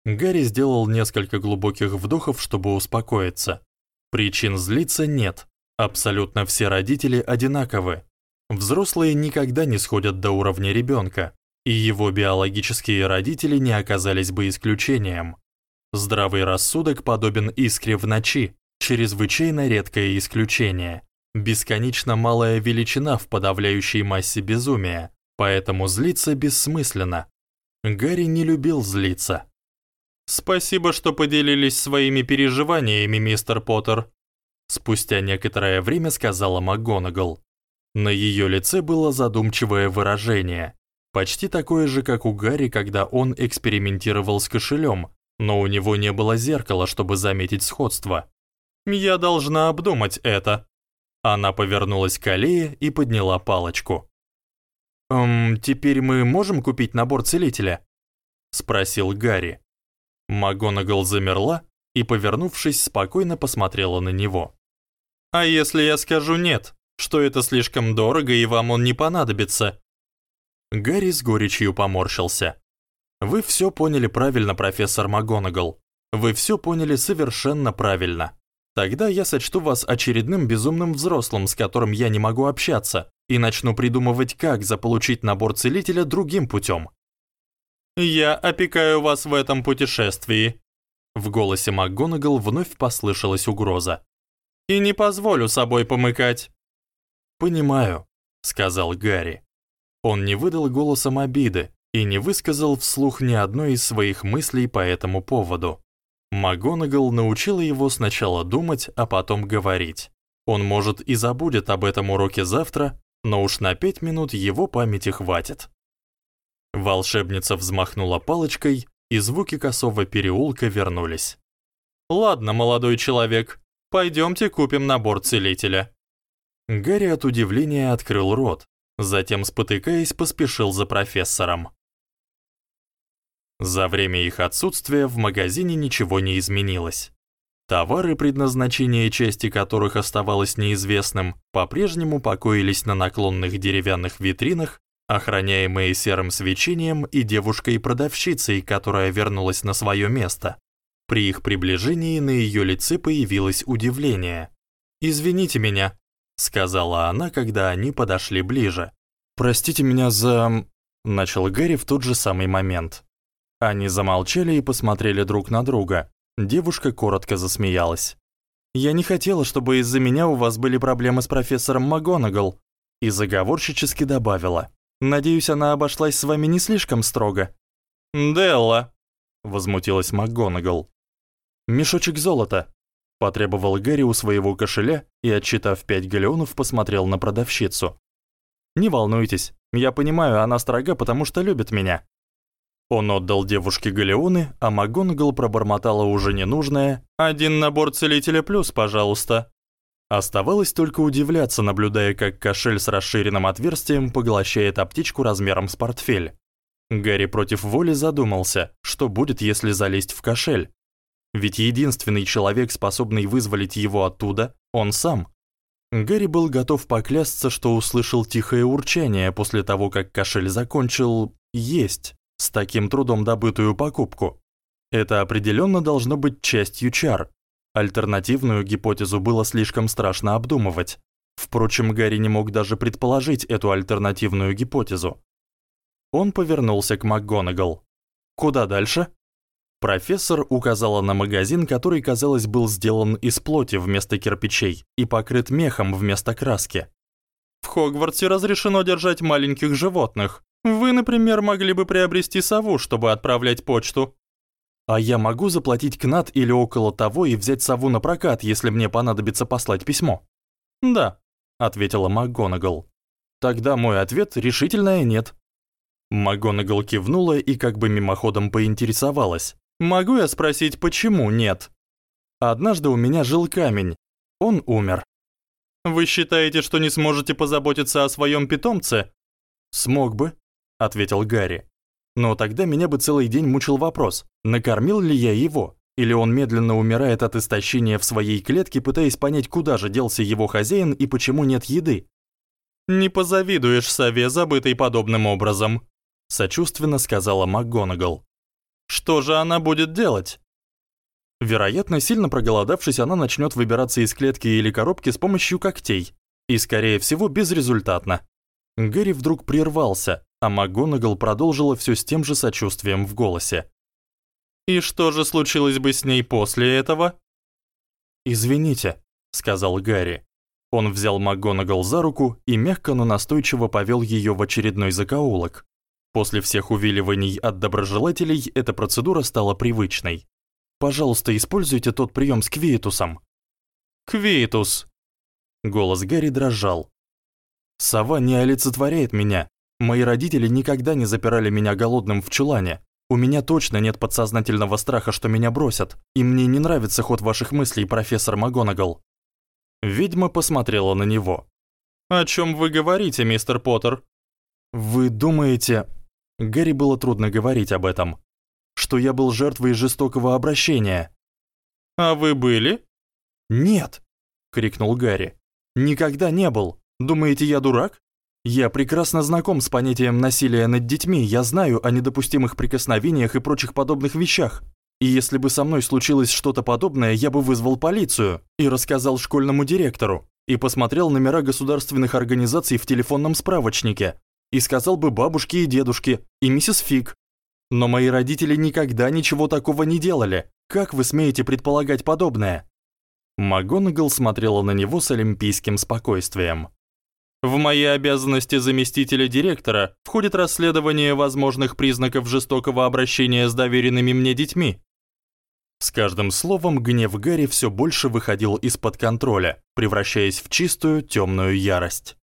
Гарри сделал несколько глубоких вдохов, чтобы успокоиться. Причин злиться нет. Абсолютно все родители одинаковы. Взрослые никогда не сходят до уровня ребёнка, и его биологические родители не оказались бы исключением. Здравый рассудок подобен искре в ночи, чрезвычайно редкое исключение, бесконечно малая величина в подавляющей массе безумия, поэтому злиться бессмысленно. Гарри не любил злиться. Спасибо, что поделились своими переживаниями, мистер Поттер, спустя некоторое время сказала МакГонагал. На её лице было задумчивое выражение. Почти такое же, как у Гарри, когда он экспериментировал с кошелем, но у него не было зеркала, чтобы заметить сходство. «Я должна обдумать это». Она повернулась к аллее и подняла палочку. «Эм, теперь мы можем купить набор целителя?» спросил Гарри. Магонагал замерла и, повернувшись, спокойно посмотрела на него. А если я скажу нет, что это слишком дорого и вам он не понадобится? Гарри с горечью поморщился. Вы все поняли правильно, профессор Магонагал. Вы все поняли совершенно правильно. Тогда я сочту вас очередным безумным взрослым, с которым я не могу общаться, и начну придумывать, как заполучить набор целителя другим путем. Я опекаю вас в этом путешествии. В голосе МакГонагал вновь послышалась угроза. И не позволю собой помыкать. Понимаю, сказал Гарри. Он не выдал голосом обиды и не высказал вслух ни одной из своих мыслей по этому поводу. МакГонагал научила его сначала думать, а потом говорить. Он может и забудет об этом уроке завтра, но уж на пять минут его памяти хватит. Волшебница взмахнула палочкой, и звуки косого переулка вернулись. Ладно, молодой человек, пойдемте купим набор целителя. Гарри от удивления открыл рот, затем спотыкаясь, поспешил за профессором. За время их отсутствия в магазине ничего не изменилось. Товары, предназначение части которых оставалось неизвестным, по-прежнему покоились на наклонных деревянных витринах охраняемые серым свечением и девушкой-продавщицей, которая вернулась на свое место. При их приближении на ее лице появилось удивление. «Извините меня», — сказала она, когда они подошли ближе. «Простите меня за...» — начал Гэри в тот же самый момент. Они замолчали и посмотрели друг на друга. Девушка коротко засмеялась. «Я не хотела, чтобы из-за меня у вас были проблемы с профессором МакГонагал», и заговорщически добавила. Надеюсь, она обошлась с вами не слишком строго. Делла, возмутилась МакГонагал. Мешочек золота, потребовал Гэри у своего кошеля и отчитав пять галеонов, посмотрел на продавщицу. Не волнуйтесь, я понимаю, она строга, потому что любит меня. Он отдал девушке галеоны, а МакГонагал пробормотала уже ненужное: "Один набор целителя плюс, пожалуйста". Оставалось только удивляться, наблюдая, как кошель с расширенным отверстием поглощает аптечку размером с портфель. Гарри против воли задумался, что будет, если залезть в кошель. Ведь единственный человек, способный вызволить его оттуда, он сам. Гарри был готов поклясться, что услышал тихое урчание после того, как кошель закончил есть с таким трудом добытую покупку. Это определенно должно быть частью чар, Альтернативную гипотезу было слишком страшно обдумывать. Впрочем, Гарри не мог даже предположить эту альтернативную гипотезу. Он повернулся к МакГонагал. Куда дальше? Профессор указала на магазин, который, казалось, был сделан из плоти вместо кирпичей и покрыт мехом вместо краски. В Хогвартсе разрешено держать маленьких животных. Вы, например, могли бы приобрести сову, чтобы отправлять почту. А я могу заплатить кнат или около того и взять сову на прокат, если мне понадобится послать письмо? Да, ответила МакГонагал. Тогда мой ответ решительное нет. МакГонагал кивнула и как бы мимоходом поинтересовалась: "Могу я спросить, почему нет?" Однажды у меня жил камень. Он умер. Вы считаете, что не сможете позаботиться о своем питомце? Смог бы, ответил Гарри. Но тогда меня бы целый день мучил вопрос: накормил ли я его, или он медленно умирает от истощения в своей клетке, пытаясь понять, куда же делся его хозяин и почему нет еды. Не позавидуешь сове, забытой подобным образом, сочувственно сказала МакГонагал. Что же она будет делать? Вероятно, сильно проголодавшись, она начнет выбираться из клетки или коробки с помощью когтей, и скорее всего, безрезультатно. Гэри вдруг прервался, а МакГонагал продолжила все с тем же сочувствием в голосе. «И что же случилось бы с ней после этого?» «Извините», — сказал Гарри. Он взял МакГонагал за руку и мягко, но настойчиво повел ее в очередной закоулок. После всех увиливаний от доброжелателей эта процедура стала привычной. «Пожалуйста, используйте тот прием с квиетусом». «Квиетус!» Голос Гарри дрожал. «Сова не олицетворяет меня, Мои родители никогда не запирали меня голодным в чулане. У меня точно нет подсознательного страха, что меня бросят, и мне не нравится ход ваших мыслей, профессор МакГонагал. Ведьма посмотрела на него. О чем вы говорите, мистер Поттер? Вы думаете, Гарри было трудно говорить об этом, что я был жертвой жестокого обращения. А вы были? Нет, крикнул Гарри. Никогда не был. Думаете, я дурак? Я прекрасно знаком с понятием насилия над детьми. Я знаю о недопустимых прикосновениях и прочих подобных вещах. И если бы со мной случилось что-то подобное, я бы вызвал полицию и рассказал школьному директору и посмотрел номера государственных организаций в телефонном справочнике и сказал бы бабушке и дедушке и миссис Фиг. Но мои родители никогда ничего такого не делали. Как вы смеете предполагать подобное? МакГонагал смотрела на него с олимпийским спокойствием. В мои обязанности заместителя директора входит расследование возможных признаков жестокого обращения с доверенными мне детьми. С каждым словом гнев Гарри всё больше выходил из-под контроля, превращаясь в чистую тёмную ярость.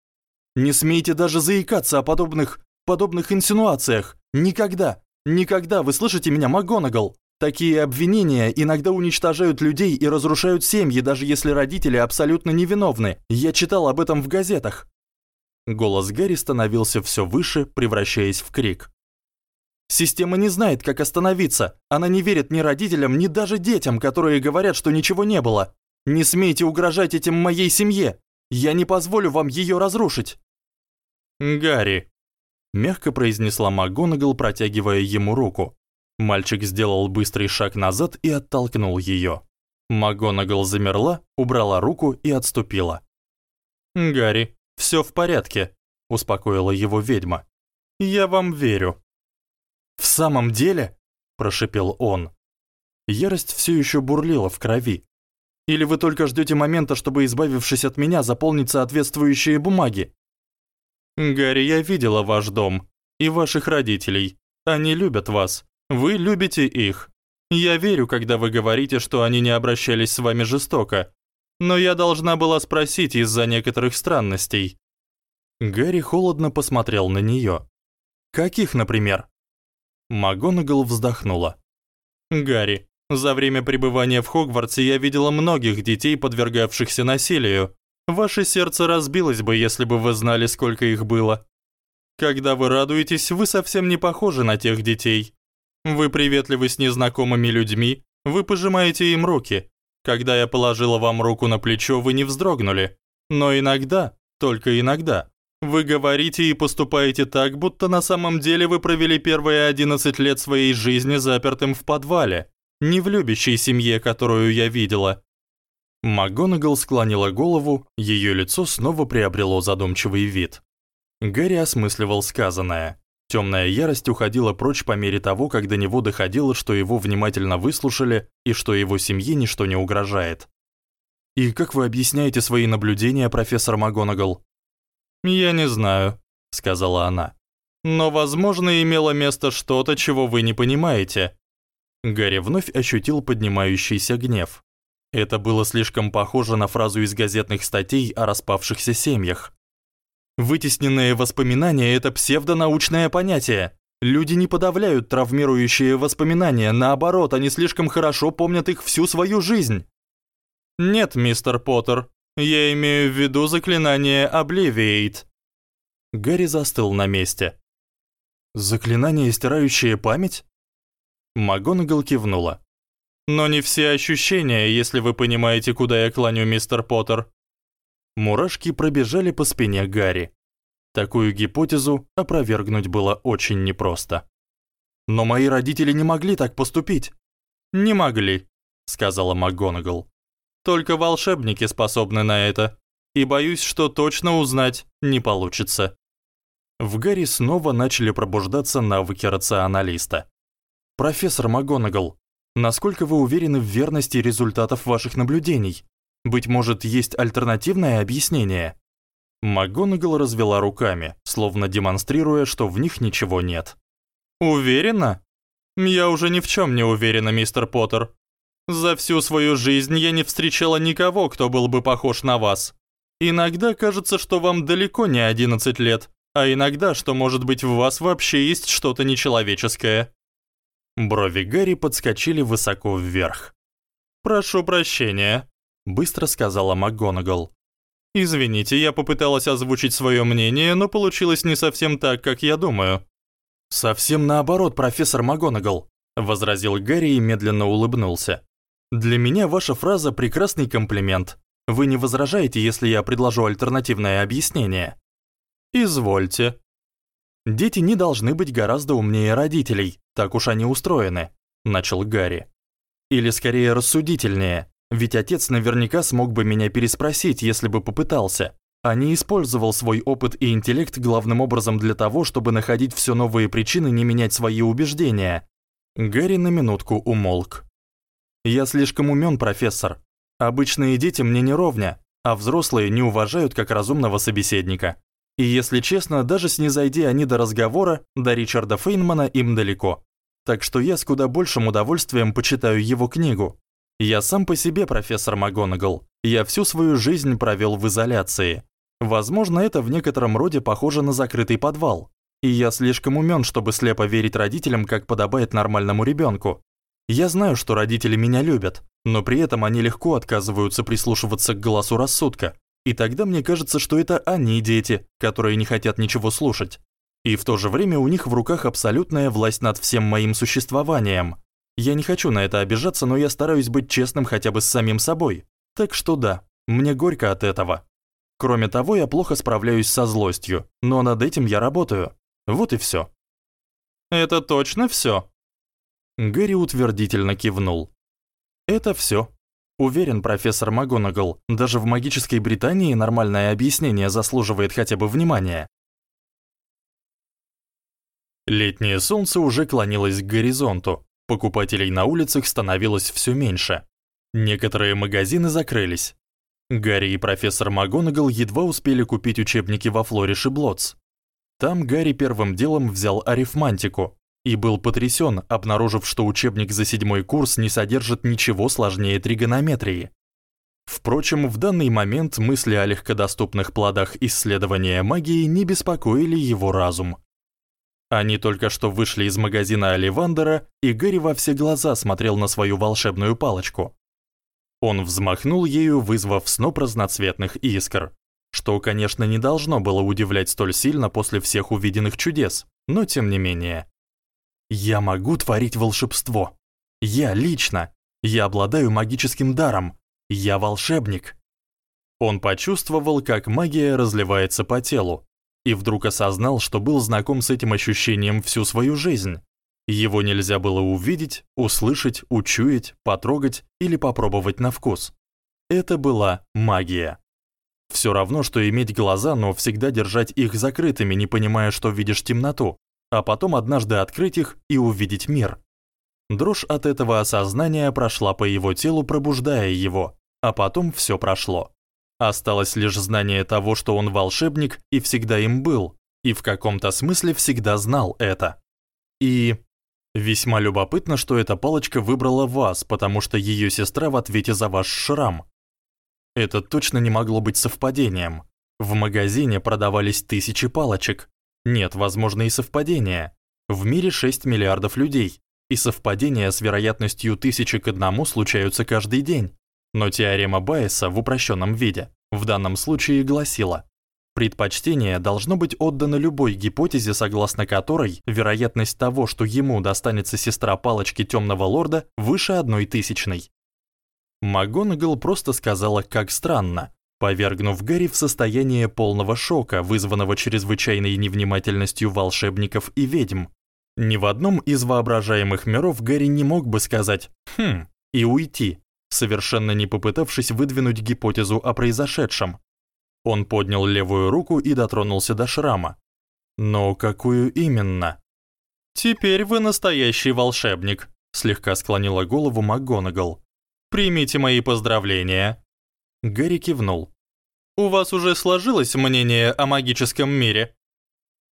Не смейте даже заикаться о подобных подобных инсинуациях. Никогда. Никогда, вы слышите меня, МакГонагал? Такие обвинения иногда уничтожают людей и разрушают семьи, даже если родители абсолютно невиновны. Я читал об этом в газетах. Голос Гарри становился всё выше, превращаясь в крик. Система не знает, как остановиться. Она не верит ни родителям, ни даже детям, которые говорят, что ничего не было. Не смейте угрожать этим моей семье. Я не позволю вам её разрушить. Гарри, мягко произнесла МакГонагал, протягивая ему руку. Мальчик сделал быстрый шаг назад и оттолкнул её. МакГонагал замерла, убрала руку и отступила. Гарри, всё в порядке, успокоила его ведьма. Я вам верю. В самом деле, прошипел он. Ярость всё ещё бурлила в крови. Или вы только ждёте момента, чтобы избавившись от меня, заполнить соответствующие бумаги? Гарри, я видела ваш дом и ваших родителей. Они любят вас. Вы любите их. Я верю, когда вы говорите, что они не обращались с вами жестоко. Но я должна была спросить из-за некоторых странностей. Гарри холодно посмотрел на неё. Каких, например? Магонгол вздохнула. Гарри, за время пребывания в Хогвартсе я видела многих детей, подвергавшихся насилию. Ваше сердце разбилось бы, если бы вы знали, сколько их было. Когда вы радуетесь, вы совсем не похожи на тех детей. Вы приветливы с незнакомыми людьми, вы пожимаете им руки. Когда я положила вам руку на плечо, вы не вздрогнули. Но иногда, только иногда, вы говорите и поступаете так, будто на самом деле вы провели первые 11 лет своей жизни запертым в подвале, не в любящей семье, которую я видела. МакГонагал склонила голову, её лицо снова приобрело задумчивый вид. Гарри осмысливал сказанное. Тёмная ярость уходила прочь по мере того, как до него доходило, что его внимательно выслушали и что его семье ничто не угрожает. И как вы объясняете свои наблюдения, профессор МакГонагал? Я не знаю, сказала она. Но, возможно, имело место что-то, чего вы не понимаете. Гарри вновь ощутил поднимающийся гнев. Это было слишком похоже на фразу из газетных статей о распавшихся семьях. Вытесненные воспоминания это псевдонаучное понятие. Люди не подавляют травмирующие воспоминания, наоборот, они слишком хорошо помнят их всю свою жизнь. Нет, мистер Поттер, я имею в виду заклинание Obliviate. Гарри застыл на месте. Заклинание, стирающее память? Магонгол кивнула. Но не все ощущения, если вы понимаете, куда я клоню, мистер Поттер. Мурашки пробежали по спине Гарри. Такую гипотезу опровергнуть было очень непросто. Но мои родители не могли так поступить. Не могли, сказала МакГонагал. Только волшебники способны на это, и боюсь, что точно узнать не получится. В Гарри снова начали пробуждаться навыки рационалиста. Профессор МакГонагал, Насколько вы уверены в верности результатов ваших наблюдений? Быть может, есть альтернативное объяснение? МакГонагал развела руками, словно демонстрируя, что в них ничего нет. Уверена? Я уже ни в чём не уверена, мистер Поттер. За всю свою жизнь я не встречала никого, кто был бы похож на вас. Иногда кажется, что вам далеко не 11 лет, а иногда, что может быть в вас вообще есть что-то нечеловеческое. Брови Гарри подскочили высоко вверх. Прошу прощения, быстро сказала МакГонагал. Извините, я попыталась озвучить своё мнение, но получилось не совсем так, как я думаю. Совсем наоборот, профессор МакГонагал, возразил Гарри и медленно улыбнулся. Для меня ваша фраза прекрасный комплимент. Вы не возражаете, если я предложу альтернативное объяснение? Извольте. Дети не должны быть гораздо умнее родителей, так уж они устроены, начал Гарри. Или скорее рассудительнее, ведь отец наверняка смог бы меня переспросить, если бы попытался, а не использовал свой опыт и интеллект главным образом для того, чтобы находить всё новые причины не менять свои убеждения. Гарри на минутку умолк. Я слишком умён, профессор. Обычные дети мне не ровня, а взрослые не уважают как разумного собеседника. И если честно, даже снизойди они до разговора, до Ричарда Фейнмана им далеко. Так что я с куда большим удовольствием почитаю его книгу. Я сам по себе профессор МакГонагал. Я всю свою жизнь провёл в изоляции. Возможно, это в некотором роде похоже на закрытый подвал. И я слишком умён, чтобы слепо верить родителям, как подобает нормальному ребёнку. Я знаю, что родители меня любят, но при этом они легко отказываются прислушиваться к голосу рассудка. И тогда мне кажется, что это они дети, которые не хотят ничего слушать. И в то же время у них в руках абсолютная власть над всем моим существованием. Я не хочу на это обижаться, но я стараюсь быть честным хотя бы с самим собой. Так что да, мне горько от этого. Кроме того, я плохо справляюсь со злостью, но над этим я работаю. Вот и всё. Это точно всё. Гэри утвердительно кивнул. Это всё. Уверен, профессор МакГонагал, даже в магической Британии нормальное объяснение заслуживает хотя бы внимания. Летнее солнце уже клонилось к горизонту. Покупателей на улицах становилось всё меньше. Некоторые магазины закрылись. Гарри и профессор МакГонагал едва успели купить учебники во Флориш и Блотс. Там Гарри первым делом взял арифмантику, и был потрясен, обнаружив, что учебник за седьмой курс не содержит ничего сложнее тригонометрии. Впрочем, в данный момент мысли о легкодоступных плодах исследования магии не беспокоили его разум. Они только что вышли из магазина Оливандера, и Гэри во все глаза смотрел на свою волшебную палочку. Он взмахнул ею, вызвав сноп разноцветных искр, что, конечно, не должно было удивлять столь сильно после всех увиденных чудес, но тем не менее. Я могу творить волшебство. Я лично. Я обладаю магическим даром. Я волшебник. Он почувствовал, как магия разливается по телу, и вдруг осознал, что был знаком с этим ощущением всю свою жизнь. Его нельзя было увидеть, услышать, учуять, потрогать или попробовать на вкус. Это была магия. Всё равно что иметь глаза, но всегда держать их закрытыми, не понимая, что видишь темноту а потом однажды открыть их и увидеть мир. Дрожь от этого осознания прошла по его телу, пробуждая его, а потом всё прошло. Осталось лишь знание того, что он волшебник и всегда им был, и в каком-то смысле всегда знал это. И весьма любопытно, что эта палочка выбрала вас, потому что её сестра в ответе за ваш шрам. Это точно не могло быть совпадением. В магазине продавались тысячи палочек, нет, возможно и совпадения. В мире 6 миллиардов людей, и совпадения с вероятностью тысячи к одному случаются каждый день. Но теорема Байеса в упрощенном виде в данном случае гласила: предпочтение должно быть отдано любой гипотезе, согласно которой вероятность того, что ему достанется сестра палочки Темного лорда, выше одной тысячной. МакГонагал просто сказала: "Как странно" повергнув Гарри в состояние полного шока, вызванного чрезвычайной невнимательностью волшебников и ведьм. Ни в одном из воображаемых миров Гарри не мог бы сказать «хм» и уйти, совершенно не попытавшись выдвинуть гипотезу о произошедшем. Он поднял левую руку и дотронулся до шрама. Но какую именно? Теперь вы настоящий волшебник, слегка склонила голову МакГонагал. Примите мои поздравления. Гэри кивнул. У вас уже сложилось мнение о магическом мире?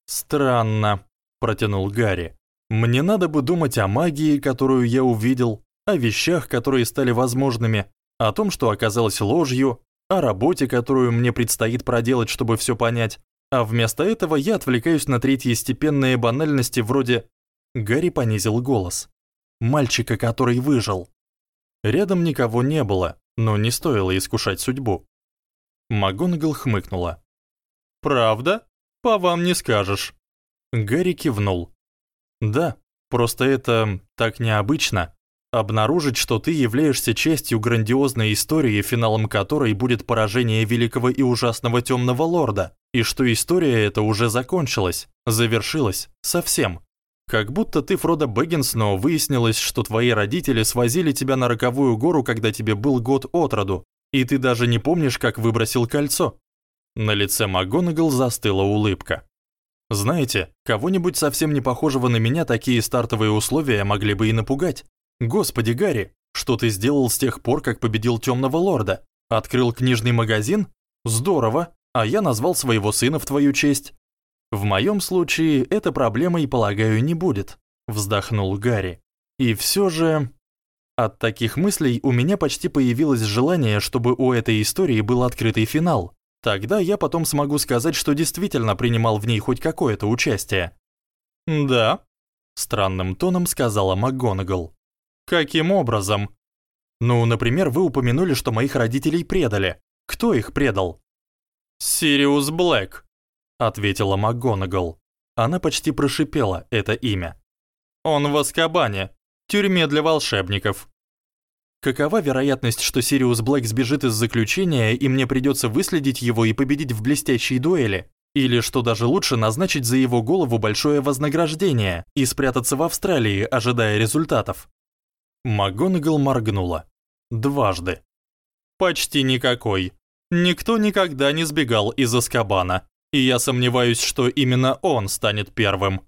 Странно, протянул Гарри. Мне надо бы думать о магии, которую я увидел, о вещах, которые стали возможными, о том, что оказалось ложью, о работе, которую мне предстоит проделать, чтобы всё понять, А вместо этого я отвлекаюсь на третьестепенные банальности вроде Гарри понизил голос. Мальчика, который выжил. Рядом никого не было, но не стоило искушать судьбу. Магонгл хмыкнула. Правда? По вам не скажешь. Гарри кивнул. Да, просто это так необычно обнаружить, что ты являешься частью грандиозной истории, финалом которой будет поражение великого и ужасного Тёмного лорда, и что история эта уже закончилась, завершилась совсем. Как будто ты Фродо Бэггинс, но выяснилось, что твои родители свозили тебя на роковую гору, когда тебе был год от роду, и ты даже не помнишь, как выбросил кольцо. На лице МакГонагал застыла улыбка. Знаете, кого-нибудь совсем не похожего на меня такие стартовые условия могли бы и напугать. Господи, Гарри, что ты сделал с тех пор, как победил Тёмного лорда? Открыл книжный магазин? Здорово. А я назвал своего сына в твою честь. В моем случае эта проблемой, полагаю, не будет, вздохнул Гарри. И все же от таких мыслей у меня почти появилось желание, чтобы у этой истории был открытый финал. Тогда я потом смогу сказать, что действительно принимал в ней хоть какое-то участие. Да, странным тоном сказала МакГонагал. Каким образом? Ну, например, вы упомянули, что моих родителей предали. Кто их предал? Сириус Блэк, ответила МакГонагал. Она почти прошипела это имя. Он в Азкабане, тюрьме для волшебников. Какова вероятность, что Сириус Блэк сбежит из заключения, и мне придётся выследить его и победить в блестящей дуэли? Или, что даже лучше, назначить за его голову большое вознаграждение и спрятаться в Австралии, ожидая результатов? МакГонагал моргнула. Дважды. Почти никакой. Никто никогда не сбегал из Азкабана, и я сомневаюсь, что именно он станет первым.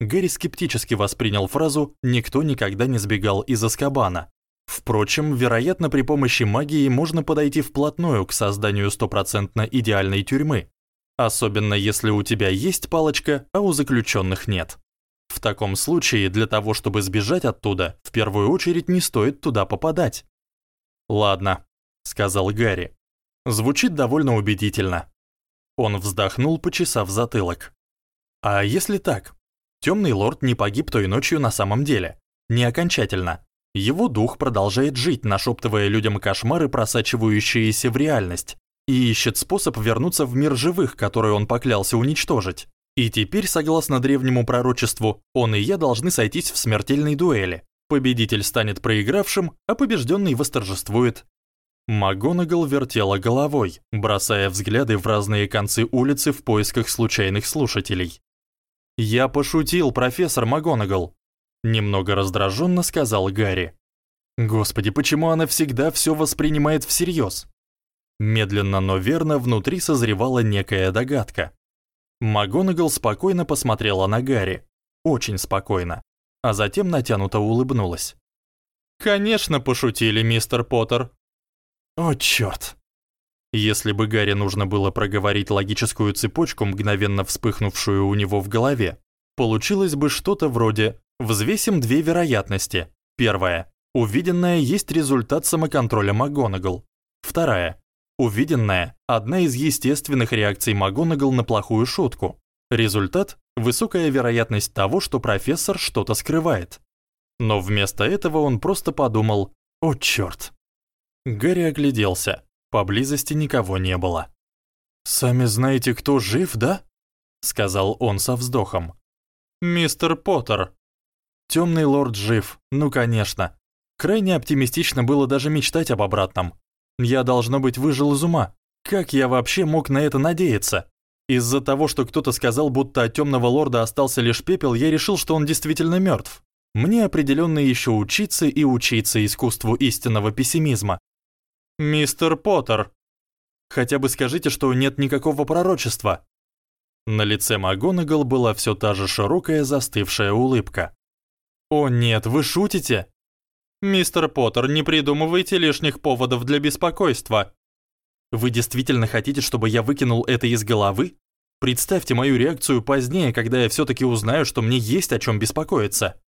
Гэри скептически воспринял фразу «никто никогда не сбегал из Азкабана». Впрочем, вероятно, при помощи магии можно подойти вплотную к созданию стопроцентно идеальной тюрьмы, особенно если у тебя есть палочка, а у заключенных нет. В таком случае, для того, чтобы сбежать оттуда, в первую очередь не стоит туда попадать. Ладно, сказал Гарри. Звучит довольно убедительно. Он вздохнул, почесав затылок. А если так? Темный лорд не погиб той ночью на самом деле, не окончательно. Его дух продолжает жить, нашептывая людям кошмары, просачивающиеся в реальность, и ищет способ вернуться в мир живых, который он поклялся уничтожить. И теперь, согласно древнему пророчеству, он и я должны сойтись в смертельной дуэли. Победитель станет проигравшим, а побежденный восторжествует. Магонагал вертела головой, бросая взгляды в разные концы улицы в поисках случайных слушателей. «Я пошутил, профессор Магонагал», — немного раздраженно сказал Гарри. «Господи, почему она всегда все воспринимает всерьез?» Медленно, но верно внутри созревала некая догадка. МакГонагал спокойно посмотрела на Гарри, очень спокойно, а затем натянуто улыбнулась. Конечно, пошутили, мистер Поттер. О, чёрт. Если бы Гарри нужно было проговорить логическую цепочку, мгновенно вспыхнувшую у него в голове, получилось бы что-то вроде: взвесим две вероятности. Первая увиденное есть результат самоконтроля МакГонагал. Вторая Увиденное – одна из естественных реакций МакГонагал на плохую шутку. Результат – высокая вероятность того, что профессор что-то скрывает. Но вместо этого он просто подумал «О, чёрт!». Гарри огляделся. Поблизости никого не было. «Сами знаете, кто жив, да?» — сказал он со вздохом. «Мистер Поттер». «Тёмный лорд жив, ну конечно. Крайне оптимистично было даже мечтать об обратном. Я, должно быть, выжил из ума. Как я вообще мог на это надеяться? Из-за того, что кто-то сказал, будто от Темного Лорда остался лишь пепел, я решил, что он действительно мертв. Мне определенно еще учиться и учиться искусству истинного пессимизма. Мистер Поттер, хотя бы скажите, что нет никакого пророчества. На лице Магонагал была все та же широкая застывшая улыбка. О нет, вы шутите? Мистер Поттер, не придумывайте лишних поводов для беспокойства. Вы действительно хотите, чтобы я выкинул это из головы? Представьте мою реакцию позднее, когда я все таки узнаю, что мне есть о чем беспокоиться.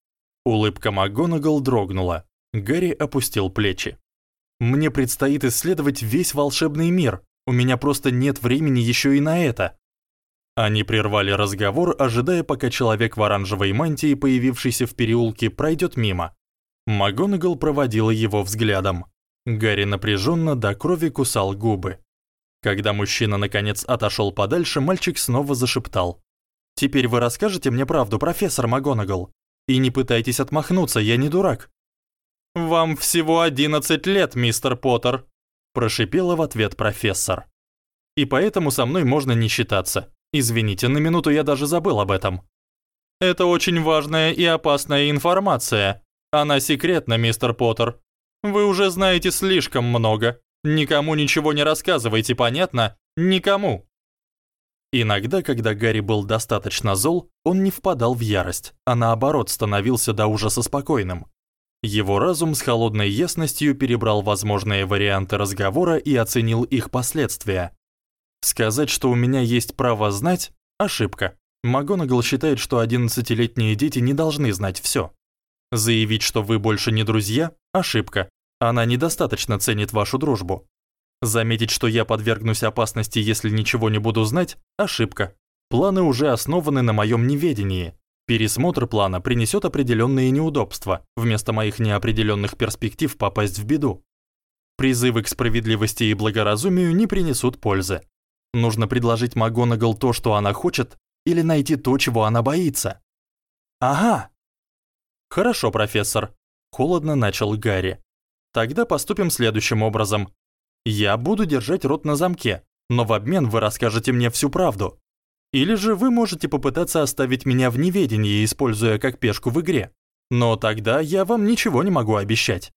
Улыбка МакГонагал дрогнула. Гарри опустил плечи. Мне предстоит исследовать весь волшебный мир. У меня просто нет времени еще и на это. Они прервали разговор, ожидая, пока человек в оранжевой мантии, появившийся в переулке, пройдет мимо. МакГонагал проводила его взглядом. Гарри напряженно до крови кусал губы. Когда мужчина наконец отошел подальше, мальчик снова зашептал: "Теперь вы расскажете мне правду, профессор МакГонагал, и не пытайтесь отмахнуться, я не дурак". "Вам всего 11 лет, мистер Поттер", прошипела в ответ профессор. "И поэтому со мной можно не считаться. Извините, на минуту я даже забыл об этом. Это очень важная и опасная информация. Она секретна, мистер Поттер. Вы уже знаете слишком много. Никому ничего не рассказывайте, понятно? Никому. Иногда, когда Гарри был достаточно зол, он не впадал в ярость, а наоборот становился до ужаса спокойным. Его разум с холодной ясностью перебрал возможные варианты разговора и оценил их последствия. Сказать, что у меня есть право знать ошибка. МакГонагал считает, что 11-летние дети не должны знать всё. Заявить, что вы больше не друзья ошибка. Она недостаточно ценит вашу дружбу. Заметить, что я подвергнусь опасности, если ничего не буду знать ошибка. Планы уже основаны на моём неведении. Пересмотр плана принесёт определённые неудобства, вместо моих неопределённых перспектив попасть в беду. Призывы к справедливости и благоразумию не принесут пользы. Нужно предложить МакГонагал то, что она хочет, или найти то, чего она боится. Ага. Хорошо, профессор, холодно начал Гарри. Тогда поступим следующим образом. Я буду держать рот на замке, но в обмен вы расскажете мне всю правду. Или же вы можете попытаться оставить меня в неведении, используя как пешку в игре. Но тогда я вам ничего не могу обещать.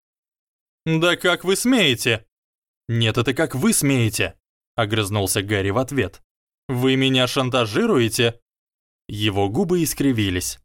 Да как вы смеете? Нет, это как вы смеете огрызнулся Гарри в ответ. Вы меня шантажируете? Его губы искривились.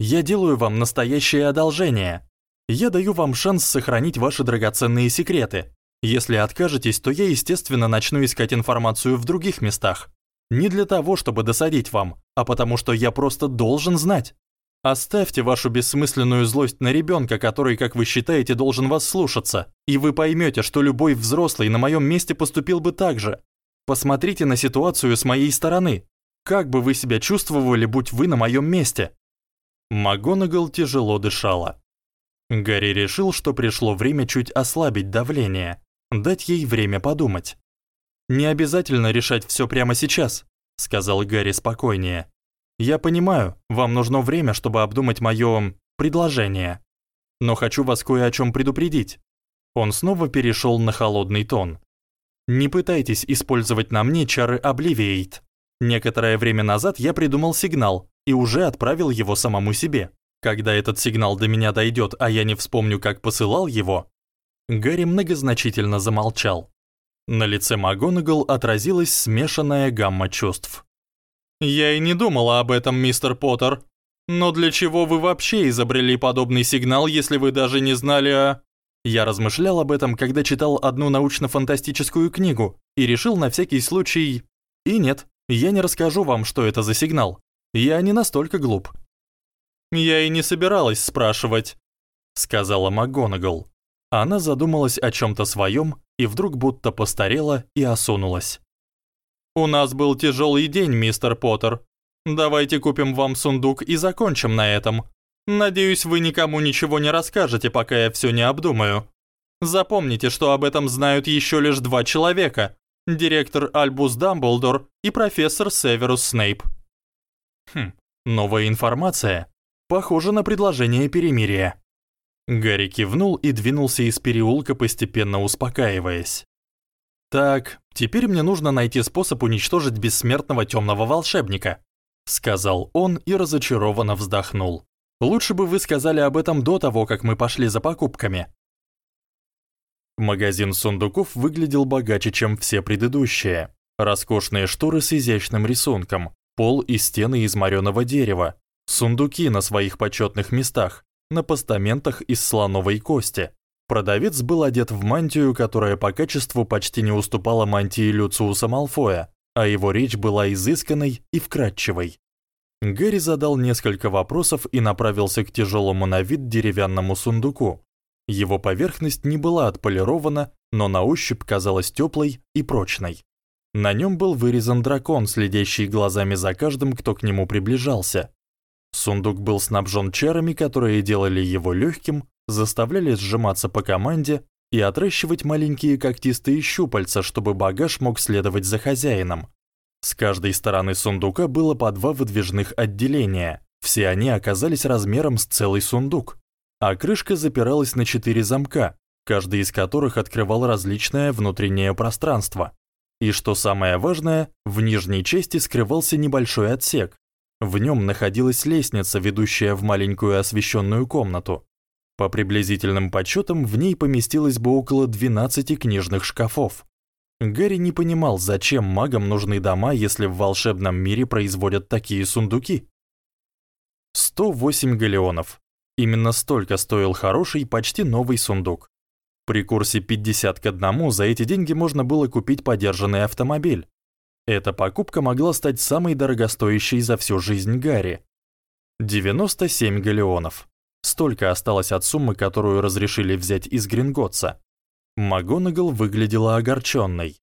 Я делаю вам настоящее одолжение. Я даю вам шанс сохранить ваши драгоценные секреты. Если откажетесь, то я, естественно, начну искать информацию в других местах. Не для того, чтобы досадить вам, а потому что я просто должен знать. Оставьте вашу бессмысленную злость на ребёнка, который, как вы считаете, должен вас слушаться, и вы поймёте, что любой взрослый на моём месте поступил бы так же. Посмотрите на ситуацию с моей стороны. Как бы вы себя чувствовали, будь вы на моем месте? МакГонагал тяжело дышала. Гарри решил, что пришло время чуть ослабить давление, дать ей время подумать. Не обязательно решать всё прямо сейчас, сказал Гарри спокойнее. Я понимаю, вам нужно время, чтобы обдумать моё предложение. Но хочу вас кое о чём предупредить. Он снова перешёл на холодный тон. Не пытайтесь использовать на мне чары Obliviate. Некоторое время назад я придумал сигнал и уже отправил его самому себе. Когда этот сигнал до меня дойдёт, а я не вспомню, как посылал его, Гарри многозначительно замолчал. На лице МакГонагал отразилась смешанная гамма чувств. Я и не думала об этом, мистер Поттер. Но для чего вы вообще изобрели подобный сигнал, если вы даже не знали о я размышлял об этом, когда читал одну научно-фантастическую книгу и решил на всякий случай И нет, я не расскажу вам, что это за сигнал. Я не настолько глуп. Я и не собиралась спрашивать, сказала МакГонагал. Она задумалась о чём то своём и вдруг будто постарела и осунулась. У нас был тяжёлый день, мистер Поттер. Давайте купим вам сундук и закончим на этом. Надеюсь, вы никому ничего не расскажете, пока я всё не обдумаю. Запомните, что об этом знают ещё лишь два человека: директор Альбус Дамблдор и профессор Северус Снейп. Хм, новая информация. Похоже на предложение перемирия. Гарри кивнул и двинулся из переулка, постепенно успокаиваясь. Так, теперь мне нужно найти способ уничтожить бессмертного тёмного волшебника, сказал он и разочарованно вздохнул. Лучше бы вы сказали об этом до того, как мы пошли за покупками. Магазин сундуков выглядел богаче, чем все предыдущие. Роскошные шторы с изящным рисунком, пол и стены из морёного дерева, сундуки на своих почётных местах, на постаментах из слоновой кости. Продавец был одет в мантию, которая по качеству почти не уступала мантии Люциуса Малфоя, а его речь была изысканной и вкрадчивой. Гэри задал несколько вопросов и направился к тяжелому на вид деревянному сундуку. Его поверхность не была отполирована, но на ощупь казалась теплой и прочной. На нём был вырезан дракон, следящий глазами за каждым, кто к нему приближался. Сундук был снабжен чарами, которые делали его легким, заставляли сжиматься по команде и отращивать маленькие когтистые щупальца, чтобы багаж мог следовать за хозяином. С каждой стороны сундука было по два выдвижных отделения. Все они оказались размером с целый сундук. А крышка запиралась на четыре замка, каждый из которых открывал различное внутреннее пространство. И что самое важное, в нижней части скрывался небольшой отсек, в нём находилась лестница, ведущая в маленькую освещённую комнату. По приблизительным подсчётам, в ней поместилось бы около 12 книжных шкафов. Гарри не понимал, зачем магам нужны дома, если в волшебном мире производят такие сундуки. 108 галеонов. Именно столько стоил хороший, почти новый сундук. При курсе 50 к 1 за эти деньги можно было купить подержанный автомобиль. Эта покупка могла стать самой дорогостоящей за всю жизнь Гарри. 97 галеонов. Столько осталось от суммы, которую разрешили взять из Гринготса. МакГонагал выглядела огорчённой.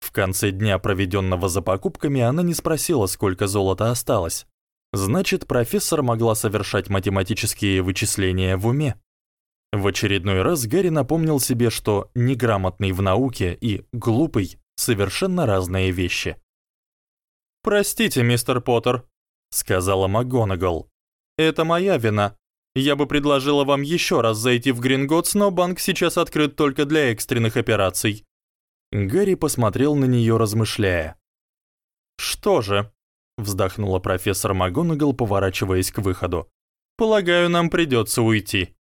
В конце дня, проведённого за покупками, она не спросила, сколько золота осталось. Значит, профессор могла совершать математические вычисления в уме. В очередной раз Гарри напомнил себе, что неграмотный в науке и глупый совершенно разные вещи. Простите, мистер Поттер, сказала МакГонагал. Это моя вина. Я бы предложила вам ещё раз зайти в Гринготс, но банк сейчас открыт только для экстренных операций. Гарри посмотрел на неё, размышляя. Что же, вздохнула профессор МакГонагал, поворачиваясь к выходу. Полагаю, нам придётся уйти.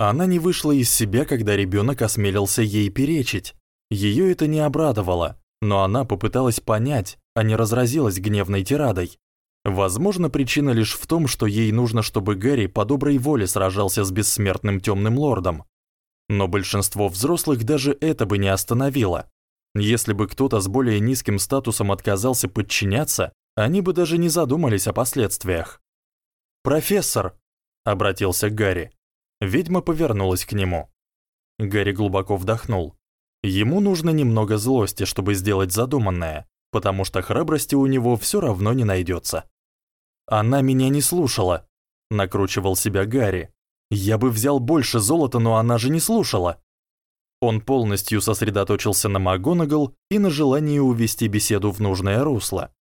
Она не вышла из себя, когда ребёнок осмелился ей перечить. Её это не обрадовало, но она попыталась понять, а не разразилась гневной тирадой. Возможно, причина лишь в том, что ей нужно, чтобы Гарри по доброй воле сражался с бессмертным Тёмным лордом. Но большинство взрослых даже это бы не остановило. Если бы кто-то с более низким статусом отказался подчиняться, они бы даже не задумались о последствиях. "Профессор", обратился Гарри. Ведьма повернулась к нему. Гарри глубоко вдохнул. Ему нужно немного злости, чтобы сделать задуманное, потому что храбрости у него всё равно не найдётся. Она меня не слушала, накручивал себя Гарри. Я бы взял больше золота, но она же не слушала. Он полностью сосредоточился на МакГонагал и на желании увести беседу в нужное русло.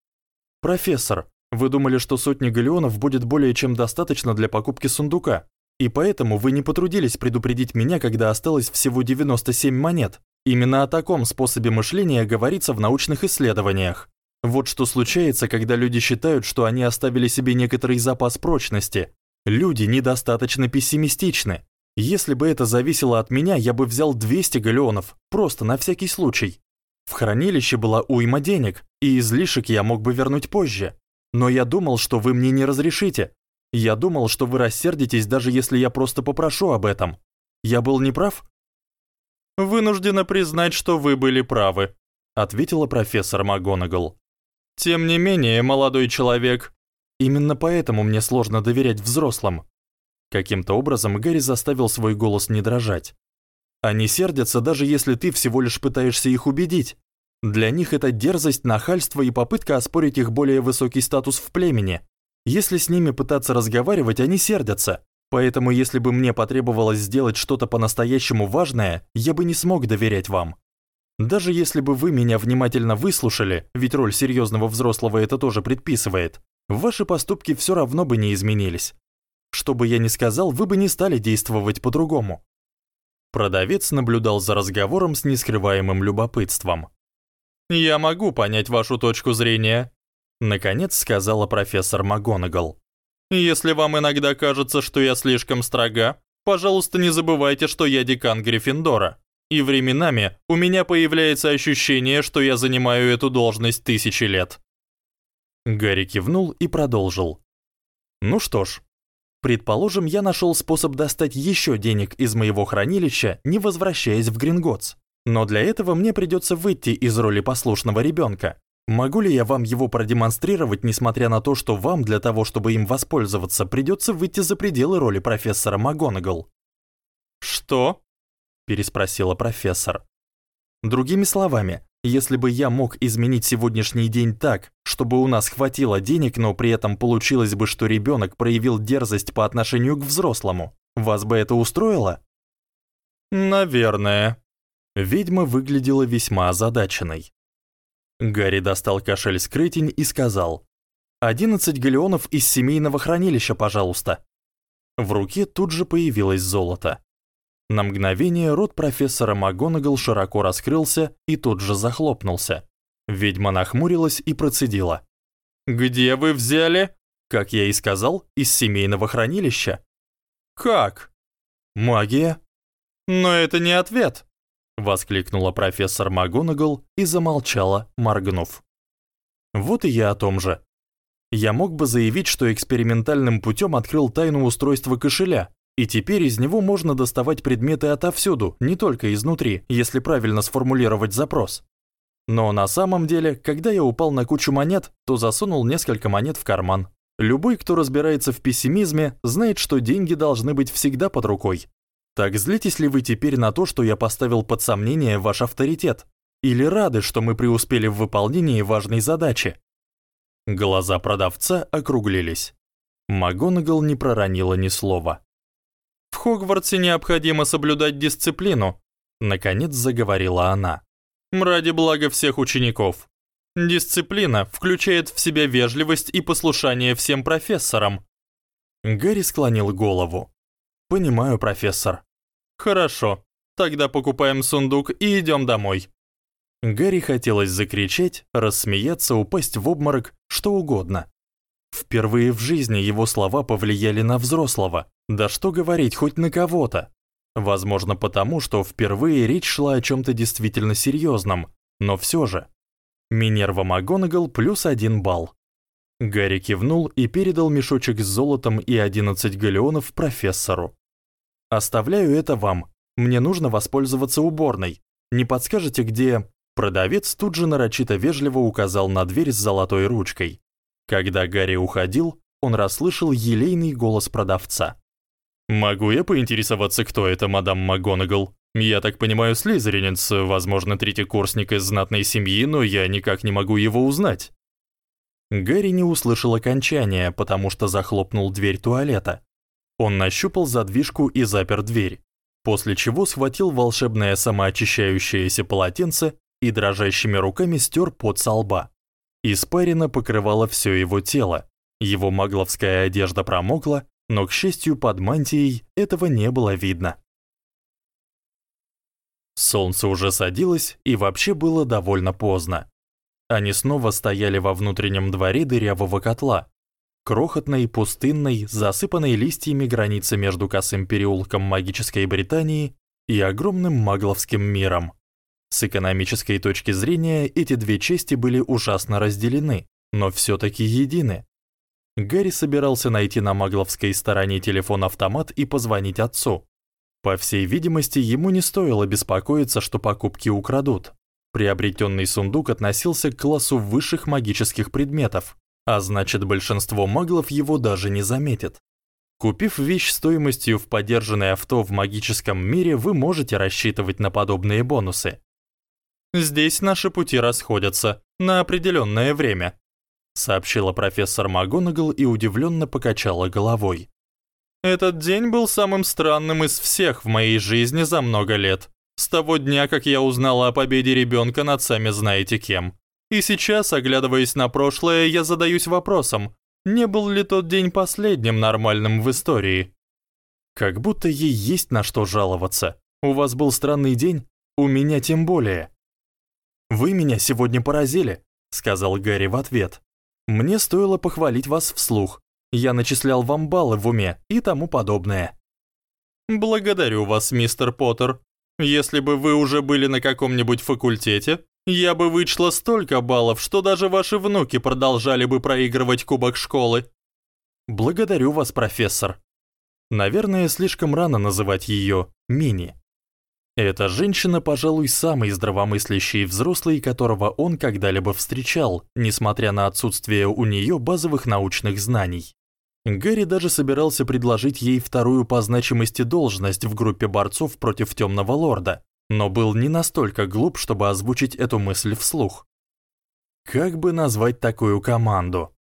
Профессор, вы думали, что сотни галеонов будет более чем достаточно для покупки сундука, и поэтому вы не потрудились предупредить меня, когда осталось всего 97 монет. Именно о таком способе мышления говорится в научных исследованиях. Вот что случается, когда люди считают, что они оставили себе некоторый запас прочности. Люди недостаточно пессимистичны. Если бы это зависело от меня, я бы взял 200 галеонов, просто на всякий случай. В хранилище была уйма денег, и излишек я мог бы вернуть позже. Но я думал, что вы мне не разрешите. Я думал, что вы рассердитесь, даже если я просто попрошу об этом. Я был неправ? Вынуждена признать, что вы были правы, ответила профессор МакГонагал. Тем не менее, молодой человек, именно поэтому мне сложно доверять взрослым. Каким-то образом Гарри заставил свой голос не дрожать. Они сердятся, даже если ты всего лишь пытаешься их убедить. Для них это дерзость, нахальство и попытка оспорить их более высокий статус в племени. Если с ними пытаться разговаривать, они сердятся. Поэтому если бы мне потребовалось сделать что-то по-настоящему важное, я бы не смог доверять вам. Даже если бы вы меня внимательно выслушали, ведь роль серьёзного взрослого это тоже предписывает, ваши поступки всё равно бы не изменились. Что бы я ни сказал, вы бы не стали действовать по-другому. Продавец наблюдал за разговором с нескрываемым любопытством. Я могу понять вашу точку зрения, наконец сказала профессор МакГонагал. Если вам иногда кажется, что я слишком строга, пожалуйста, не забывайте, что я декан Гриффиндора. И временами у меня появляется ощущение, что я занимаю эту должность тысячи лет. Гарри кивнул и продолжил. Ну что ж, предположим, я нашёл способ достать ещё денег из моего хранилища, не возвращаясь в Гринготс. Но для этого мне придётся выйти из роли послушного ребёнка. Могу ли я вам его продемонстрировать, несмотря на то, что вам для того, чтобы им воспользоваться, придётся выйти за пределы роли профессора МакГонагал? Что? переспросила профессор. Другими словами, если бы я мог изменить сегодняшний день так, чтобы у нас хватило денег, но при этом получилось бы, что ребенок проявил дерзость по отношению к взрослому, вас бы это устроило? Наверное. Ведьма выглядела весьма озадаченной. Гарри достал кошель-скрытень и сказал: «Одиннадцать галеонов из семейного хранилища, пожалуйста». В руке тут же появилось золото. На мгновение рот профессора МакГонагал широко раскрылся и тут же захлопнулся. Ведьма нахмурилась и процедила: "Где вы взяли?" "Как я и сказал, из семейного хранилища". "Как?" "Магия". "Но это не ответ", воскликнула профессор МакГонагал и замолчала, моргнув. Вот и я о том же. Я мог бы заявить, что экспериментальным путём открыл тайну устройства кошеля, и теперь из него можно доставать предметы отовсюду, не только изнутри, если правильно сформулировать запрос. Но на самом деле, когда я упал на кучу монет, то засунул несколько монет в карман. Любой, кто разбирается в пессимизме, знает, что деньги должны быть всегда под рукой. Так злитесь ли вы теперь на то, что я поставил под сомнение ваш авторитет? Или рады, что мы преуспели в выполнении важной задачи? Глаза продавца округлились. Магонгол не проронила ни слова. В Хогвартсе необходимо соблюдать дисциплину, наконец заговорила она. Ради блага всех учеников. Дисциплина включает в себя вежливость и послушание всем профессорам. Гарри склонил голову. Понимаю, профессор. Хорошо. Тогда покупаем сундук и идём домой. Гарри хотелось закричать, рассмеяться, упасть в обморок, что угодно. Впервые в жизни его слова повлияли на взрослого. Да что говорить, хоть на кого-то. Возможно, потому, что впервые речь шла о чём-то действительно серьёзном, но всё же. Минерва МакГонагал плюс один балл. Гарри кивнул и передал мешочек с золотом и 11 галеонов профессору. Оставляю это вам. Мне нужно воспользоваться уборной. Не подскажете, где Продавец тут же нарочито вежливо указал на дверь с золотой ручкой. Когда Гарри уходил, он расслышал елейный голос продавца. Могу я поинтересоваться, кто это мадам МакГонагал? Я так понимаю, слизеринец, возможно, третий курсник из знатной семьи, но я никак не могу его узнать. Гарри не услышал окончания, потому что захлопнул дверь туалета. Он нащупал задвижку и запер дверь, после чего схватил волшебное самоочищающееся полотенце и дрожащими руками стер пот со лба. Испарина покрывала всё его тело. Его магловская одежда промокла, но к счастью, под мантией этого не было видно. Солнце уже садилось, и вообще было довольно поздно. Они снова стояли во внутреннем дворе дырявого котла, крохотной, пустынной, засыпанной листьями границы между косым переулком магической Британии и огромным магловским миром. С экономической точки зрения эти две части были ужасно разделены, но всё-таки едины. Гарри собирался найти на магловской стороне телефон-автомат и позвонить отцу. По всей видимости, ему не стоило беспокоиться, что покупки украдут. Приобретённый сундук относился к классу высших магических предметов, а значит, большинство маглов его даже не заметит. Купив вещь стоимостью в подержанное авто в магическом мире, вы можете рассчитывать на подобные бонусы. Здесь наши пути расходятся на определённое время, сообщила профессор МакГонагал и удивлённо покачала головой. Этот день был самым странным из всех в моей жизни за много лет. С того дня, как я узнала о победе ребёнка над сами знаете кем. И сейчас, оглядываясь на прошлое, я задаюсь вопросом: не был ли тот день последним нормальным в истории? Как будто ей есть на что жаловаться. У вас был странный день, у меня тем более. Вы меня сегодня поразили, сказал Гарри в ответ. Мне стоило похвалить вас вслух. Я начислял вам баллы в уме и тому подобное. Благодарю вас, мистер Поттер. Если бы вы уже были на каком-нибудь факультете, я бы вычла столько баллов, что даже ваши внуки продолжали бы проигрывать кубок школы. Благодарю вас, профессор. Наверное, слишком рано называть её Мини. Эта женщина, пожалуй, самый здравомыслящий взрослый, которого он когда-либо встречал, несмотря на отсутствие у неё базовых научных знаний. Гарри даже собирался предложить ей вторую по значимости должность в группе борцов против Тёмного лорда, но был не настолько глуп, чтобы озвучить эту мысль вслух. Как бы назвать такую команду?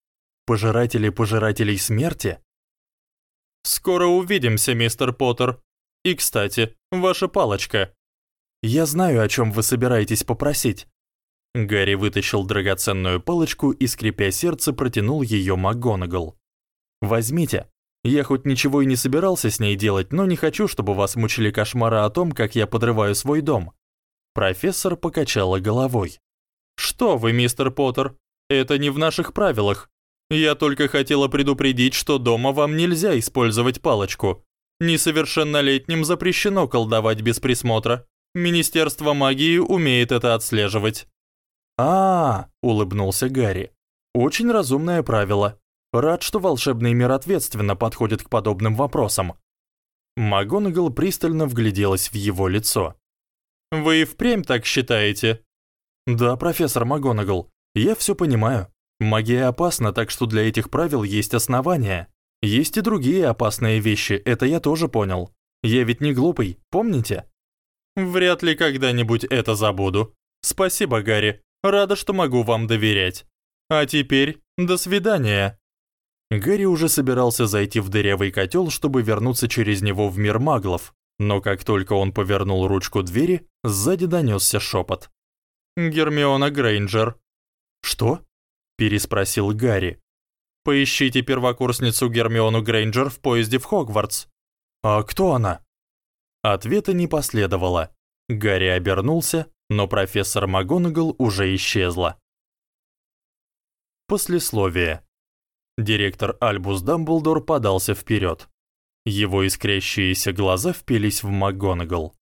Пожиратели пожирателей смерти? Скоро увидимся, мистер Поттер. И, кстати, ваша палочка. Я знаю, о чем вы собираетесь попросить. Гарри вытащил драгоценную палочку и, скрипя сердце, протянул ее МакГонагал. Возьмите. Я хоть ничего и не собирался с ней делать, но не хочу, чтобы вас мучили кошмары о том, как я подрываю свой дом. Профессор покачала головой. Что вы, мистер Поттер? Это не в наших правилах. Я только хотела предупредить, что дома вам нельзя использовать палочку. Несовершеннолетним запрещено колдовать без присмотра. Министерство магии умеет это отслеживать. А, -а, -а улыбнулся Гарри. Очень разумное правило. Рад, что волшебный мир ответственно подходит к подобным вопросам. Магонгол пристально вгляделась в его лицо. Вы и впрямь так считаете? Да, профессор Магонгол. Я всё понимаю. Магия опасна, так что для этих правил есть основания. Есть и другие опасные вещи, это я тоже понял. Я ведь не глупый, помните? Вряд ли когда-нибудь это забуду. Спасибо, Гарри. Рада, что могу вам доверять. А теперь до свидания. Гарри уже собирался зайти в дырявый котел, чтобы вернуться через него в мир маглов, но как только он повернул ручку двери, сзади донесся шепот. Гермиона Грейнджер. Что? переспросил Гарри. Поищите первокурсницу Гермиону Грейнджер в поезде в Хогвартс. А кто она? Ответа не последовало. Гарри обернулся, но профессор МакГонагал уже исчезла. Послесловие. Директор Альбус Дамблдор подался вперед. Его искрящиеся глаза впились в МакГонагал.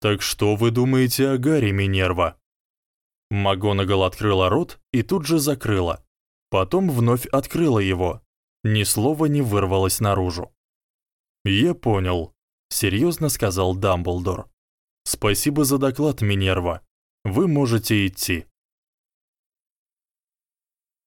Так что вы думаете о Гарри Минерва? МакГонагал открыла рот и тут же закрыла. Потом вновь открыла его. Ни слова не вырвалось наружу. "Я понял", серьезно сказал Дамблдор. "Спасибо за доклад, Минерва. Вы можете идти".